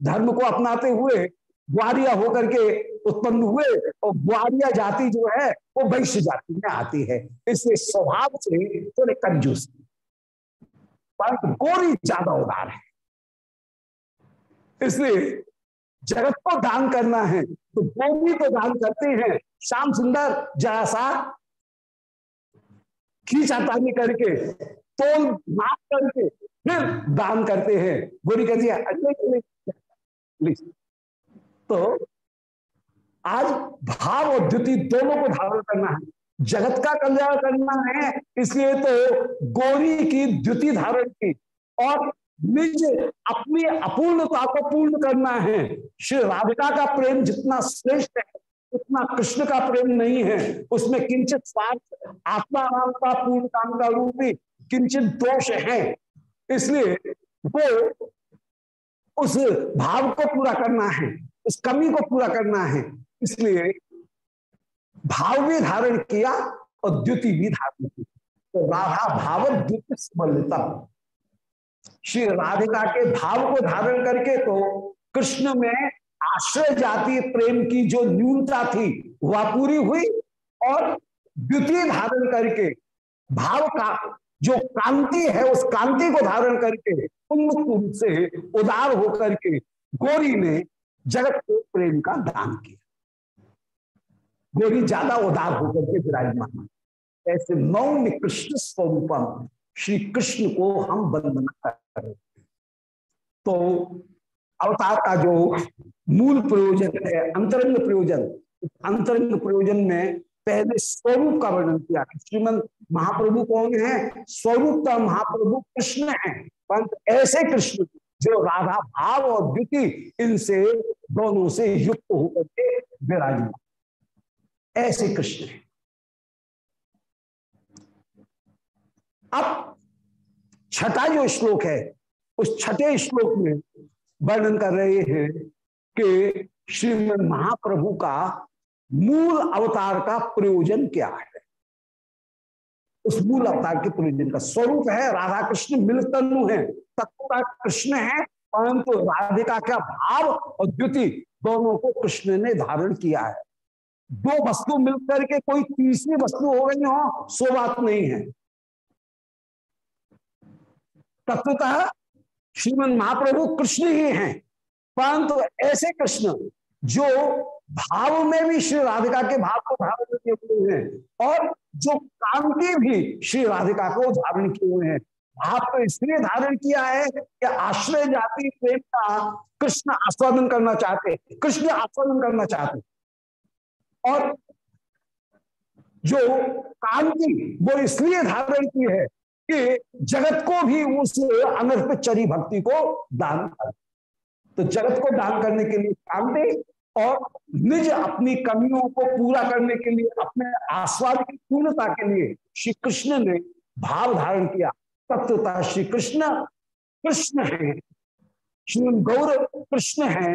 धर्म को अपनाते हुए, ग्वारिया होकर के उत्पन्न हुए और ग्वारिया जाति जो है, वो वैश्य जाति में आती है। इसलिए स्वभाव से थोड़े कंजूस परंतु गोरी ज़्यादा उदार है। इसलिए जगत को दान करना है तो गोरी को दान करते हैं श्याम सुंदर जरा सा खींचातानी करके, तोल नाप करके, फिर दान करते हैं। गोरी कहती है अजय तो आज भाव और द्युति दोनों को धारण करना है। जगत का कल्याण करना है, इसलिए तो गोरी की द्युति धारण की और निज अपनी अपूर्णता को पूर्ण करना है। श्री राधिका का प्रेम जितना श्रेष्ठ है उतना कृष्ण का प्रेम नहीं है। उसमें किंचित स्वार्थ, आत्मा का पूर्ण काम का रूप किंचित दोष है। इसलिए वो उस भाव को पूरा करना है, उस कमी को पूरा करना है। इसलिए भाव भी धारण किया और द्युति भी धारण की तो राधा भाव द्युति समलिता। श्री राधिका के भाव को धारण करके तो कृष्ण में आश्रय जाति प्रेम की जो न्यूनता थी, वह पूरी हुई और द्वितीय धारण करके, भाव का, जो कांति है, उस कांति को धारण करके उन्मुक्त रूप से उदार होकर के गोरी ने जगत को प्रेम का दान किया। गोरी ज़्यादा उदार होकर के विराजमान। ऐसे मौन कृष्ण स्वरूपम श्री कृष्ण को हम वंदना कर तो अवतार का जो मूल प्रयोजन है, अंतरंग प्रयोजन। अंतरंग प्रयोजन में पहले स्वरूप का वर्णन किया श्रीमंत महाप्रभु कौन है? स्वरूप का महाप्रभु कृष्ण है। परंतु ऐसे कृष्ण जो राधा, भाव और द्विति इनसे दोनों से युक्त होकर के विराजमान। ऐसे कृष्ण है। अब छठा जो श्लोक है, उस छठे श्लोक में वर्णन कर रहे हैं कि श्रीमद महाप्रभु का मूल अवतार का प्रयोजन क्या है? उस मूल अवतार के प्रयोजन का स्वरूप है राधा कृष्ण मिलतनु है। तत्व का कृष्ण है, परंतु राधिका का भाव और द्युति दोनों को कृष्ण ने धारण किया है। दो वस्तु मिलकर के कोई तीसरी वस्तु हो गई हो, सो बात नहीं है। तत्वतः श्रीमद महाप्रभु कृष्ण ही हैं। परंतु ऐसे कृष्ण जो भाव में भी श्री राधिका के भाव को धारण किए हुए हैं और जो कांति भी श्री राधिका को धारण किए हुए हैं। भाव तो इसलिए धारण किया है कि आश्रय जाति प्रेम का कृष्ण आस्वादन करना चाहते कृष्ण आस्वादन करना चाहते और जो कांति वो इसलिए धारण की है कि जगत को भी उस अनर्पित चरी भक्ति को दान कर। तो जगत को दान करने के लिए कांति और निज अपनी कमियों को पूरा करने के लिए, अपने आस्वाद की पूर्णता के लिए श्री कृष्ण ने भाव धारण किया। तत्वता श्री कृष्ण कृष्ण है। श्री गौर कृष्ण है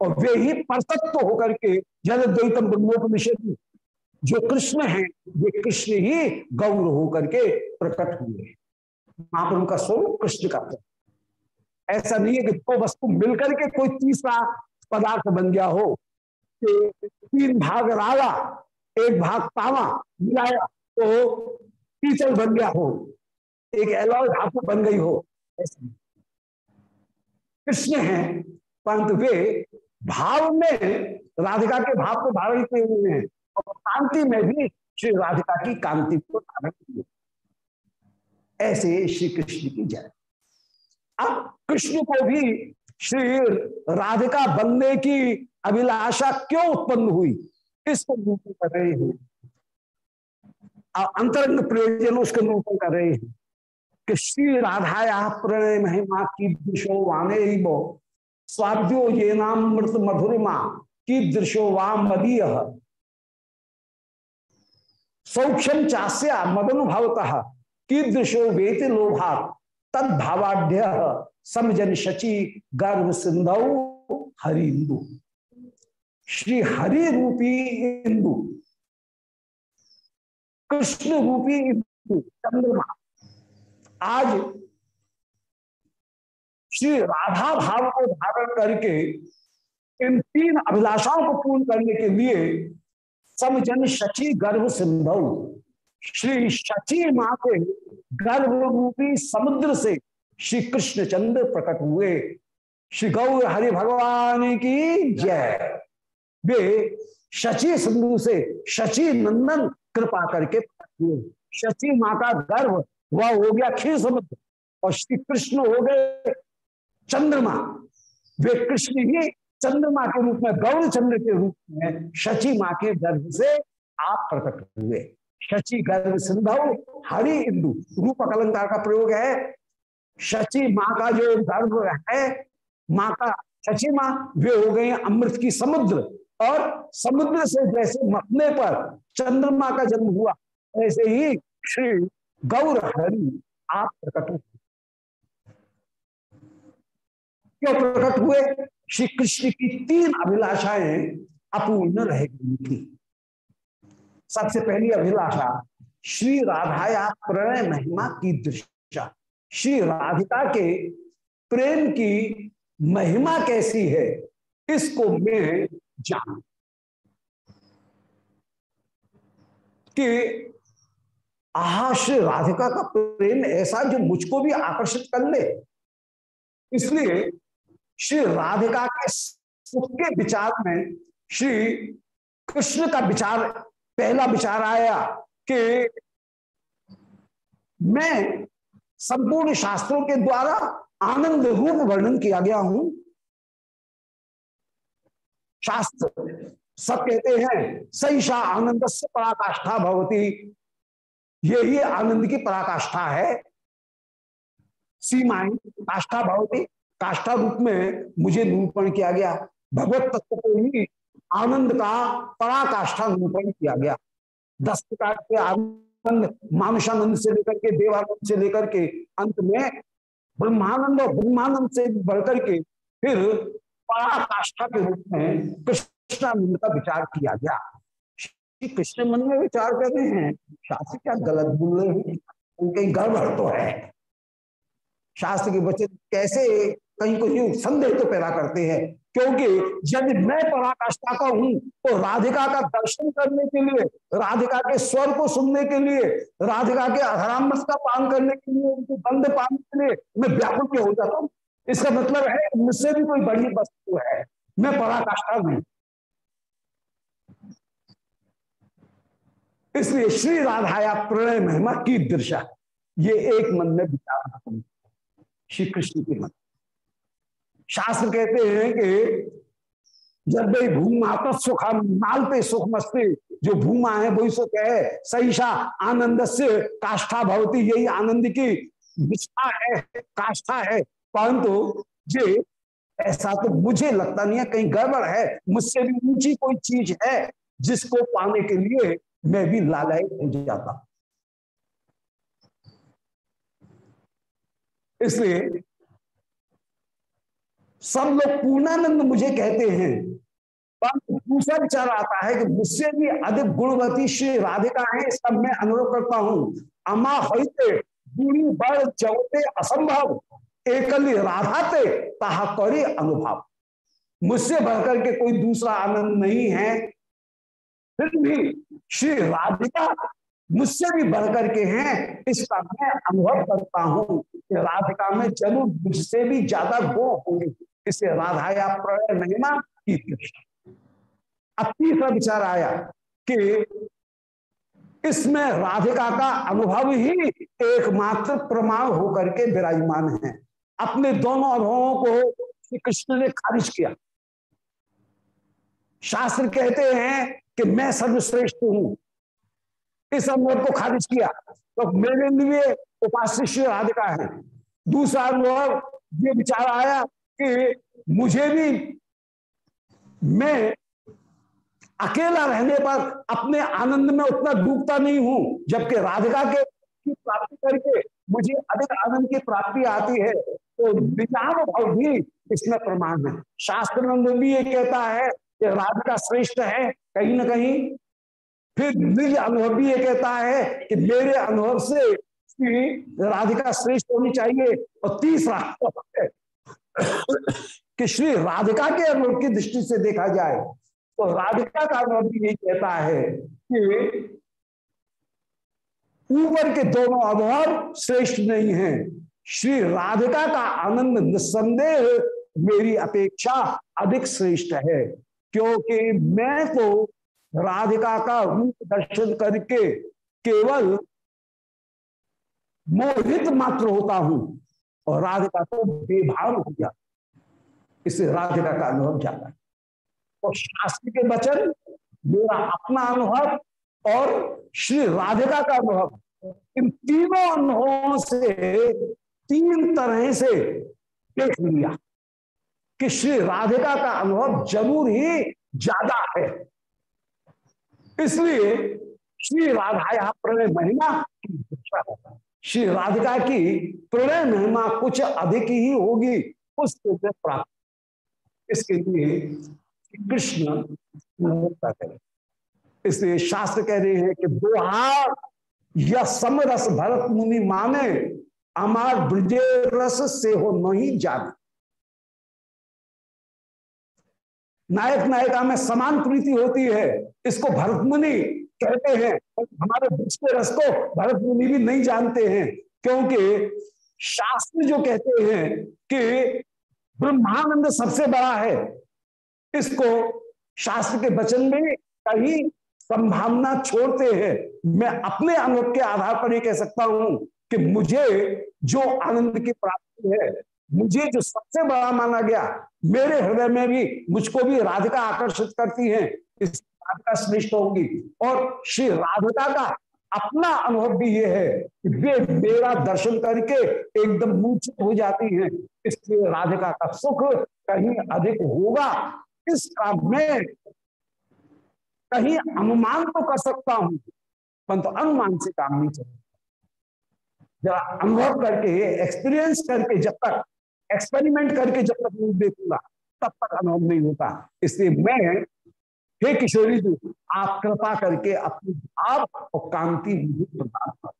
और वे ही परतत्व होकर के जल द्वैतम ब्रह्मोपनिषद जो कृष्ण है, वे कृष्ण ही गौर होकर के प्रकट हुए महाप्रभु का स्वरूप कृष्ण का ऐसा नहीं है कि दो वस्तु मिलकर के कोई तीसरा पदार्थ बन गया हो। कि तीन भाग रागा एक भाग पावा, मिलाया तो टीचर बन गया हो, एक एलॉय धातु बन गई हो कृष्ण है, परंतु वे भाव में राधिका के भाव को धारण किए हुए हैं और कांति में भी श्री राधिका की कांति को धारण किए ऐसे श्री कृष्ण की जय। अब कृष्ण को भी श्री राधिका बनने की अभिलाषा क्यों उत्पन्न हुई? इसको निरूपण कर रहे हैं? अंतरंग प्रयोजन उसके निरूपण कर रहे हैं कि श्री राधाया प्रणय महिमा की दृशो वाने स्वाद्यो ये नाम मृत मधुरिमा की दृशो वाम मदीय। सौक्षम चास्या मदनुभवतः कीदृशो वेति लोभा तद्भावाढ़ समझन शची गर्भ सिंधु हरिंदु श्री हरि रूपी इंदु। कृष्ण रूपी इंदु, चंद्रमा। आज श्री राधा भाव को धारण करके इन तीन अभिलाषाओं को पूर्ण करने के लिए समझन शची गर्भ सिंधु। श्री शची माँ के गर्भ रूपी समुद्र से श्री कृष्ण चंद्र प्रकट हुए। श्री गौर हरि भगवान की जय। वे शची सिंधु से शची नंदन कृपा करके प्रकट हुए। शची माँ का गर्भ वह हो गया खीर समुद्र और श्री कृष्ण हो गए चंद्रमा। वे कृष्ण ही चंद्रमा के रूप में, गौर चंद्र के रूप में शची माँ के गर्भ से आप प्रकट हुए। शची गर्भ सिंधु हरि इंदु, रूप अलंकार का प्रयोग है। शची माँ का जो गर्भ है, माँ का शची माँ, वे हो गए अमृत की समुद्र। और समुद्र से जैसे मतने पर चंद्रमा का जन्म हुआ, ऐसे ही श्री गौर हरि आप प्रकट हुए। क्यों प्रकट हुए? श्री कृष्ण की तीन अभिलाषाएँ अपूर्ण रह गई थी। सबसे पहली अभिलाषा श्री राधाया प्रणय महिमा की दृष्टा। श्री राधिका के प्रेम की महिमा कैसी है, इसको मैं जान। कि आहा, श्री राधिका का प्रेम ऐसा जो मुझको भी आकर्षित कर ले। इसलिए श्री राधिका के सुख के विचार में श्री कृष्ण का विचार, पहला विचार आया। कि मैं संपूर्ण शास्त्रों के द्वारा आनंद रूप वर्णन किया गया हूँ। शास्त्र सब कहते हैं सही शाह आनंद से पराकाष्ठा भवती। यही आनंद की पराकाष्ठा है। सीमाएँ काष्ठा भवती। काष्ठा रूप में मुझे निरूपण किया गया। भगवत तत्व को ही आनंद का पराकाष्ठा निरूपण किया गया। दस प्रकार के आनंद, मानुषानंद से लेकर के, देवानंद से लेकर के, अंत में ब्रह्मानंद और ब्रह्मानंद से बढ़कर के फिर पराकाष्ठा के रूप में कृष्णानंद का विचार किया गया। कृष्ण मन में विचार कर रहे हैं, शास्त्र क्या गलत बोल रहे हैं? उनके गड़बड़ तो है। शास्त्र के बच्चे कैसे कहीं कहीं संदेह तो पैदा करते हैं। क्योंकि यदि मैं पराकाष्ठा का हूँ तो राधिका का दर्शन करने के लिए, राधिका के स्वर को सुनने के लिए, राधिका के अधरामृत का पान करने के लिए, उनके बंद पाने के लिए मैं व्याकुल हो जाता हूँ। इसका मतलब है, मुझसे भी कोई बड़ी वस्तु है। मैं पराकाष्ठा नहीं इसलिए श्री राधाया प्रणय महिमा की दृशा। ये एक मन में विचार श्री कृष्ण के मन शास्त्र कहते हैं कि जब वे भूमा सुख मालते सुख मस्ते, जो भूमा है वही सुख है। सहीशा आनंद से काष्ठा भवती, यही आनंद की विष्ठा है, काष्ठा है। परंतु जे ऐसा तो मुझे लगता नहीं है, कहीं गड़बड़ है। मुझसे भी ऊँची कोई चीज़ है जिसको पाने के लिए मैं भी लालय हो जाता। इसलिए सब लोग पूर्णानंद मुझे कहते हैं। पर दूसरा विचार आता है कि मुझसे भी अधिक गुणवती श्री राधिका है इसका मैं अनुरोध करता हूँ। अमा होते गुणी बड़ जगते असंभव, एकली राधाते, ताहा करे अनुभव। मुझसे बढ़कर के कोई दूसरा आनंद नहीं है। फिर भी श्री राधिका मुझसे भी बढ़कर के हैं, इसका मैं अनुभव करता हूँ। राधिका में ज़रूर मुझसे भी ज़्यादा गो होंगे। इसे राधाया प्रणय महिमा की अब तीसरा विचार आया कि इसमें राधिका का अनुभव ही एकमात्र प्रमाण होकर के विराजमान है। अपने दोनों अनुभवों को श्री कृष्ण ने खारिज किया। शास्त्र कहते हैं कि मैं सर्वश्रेष्ठ हूँ। इस अनुभव को खारिज किया। तो मेरे लिए उपास्य श्री राधिका है। दूसरा अनुभव, ये विचार आया कि मुझे भी मैं अकेला रहने पर अपने आनंद में उतना डूबता नहीं हूँ, जबकि राधिका के प्राप्ति करके मुझे अधिक आनंद की प्राप्ति आती है तो विचार भाव भी इसमें प्रमाण है। शास्त्र भी ये कहता है कि राधिका श्रेष्ठ है, कहीं ना कहीं। फिर निज अनुभव भी ये कहता है कि मेरे अनुभव से राधिका श्रेष्ठ होनी चाहिए, और तीसरा कि श्री राधिका के अनुभव की दृष्टि से देखा जाए तो राधिका का भी यही कहता है कि ऊपर के दोनों अनुभव श्रेष्ठ नहीं है। श्री राधिका का आनंद निस्संदेह मेरी अपेक्षा अधिक श्रेष्ठ है, क्योंकि मैं तो राधिका का रूप दर्शन करके केवल मोहित मात्र होता हूँ। और राधिका तो बेभाव हो जाता इससे राधिका का अनुभव जाता है। और शास्त्र के वचन, मेरा अपना अनुभव और श्री राधिका का अनुभव, इन तीनों अनुभवों से, तीन तरह से देख लिया कि श्री राधिका का अनुभव ज़रूर ही ज़्यादा है। इसलिए श्री राधा प्रणय महिमा श्री राधिका की प्रणय महिमा कुछ अधिक ही होगी उस प्राप्त इसके लिए कृष्ण करें। इसलिए शास्त्र कह रहे हैं कि दो दोहार या समरस भरत मुनि माने, अमार ब्रजे रस से हो नहीं जाने। नायक नायिका में समान प्रीति होती है, इसको भरत मुनि कहते हैं। हमारे ब्रज के रस को भरत मुनि भी नहीं जानते हैं, क्योंकि शास्त्र जो कहते हैं कि ब्रह्मानंद सबसे बड़ा है, इसको शास्त्र के वचन में कहीं संभावना छोड़ते हैं। मैं अपने अनुभव के आधार पर ये कह सकता हूँ कि मुझे जो आनंद की प्राप्ति है, मुझे जो सबसे बड़ा माना गया, मेरे हृदय में भी, मुझको भी राधिका आकर्षित करती है। इस राधिका श्रेष्ठ होगी। और श्री राधिका का अपना अनुभव भी ये है कि वे मेरा दर्शन करके एकदम मूर्छित हो जाती हैं। इसलिए राधिका का सुख कहीं अधिक होगा। इसका मैं कहीं अनुमान तो कर सकता हूँ, परंतु तो अनुमान से काम नहीं चलेगा। जरा अनुभव करके एक्सपीरियंस करके जब तक एक्सपेरिमेंट करके जब तक नहीं देखूँगा, तब तक अनुभव नहीं होता। इसलिए मैं हे किशोरी जी, आप कृपा करके अपनी भाव और कांति मुझे प्रदान कर।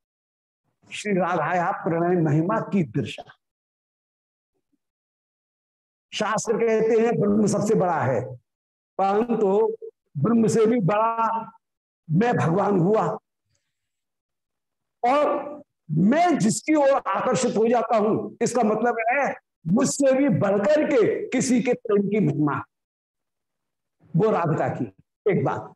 श्री राधाया प्रणय महिमा की दृशा। शास्त्र कहते हैं, ब्रह्म सबसे बड़ा है। परंतु तो ब्रह्म से भी बड़ा मैं भगवान हुआ। और मैं जिसकी ओर आकर्षित हो जाता हूँ, इसका मतलब है मुझसे भी बढ़कर के किसी के प्रेम की महिमा। वो राधिका की, एक बात।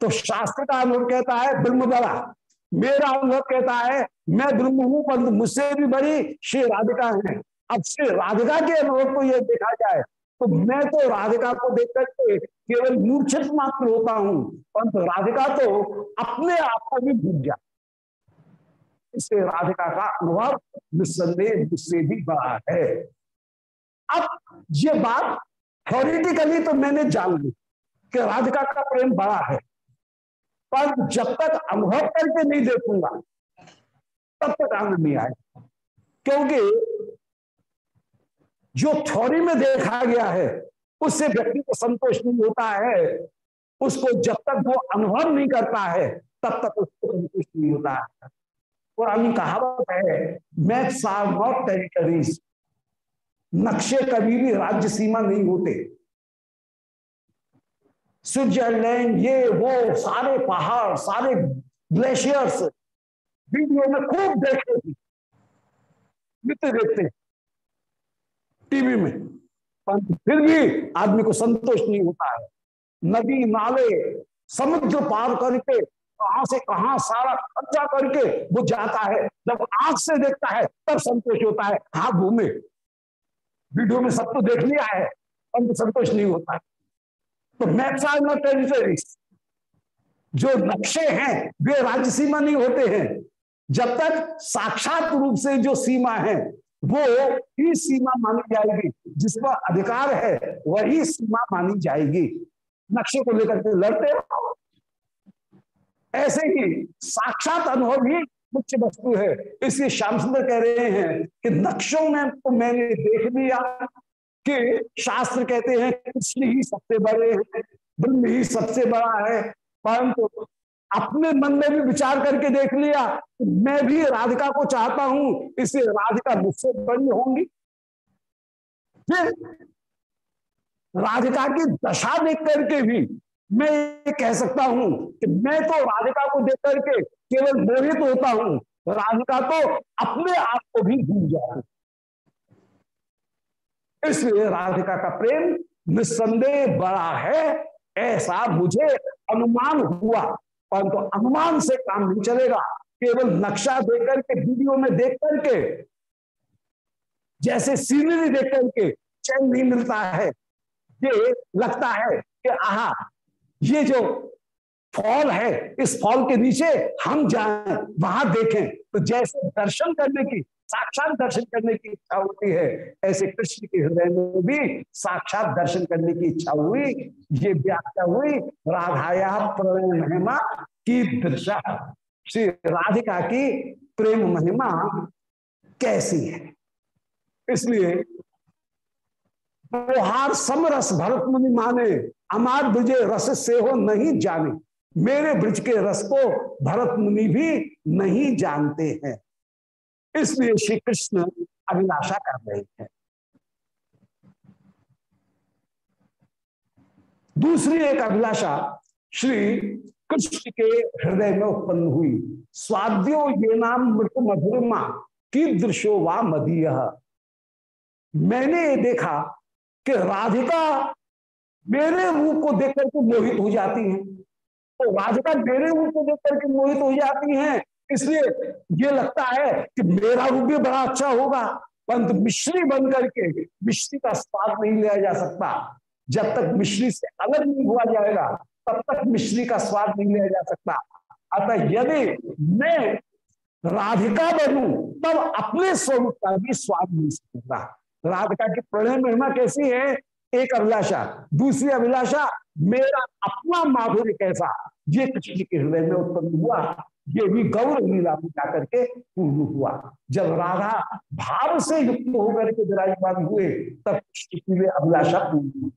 तो शास्त्र का अनुभव कहता है, ब्रह्म बड़ा मेरा अनुभव कहता है, मैं ब्रह्म हूँ, परंतु मुझसे भी बड़ी श्री राधिका है। अब श्री राधिका के अनुभव को यह देखा जाए तो मैं तो राधिका को देख करके केवल मूर्छित मात्र होता हूँ, परंतु राधिका तो अपने आप को भी भूल जा इससे राधिका का अनुभव निस्संदेह मुझसे भी बड़ा है। अब ये बात थोरिटिकली तो मैंने जान ली कि राधिका का प्रेम बड़ा है। पर जब तक अनुभव करके नहीं देखूँगा, तब तक आनंद नहीं आएगा क्योंकि जो थ्योरी में देखा गया है, उससे व्यक्ति को संतोष नहीं होता है। उसको जब तक वो अनुभव नहीं करता है, तब तक उसको संतोष नहीं होता है। पुरानी कहावत है मैथ्स आर नॉट टेरिटरीज नक्शे कभी भी राज्य सीमा नहीं होते। स्विट्जरलैंड, ये, वो, सारे पहाड़, सारे ग्लेशियर्स वीडियो में खूब देखे नित्य देखते टीवी में। पर फिर भी आदमी को संतोष नहीं होता है। नदी, नाले, समुद्र पार करके, कहाँ से कहाँ सारा खर्चा करके वो जाता है। जब आँख से देखता है, तब संतोष होता है। हाथ घूमे। वीडियो में सब तो देख लिया है परंतु संतोष नहीं होता तो मैप्स आर नॉट टेरिटरीज जो नक्शे हैं, वे राज्य सीमा नहीं होते हैं। जब तक साक्षात रूप से जो सीमा है, वो ही सीमा मानी जाएगी। जिस पर अधिकार है, वही सीमा मानी जाएगी। नक्शे को लेकर के लड़ते ऐसे ही साक्षात अनुभव ही मुख्य वस्तु है। इसलिए श्याम सुंदर कह रहे हैं कि नक्शों में तो मैंने देख लिया कि शास्त्र कहते हैं कृष्ण ही सबसे बड़े हैं, ब्रह्म ही सबसे बड़ा है। परंतु अपने मन में भी विचार करके देख लिया मैं भी राधिका को चाहता हूँ, इसे राधिका मुझसे बड़ी होंगी। फिर राधिका की दशा देख करके भी मैं कह सकता हूँ कि मैं तो राधिका को देख करके केवल मोहित होता हूँ, राधिका तो अपने आप को भी भूल जाती इसलिए राधिका का प्रेम निस्संदेह बड़ा है, ऐसा मुझे अनुमान हुआ, परंतु तो अनुमान से काम नहीं चलेगा, केवल नक्शा देख करके वीडियो में देख करके जैसे सीनरी देख करके चैन नहीं मिलता है, ये लगता है कि आहा, ये जो फॉल है, इस फॉल के नीचे हम जाएँ, वहाँ देखें। तो जैसे दर्शन करने की, साक्षात दर्शन करने की इच्छा होती है, ऐसे कृष्ण के हृदय में भी साक्षात दर्शन करने की इच्छा हुई, ये व्याख्या हुई राधाया प्रेम महिमा की दृशा श्री राधिका की प्रेम महिमा कैसी है? इसलिए समरस भरत मुनि माने अमार ब्रजे रस से हो नहीं जाने। मेरे ब्रज के रस को भरत मुनि भी नहीं जानते हैं। इसलिए श्री कृष्ण अभिलाषा कर रहे हैं। दूसरी एक अभिलाषा श्री कृष्ण के हृदय में उत्पन्न हुई। स्वाद्यो ये नाम मृत मधुरमा की दृश्यो वा मदीय। मैंने ये देखा कि राधिका मेरे रूप को देख करके मोहित हो जाती हैं। तो राधिका मेरे रूप को देख करके मोहित हो जाती हैं। इसलिए ये लगता है कि मेरा रूप भी बड़ा अच्छा होगा, परंतु मिश्री बन करके मिश्री का स्वाद नहीं लिया जा सकता। जब तक मिश्री से अलग नहीं हुआ जाएगा, तब तक मिश्री का स्वाद नहीं लिया जा सकता। अतः यदि मैं राधिका बनू, तब अपने स्वरूप का भी स्वाद मिल सकता। राधिका की प्रणय महिमा कैसी है एक अभिलाषा, दूसरी अभिलाषा, मेरा अपना माधुर्य कैसा? ये कृष्ण के हृदय में उत्पन्न हुआ, ये भी गौर लीला में जाकर के पूर्ण हुआ। जब राधा भाव से युक्त होकर के विराजमान हुए, तब कृष्ण लिए अभिलाषा पूर्ण हुई।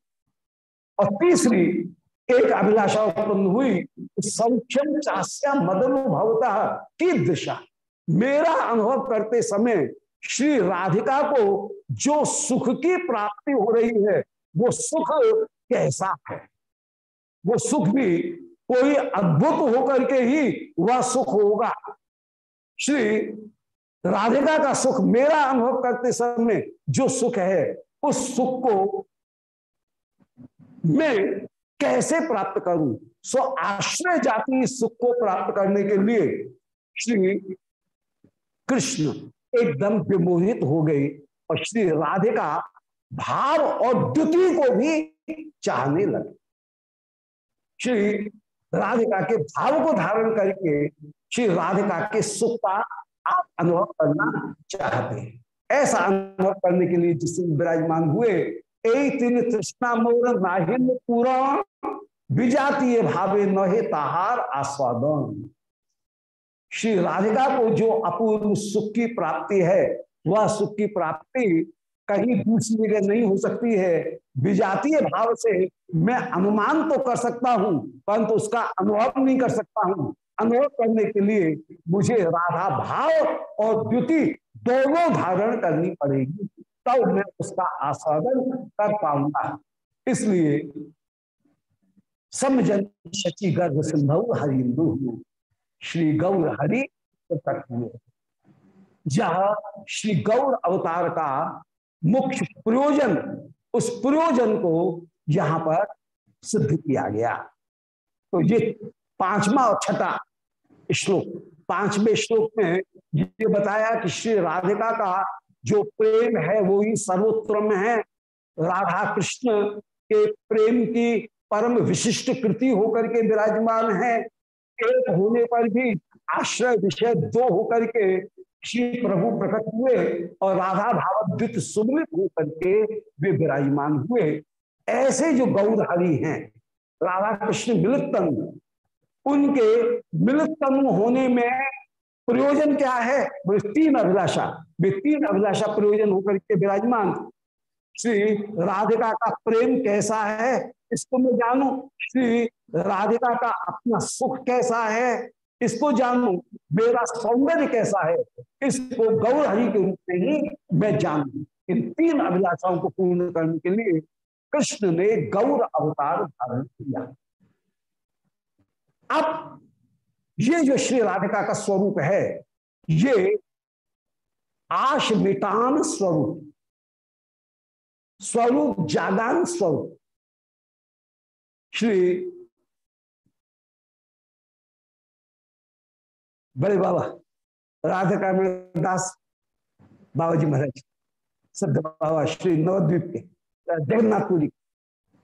और तीसरी, एक अभिलाषा उत्पन्न हुई सौख्यम चास्या मदन भवता की दिशा। मेरा अनुभव करते समय श्री राधिका को जो सुख की प्राप्ति हो रही है वो सुख कैसा है? वो सुख भी कोई अद्भुत होकर के ही वह सुख होगा। श्री राधिका का सुख मेरा अनुभव करते समय जो सुख है, उस सुख को मैं कैसे प्राप्त करूँ? सो आश्रय जाति सुख को प्राप्त करने के लिए श्री कृष्ण एकदम विमोहित हो गए और श्री राधिका भाव और द्वितीय को भी चाहने लगे। श्री राधिका के भाव को धारण करके श्री राधिका के सुख का आप अनुभव करना चाहते हैं। ऐसा अनुभव करने के लिए जिस विराजमान हुए तीन तृष्णा मोर नाहिन पुराण, विजातीय भावे नहे ताहार आस्वादन। श्री राधिका को जो अपूर्व सुख की प्राप्ति है, वह सुख की प्राप्ति कहीं दूसरी जगह नहीं हो सकती है। विजातीय भाव से मैं अनुमान तो कर सकता हूँ, परंतु उसका अनुभव नहीं कर सकता हूँ। अनुभव करने के लिए मुझे राधा भाव और द्युति दोनों धारण करनी पड़ेगी। तब मैं उसका आस्वादन कर पाऊँगा। इसलिए समझन शचि गर्भ सिंधु हरिंदु श्री गौर हरि प्रकट हुए। जहाँ श्री गौर अवतार का मुख्य प्रयोजन, उस प्रयोजन को यहाँ पर सिद्ध किया गया। तो ये पांचवा और छठा श्लोक, पाँचवें श्लोक में ये बताया कि श्री राधिका का जो प्रेम है, वो ही सर्वोत्तम है। राधा कृष्ण के प्रेम की परम विशिष्ट कृति होकर के विराजमान है। एक होने पर भी आश्रय विषय दो होकर के श्री प्रभु प्रकट हुए और राधा भावद्वित सुमृत होकर के वे विराजमान हुए। ऐसे जो गौर हैं राधा कृष्ण मिलितम, उनके मिलितम होने में प्रयोजन क्या है? वे तीन अभिलाषा, वे तीन अभिलाषा प्रयोजन होकर के विराजमान। श्री राधिका का प्रेम कैसा है, इसको मैं जानू? श्री राधिका का अपना सुख कैसा है? इसको जानू, मेरा सौंदर्य कैसा है, इसको गौर हरि के रूप में ही मैं जानू। इन तीन अभिलाषाओं को पूर्ण करने के लिए कृष्ण ने गौर अवतार धारण किया। अब ये जो श्री राधिका का स्वरूप है, ये आश मिटान स्वरूप स्वरूप जागान स्वरूप। श्री बड़े बाबा राधा कामण दास बाबा जी महाराज सद बाबा श्री नवद्वीप के जगन्नाथपुरी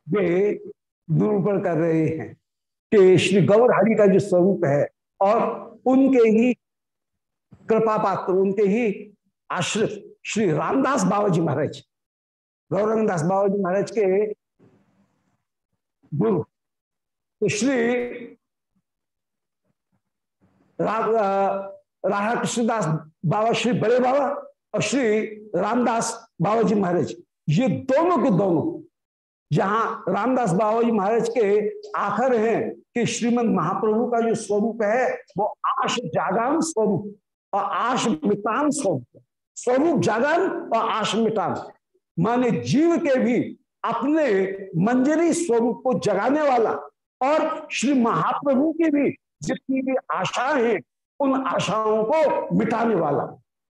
वे निरूपण कर रहे हैं कि श्री गौर हरि का जो स्वरूप है और उनके ही कृपा पात्र, उनके ही आश्रित श्री रामदास बाबा जी महाराज, गौरंगदास बाबा जी महाराज के गुरु तो श्री राधा कृष्णदास बाबा, श्री बड़े बाबा और श्री रामदास बाबा जी महाराज। ये दोनों के दोनों, जहाँ रामदास बाबा जी महाराज के आखिर हैं कि श्रीमद महाप्रभु का जो स्वरूप है, वो आश जागान स्वरूप और आश मितान स्वरूप। स्वरूप जागरण और आश मितान माने जीव के भी अपने मंजरी स्वरूप को जगाने वाला और श्री महाप्रभु की भी जितनी भी आशाएँ हैं, उन आशाओं को मिटाने वाला,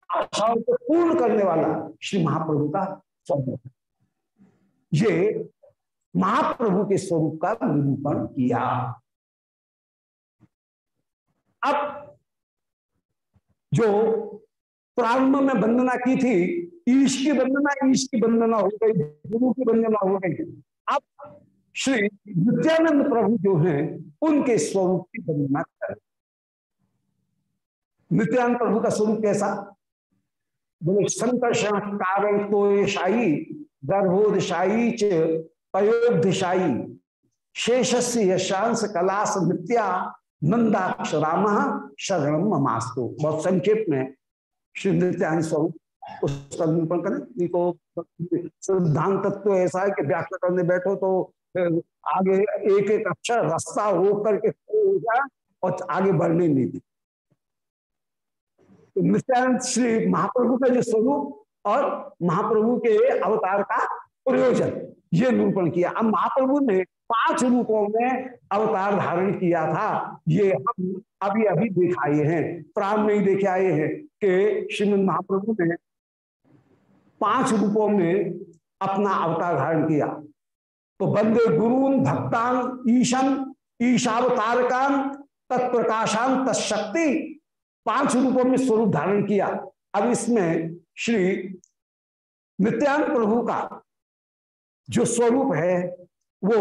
आशाओं को पूर्ण करने वाला श्री महाप्रभु का स्वरूप ये महाप्रभु के स्वरूप का निरूपण किया। अब जो प्रारंभ में वंदना की थी, ईश की वंदना, ईश की वंदना हो गई, गुरु की वंदना हो गई श्री नित्यानंद प्रभु जो हैं, उनके स्वरूप की वंदना करें। नित्यानंद प्रभु का स्वरूप कैसा? बोले संकर्षण कारण तो शाही गर्भोदशाई च पयोधिशाई शेषस्य यशांश कलास नित्या नंदाक्ष राम शरणम ममास्तु। बहुत संक्षेप में श्री नित्यानंद स्वरूप उसका निरूपण करें। सिद्धांत तत्व ऐसा है कि व्याख्या करने बैठो तो आगे एक एक अक्षर रास्ता रोक करके और आगे बढ़ने नहीं दी तो नित्यानंद श्री महाप्रभु का जो स्वरूप और महाप्रभु के अवतार का प्रयोजन, ये निरूपण किया। अब महाप्रभु ने पाँच रूपों में अवतार धारण किया था। ये हम अभी अभी देख आए हैं, प्राण में ही देखे आए हैं कि श्रीमद महाप्रभु ने पाँच रूपों में अपना अवतार धारण किया। तो बंदे गुरु भक्तान ईशन, ईशावतारकान, तत्प्रकाशान, तत्शक्ति, पाँच रूपों में स्वरूप धारण किया। अब इसमें श्री नित्यानंद प्रभु का जो स्वरूप है, वो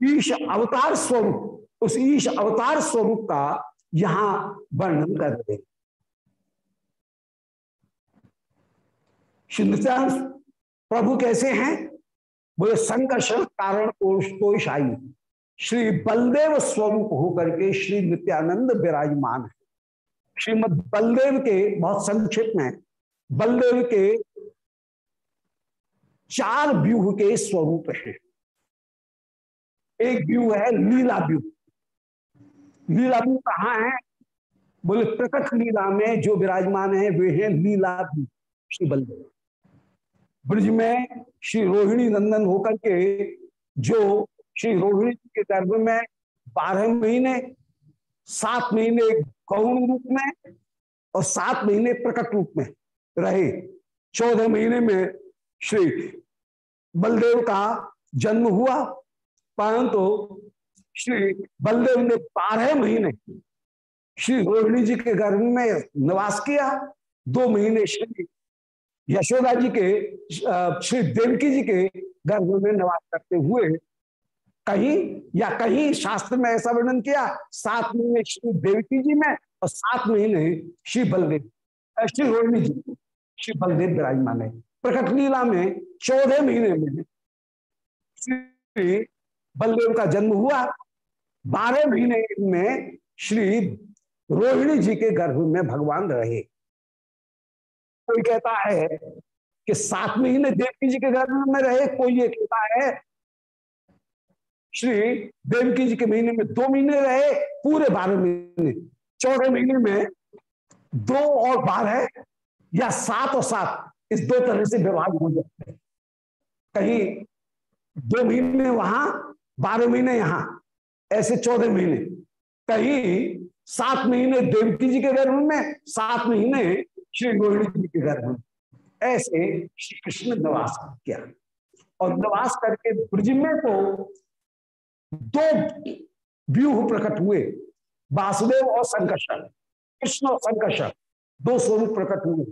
ईश अवतार स्वरूप, उस ईश अवतार स्वरूप का यहाँ वर्णन कर रहे श्री नित्यानंद प्रभु कैसे हैं? बोले संकर्षण कारण कोशाई श्री बलदेव स्वरूप होकर के श्री नित्यानंद विराजमान है। श्रीमद बलदेव के बहुत संक्षिप्त में, बलदेव के चार व्यूह के स्वरूप हैं। एक व्यू है लीला व्यू लीला व्यू कहा है? बोले, प्रकट लीला में जो विराजमान है, वे हैं लीला व्यू श्री बलदेव। ब्रज में श्री रोहिणी नंदन होकर के जो श्री रोहिणी के गर्भ में बारह महीने, सात महीने गौण रूप में और सात महीने प्रकट रूप में रहे। चौदह महीने में श्री बलदेव का जन्म हुआ, परंतु श्री बलदेव ने बारह महीने श्री रोहिणी जी के गर्भ में निवास किया। दो महीने श्री यशोदा जी के श्री देवकी जी के गर्भ में निवास करते हुए कहीं या कहीं शास्त्र में ऐसा वर्णन किया, सात महीने श्री देवकी जी में और सात महीने श्री बलदेव श्री रोहिणी जी श्री बलदेव विराजमान है। प्रकट लीला में चौदह महीने में श्री बलदेव का जन्म हुआ। बारह महीने में श्री रोहिणी जी के गर्भ में भगवान रहे। कोई कहता है कि सात महीने देवकी जी के गर्भ में रहे, कोई ये कहता है, श्री देवकी जी के महीने में दो महीने रहे, पूरे बारह महीने। चौदह महीने में दो और बारह या सात और सात, इस दो तरह से विभाग हो जाते हैं। कहीं दो महीने वहाँ, बारह महीने यहाँ, ऐसे चौदह महीने। कहीं सात महीने देवकी जी के गर्भ में, सात महीने श्री रोहिणी जी के घर में ऐसे श्री कृष्ण निवास किया। और निवास करके ब्रज में तो दो व्यूह प्रकट हुए। वासुदेव और संकर्षण, कृष्ण और संकर्षण, दो स्वरूप प्रकट हुए।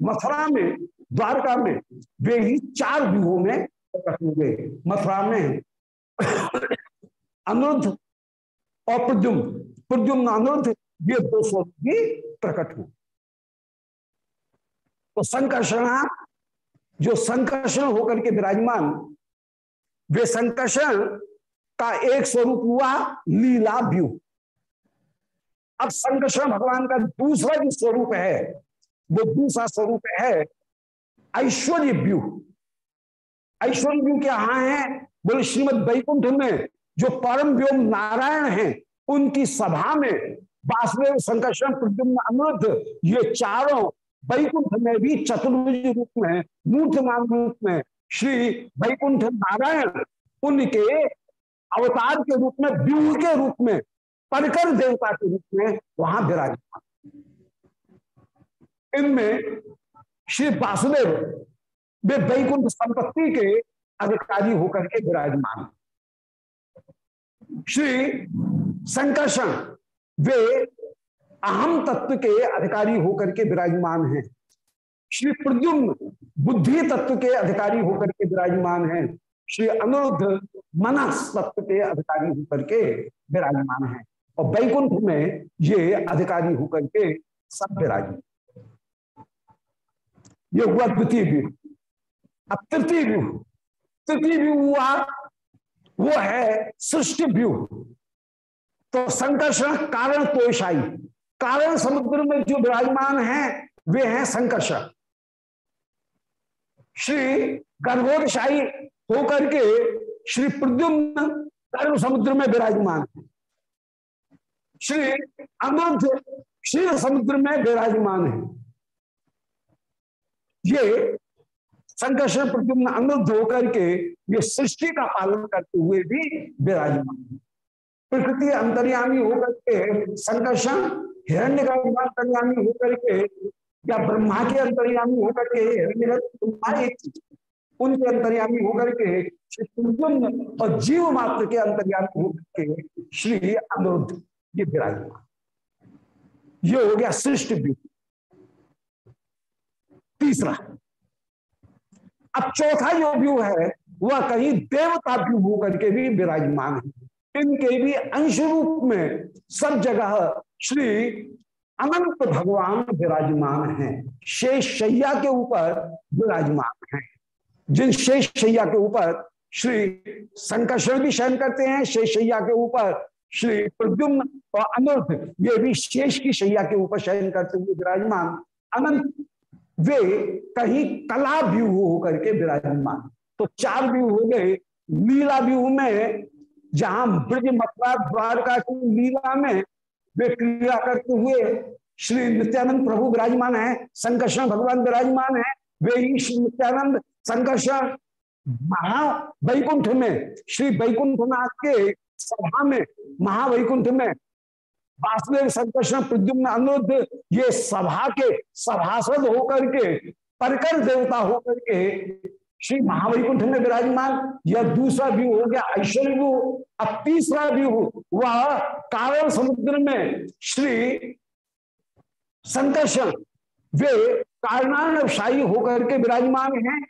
मथुरा में, द्वारका में वे ही चार व्यूहों में प्रकट हुए मथुरा में अनुरुद्ध और प्रद्युम प्रद्युम्न अनुरुद्ध, ये दो स्वरूप भी प्रकट हुए। तो संकर्षण जो संकर्षण होकर के विराजमान, वे संकर्षण का एक स्वरूप हुआ लीला व्यू। अब संकर्षण भगवान का दूसरा जो स्वरूप है, वो दूसरा स्वरूप है ऐश्वर्य व्यू। ऐश्वर्य व्यू क्या है? बोले, श्रीमद वैकुंठ में जो परम व्योम नारायण हैं, उनकी सभा में वासुदेव संकर्षण प्रद्युम्न अमृत ये चारों वैकुंठ में भी चतुर्भुज रूप में, मूर्तमान रूप में, श्री वैकुंठ नारायण उनके अवतार के रूप में, व्यूह के रूप में परकर देवता के रूप में वहाँ विराजमान। इनमें श्री वासुदेव वे वैकुंठ संपत्ति के अधिकारी होकर के विराजमान। श्री संकर्षण वे अहम तत्व के अधिकारी होकर के विराजमान हैं। श्री प्रद्युम्न बुद्धि तत्व के अधिकारी होकर के विराजमान हैं। श्री अनुरुद्ध मनस तत्व के अधिकारी होकर के विराजमान हैं। और वैकुंठ में ये अधिकारी होकर के सब विराजमान ये हुआ द्वितीय व्यू अब तृतीय व्यू तृतीय व्यू हुआ, वो है सृष्टि व्यू तो संकर्षण कारण तोषाई कारण समुद्र में जो विराजमान हैं, वे हैं संकर्षण श्री गर्भोदशाही होकर के श्री प्रद्युम्न गर्भ समुद्र में विराजमान है। श्री अमृत क्षीर समुद्र में विराजमान है। ये संकर्षण प्रद्युम्न अनुद्ध होकर के ये सृष्टि का पालन करते हुए भी विराजमान है। प्रकृति अंतर्यामी होकर के संकर्षण हिरण्य का अंतर्यामी होकर के या ब्रह्मा के अंतर्यामी होकर के हिरण्य उनके अंतर्यामी होकर के श्री और जीव मात्र के अंतर्यामी होकर के श्री अनुरुद्ध ये विराजमान। ये हो गया सृष्टि व्यू तीसरा, अब चौथा जो व्यू है, वह कहीं देवता व्यू होकर के भी विराजमान है। इनके भी अंश रूप में सब जगह श्री अनंत भगवान विराजमान हैं। शेष शैया के ऊपर विराजमान हैं। जिन शेष शैया के ऊपर श्री संकर्षण भी शयन करते हैं, शेष शैया के ऊपर श्री प्रद्युम्न और अनर्थ, ये भी शेष की शैया के ऊपर शयन करते हुए विराजमान। अनंत, वे कहीं कला व्यूह होकर के विराजमान। तो चार व्यूह हो गए। लीला व्यूह में, जहाँ ब्रज मथुरा द्वारका की लीला में वे क्रिया करते हुए श्री नित्यानंद प्रभु विराजमान है, संकर्षण भगवान विराजमान है, वे ही श्री नित्यानंद संकर्षण महा वैकुंठ में, श्री वैकुंठनाथ के सभा में, महावैकुंठ में वासुदेव संकर्षण प्रद्युम्न अनुरुद्ध ये सभा के सभासद होकर के, परकर देवता होकर के श्री महावैकुंठ में विराजमान, यह दूसरा व्यू हो गया, ऐश्वर्य व्यू। अब तीसरा व्यू वह कारण समुद्र में श्री संकर्षण, वे कारणाशाही होकर के विराजमान हैं।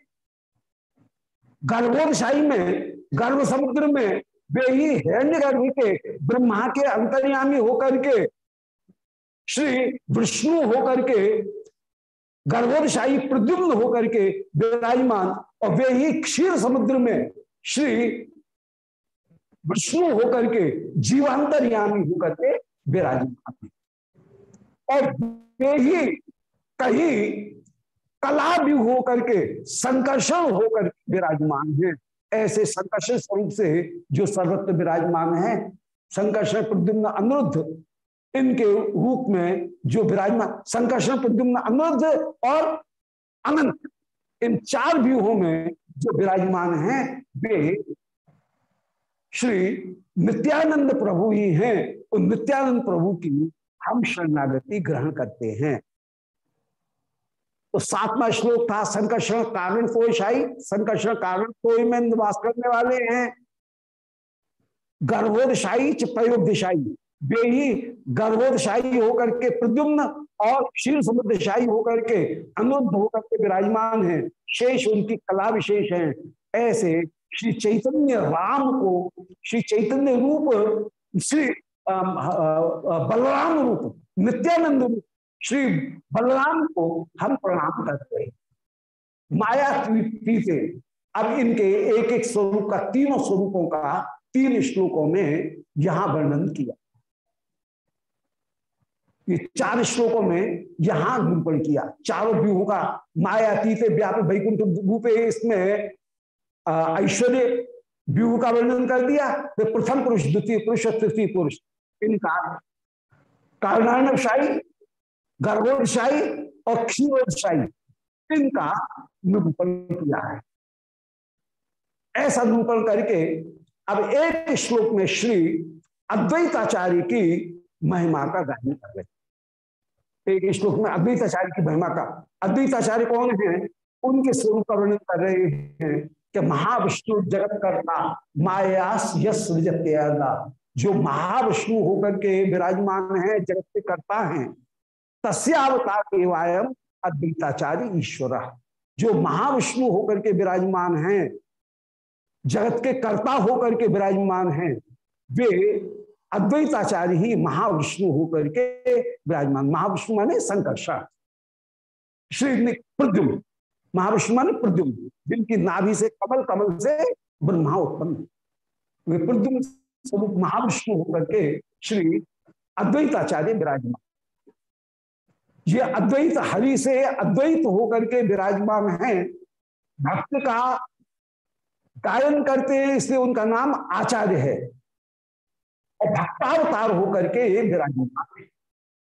गर्भोदशाही में, गर्भ समुद्र में, वे ही हिरण्य गर्भ के ब्रह्मा के अंतर्यामी होकर के श्री विष्णु होकर के गर्भोदशाही प्रद्युम्न होकर के विराजमान और वे ही क्षीर समुद्र में श्री विष्णु होकर के जीवांतर्यामी होकर के विराजमान और वे ही कहीं कला भी होकर के संकर्षण होकर विराजमान है। ऐसे संकर्षण स्वरूप से जो सर्वत्र विराजमान है, संकर्षण प्रद्युम्न अनुरुद्ध इनके रूप में जो विराजमान, संकर्षण प्रद्युम्न अनुरुद्ध और अनंत, इन चार व्यूहों में जो विराजमान हैं, वे श्री नित्यानंद प्रभु ही हैं। उन नित्यानंद प्रभु की हम शरणागति ग्रहण करते हैं। तो सातवा श्लोक था, संकर्षण कारण कोशाई संकर्षण कारण कोई में निवास करने वाले हैं। गर्भोदशाही प्रयोगशाही। वे ही गर्भोदशाही होकर के प्रद्युम्न और क्षीर समुद्रशाही होकर के अनुद्ध होकर के विराजमान हैं। शेष उनकी कला विशेष है। ऐसे श्री चैतन्य राम को, श्री चैतन्य रूप, श्री बलराम रूप, नित्यानंद रूप, श्री बलराम को हम प्रणाम करते हैं। माया से अब इनके एक एक स्वरूप का, तीनों स्वरूपों का, तीन श्लोकों में यहाँ वर्णन किया। ये चार श्लोकों में यहाँ निरूपण किया। चारों व्यूह का माया मायातीत व्याप वैकुंठ, रूपे इसमें ऐश्वर्य व्यूह का वर्णन कर दिया। तो प्रथम पुरुष, द्वितीय पुरुष तृतीय पुरुष। इनका कारणाशाही गर्भोदशाही और क्षीरोदशाही इनका निरूपण किया है। ऐसा निरूपण करके अब एक श्लोक में श्री अद्वैताचार्य की महिमा का गायन कर रहे एक श्लोक में अद्वैताचार्य की महिमा का। अद्वैताचार्य कौन है? उनके स्वरूप का वर्णन कर रहे हैं कि महाविष्णु जगत करता यश जो महाविष्णु होकर के विराजमान है, जगत के करता है तस्वतार एवं अद्वैताचार्य ईश्वर। जो महाविष्णु होकर के विराजमान हैं, जगत के कर्ता होकर के विराजमान हैं, वे अद्वैताचार्य ही महाविष्णु होकर के विराजमान। महाविष्णु माने संकर्षण श्री प्रद्युम महाविष्णु माने प्रद्युम जिनकी नाभि से कमल कमल से ब्रह्मा उत्पन्न। वे प्रद्युम स्वरूप महाविष्णु होकर के श्री अद्वैताचार्य विराजमान। ये अद्वैत हरि से अद्वैत होकर के विराजमान है। भक्त का गायन करते हैं, इसलिए उनका नाम आचार्य है। और भक्तावतार होकर के विराजमान है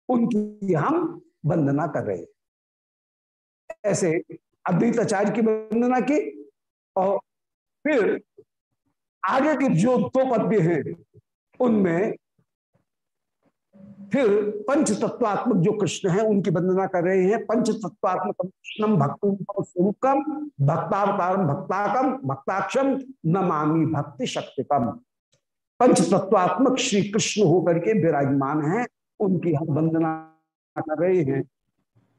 उनकी हम वंदना कर रहे हैं। ऐसे अद्वैताचार्य की वंदना की और फिर आगे के जो दो पद्य हैं, उनमें फिर पंच तत्वात्मक जो कृष्ण है, उनकी वंदना कर रहे हैं। पंच तत्वात्मक कृष्णम भक्त स्वरूपम भक्तावतारम भक्ताकम भक्ताक्षम नमामि भक्ति शक्तिकम पंच तत्वात्मक श्री कृष्ण होकर के विराजमान है, उनकी हम वंदना कर रहे हैं।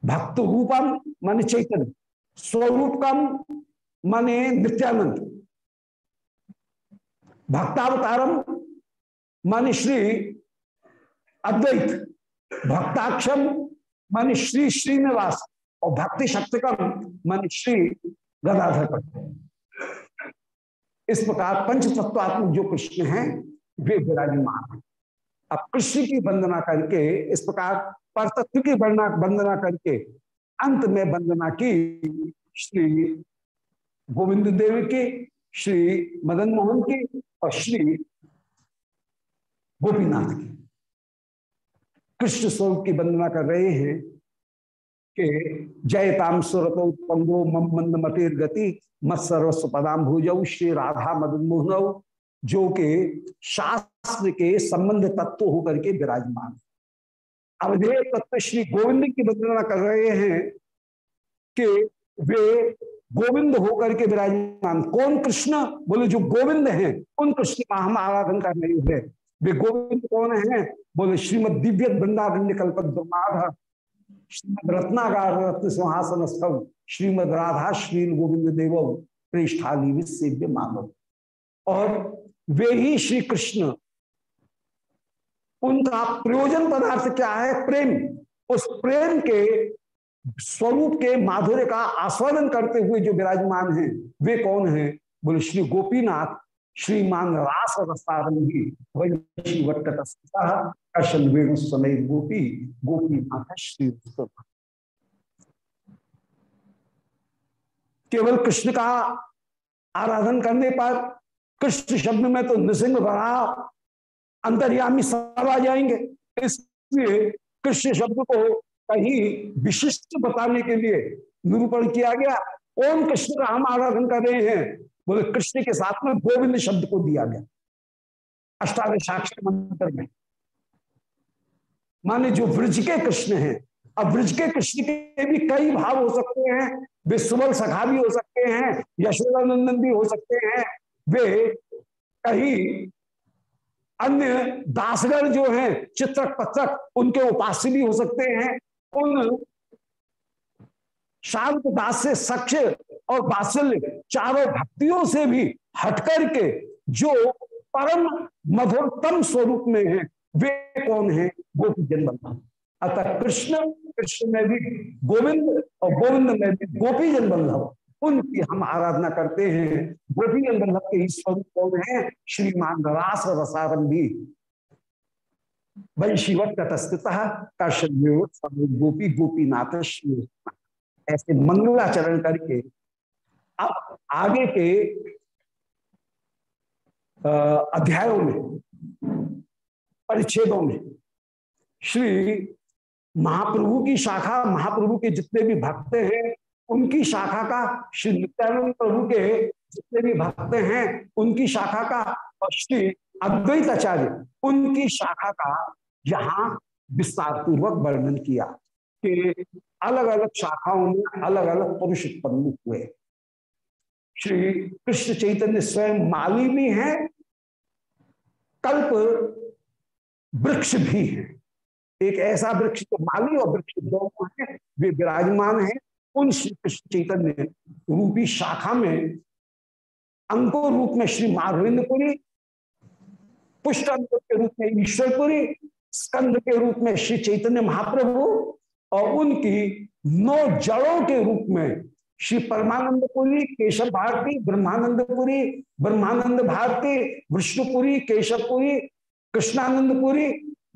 भक्त रूपम मन चैतन्य स्वरूपम माने नित्यानंद। भक्तावतारम मन श्री अद्वैत। भक्ताक्षम मन श्री श्रीनिवास। और भक्ति शक्तिकम मान श्री गदाधर। इस प्रकार पंच तत्वात्मक जो कृष्ण हैं वे विराजमान है। अब कृष्ण की वंदना करके, इस प्रकार परतत्व की वंदना करके, अंत में वंदना की श्री गोविंद देव की, श्री मदन मोहन की और श्री गोपीनाथ की। कृष्ण स्वरूप की वंदना कर रहे हैं कि जयताम सुरत पंगो मम मंद मतिर गति मत सर्वस्व पदाम भूजऊ श्री राधा मदन मोहन जो के शास्त्र के संबंध तत्व होकर के विराजमान अवधेय तत्व श्री गोविंद की वंदना कर रहे हैं कि वे गोविंद होकर के विराजमान। कौन कृष्ण? बोले, जो गोविंद हैं, उन कृष्ण का हम आराधन कर रहे हैं। वे गोविंद कौन है? बोले, श्रीमद दिव्य वृंदारण्य कल्पक दुर्माध श्रीमद रत्नागार रत्न सिंहासन स्थल, श्रीमद राधा श्री गोविंद देव प्रेष्ठाली सेव्य मानव और वे ही श्री कृष्ण उनका प्रयोजन पदार्थ क्या है? प्रेम। उस प्रेम के स्वरूप के माधुर्य का आस्वादन करते हुए जो विराजमान हैं, वे कौन हैं? बोले, श्री गोपीनाथ, श्रीमान रास रसारंगी वही कर्शन वेणु समय गोपी, गोपीनाथ श्री केवल कृष्ण का आराधन करने पर कृष्ण शब्द में तो नृसिंह बड़ा अंतर्यामी सब आ जाएँगे। इसलिए कृष्ण शब्द को कहीं विशिष्ट बताने के लिए निरूपण किया गया। ओम कृष्ण का हम आराधन कर रहे हैं, बोले कृष्ण के साथ में गोविंद शब्द को दिया गया। अष्टादशाक्षर मंत्र में। माने जो ब्रज के कृष्ण हैं, अब ब्रज के कृष्ण के भी कई भाव हो सकते हैं, वे सुबल सखा भी हो सकते हैं, यशोदानंदन भी हो सकते हैं वे कहीं अन्य दासगढ़ जो हैं, चित्रक, पत्रक, उनके उपास्य भी हो सकते हैं। उन शांत दास से सक्ष और बात्सल्य चारों भक्तियों से भी हटकर के जो परम मधुरतम स्वरूप में है, वे कौन है? गोपी जन अतः कृष्ण कृष्ण में भी गोविंद और गोविंद में भी गोपी जन बल्लभ उनकी हम आराधना करते हैं। जन बल्लभ के स्वरूप कौन है। श्रीमान रास रसारंभी वंशीवट तस्थित कर्षण गोपी गोपीनाथ श्री। ऐसे मंगलाचरण करके अब आगे के अध्यायों में, परिच्छेदों में श्री महाप्रभु की शाखा, महाप्रभु के जितने भी भक्त हैं उनकी शाखा का श्री नित्यानंद प्रभु के जितने भी भक्त हैं, उनकी शाखा का और श्री अद्वैत आचार्य उनकी शाखा का यहाँ विस्तार पूर्वक वर्णन किया कि अलग अलग शाखाओं में अलग अलग पुरुष उत्पन्न हुए। श्री कृष्ण चैतन्य स्वयं माली भी हैं, कल्प वृक्ष भी है। एक ऐसा वृक्ष तो माली और वृक्ष दोनों है, वे विराजमान है। उन श्री कृष्ण चैतन्य रूपी शाखा में अंकुर रूप में श्री माधविंदपुरी पुष्ट अंकुर के रूप में ईश्वरपुरी, स्कंद के रूप में श्री चैतन्य महाप्रभु और उनकी नौ जड़ों के रूप में श्री परमानंदपुरी, केशव भारती, ब्रह्मानंदपुरी, ब्रह्मानंद भारती, विष्णुपुरी, केशवपुरी, कृष्णानंदपुरी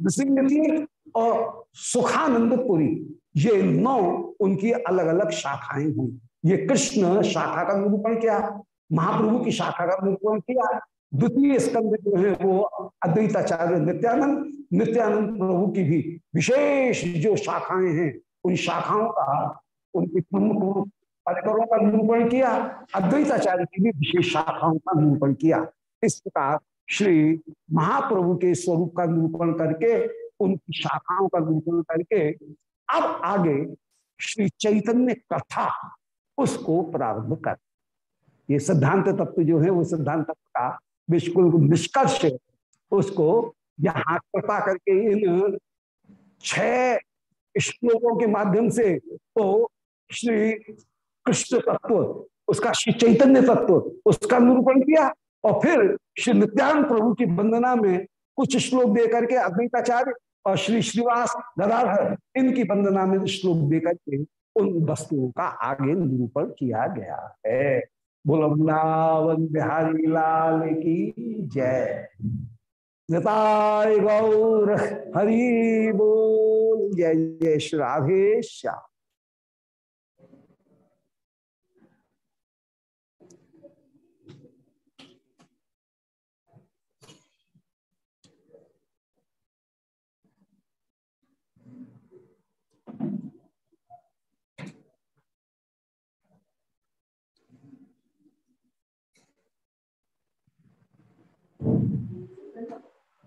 नृसिंहपुरी और सुखानंदपुरी। ये नौ उनकी अलग अलग शाखाएँ हुई। ये कृष्ण शाखा का निरूपण किया, महाप्रभु की शाखा का निरूपण किया, द्वितीय स्कंद जो है वो अद्वैताचार्य नित्यानंद नित्यानंद प्रभु की भी विशेष जो शाखाएँ हैं, उन शाखाओं का, उनके प्रमुख परिकरों का निरूपण किया, अद्वैताचार्य की भी विशेष शाखाओं का निरूपण किया। इस प्रकार श्री महाप्रभु के स्वरूप का निरूपण करके, उनकी शाखाओं का निरूपण करके अब आगे श्री चैतन्य कथा उसको प्रारंभ कर। ये सिद्धांत तत्व जो है, वो सिद्धांत तत्व का बिल्कुल निष्कर्ष उसको यहाँ कृपा करके इन छह श्लोकों के माध्यम से तो श्री कृष्ण तत्व, उसका श्री चैतन्य तत्व, उसका निरूपण किया और फिर श्री नित्यानंद प्रभु की वंदना में कुछ श्लोक दे करके अद्वैताचार्य और श्री श्रीवास गदाधर इनकी वंदना में श्लोक देकर के उन वस्तुओं का आगे निरूपण किया गया है। बोल, वृंदावन बिहारी लाल की जय। गौर हरि बोल। जय जय श्री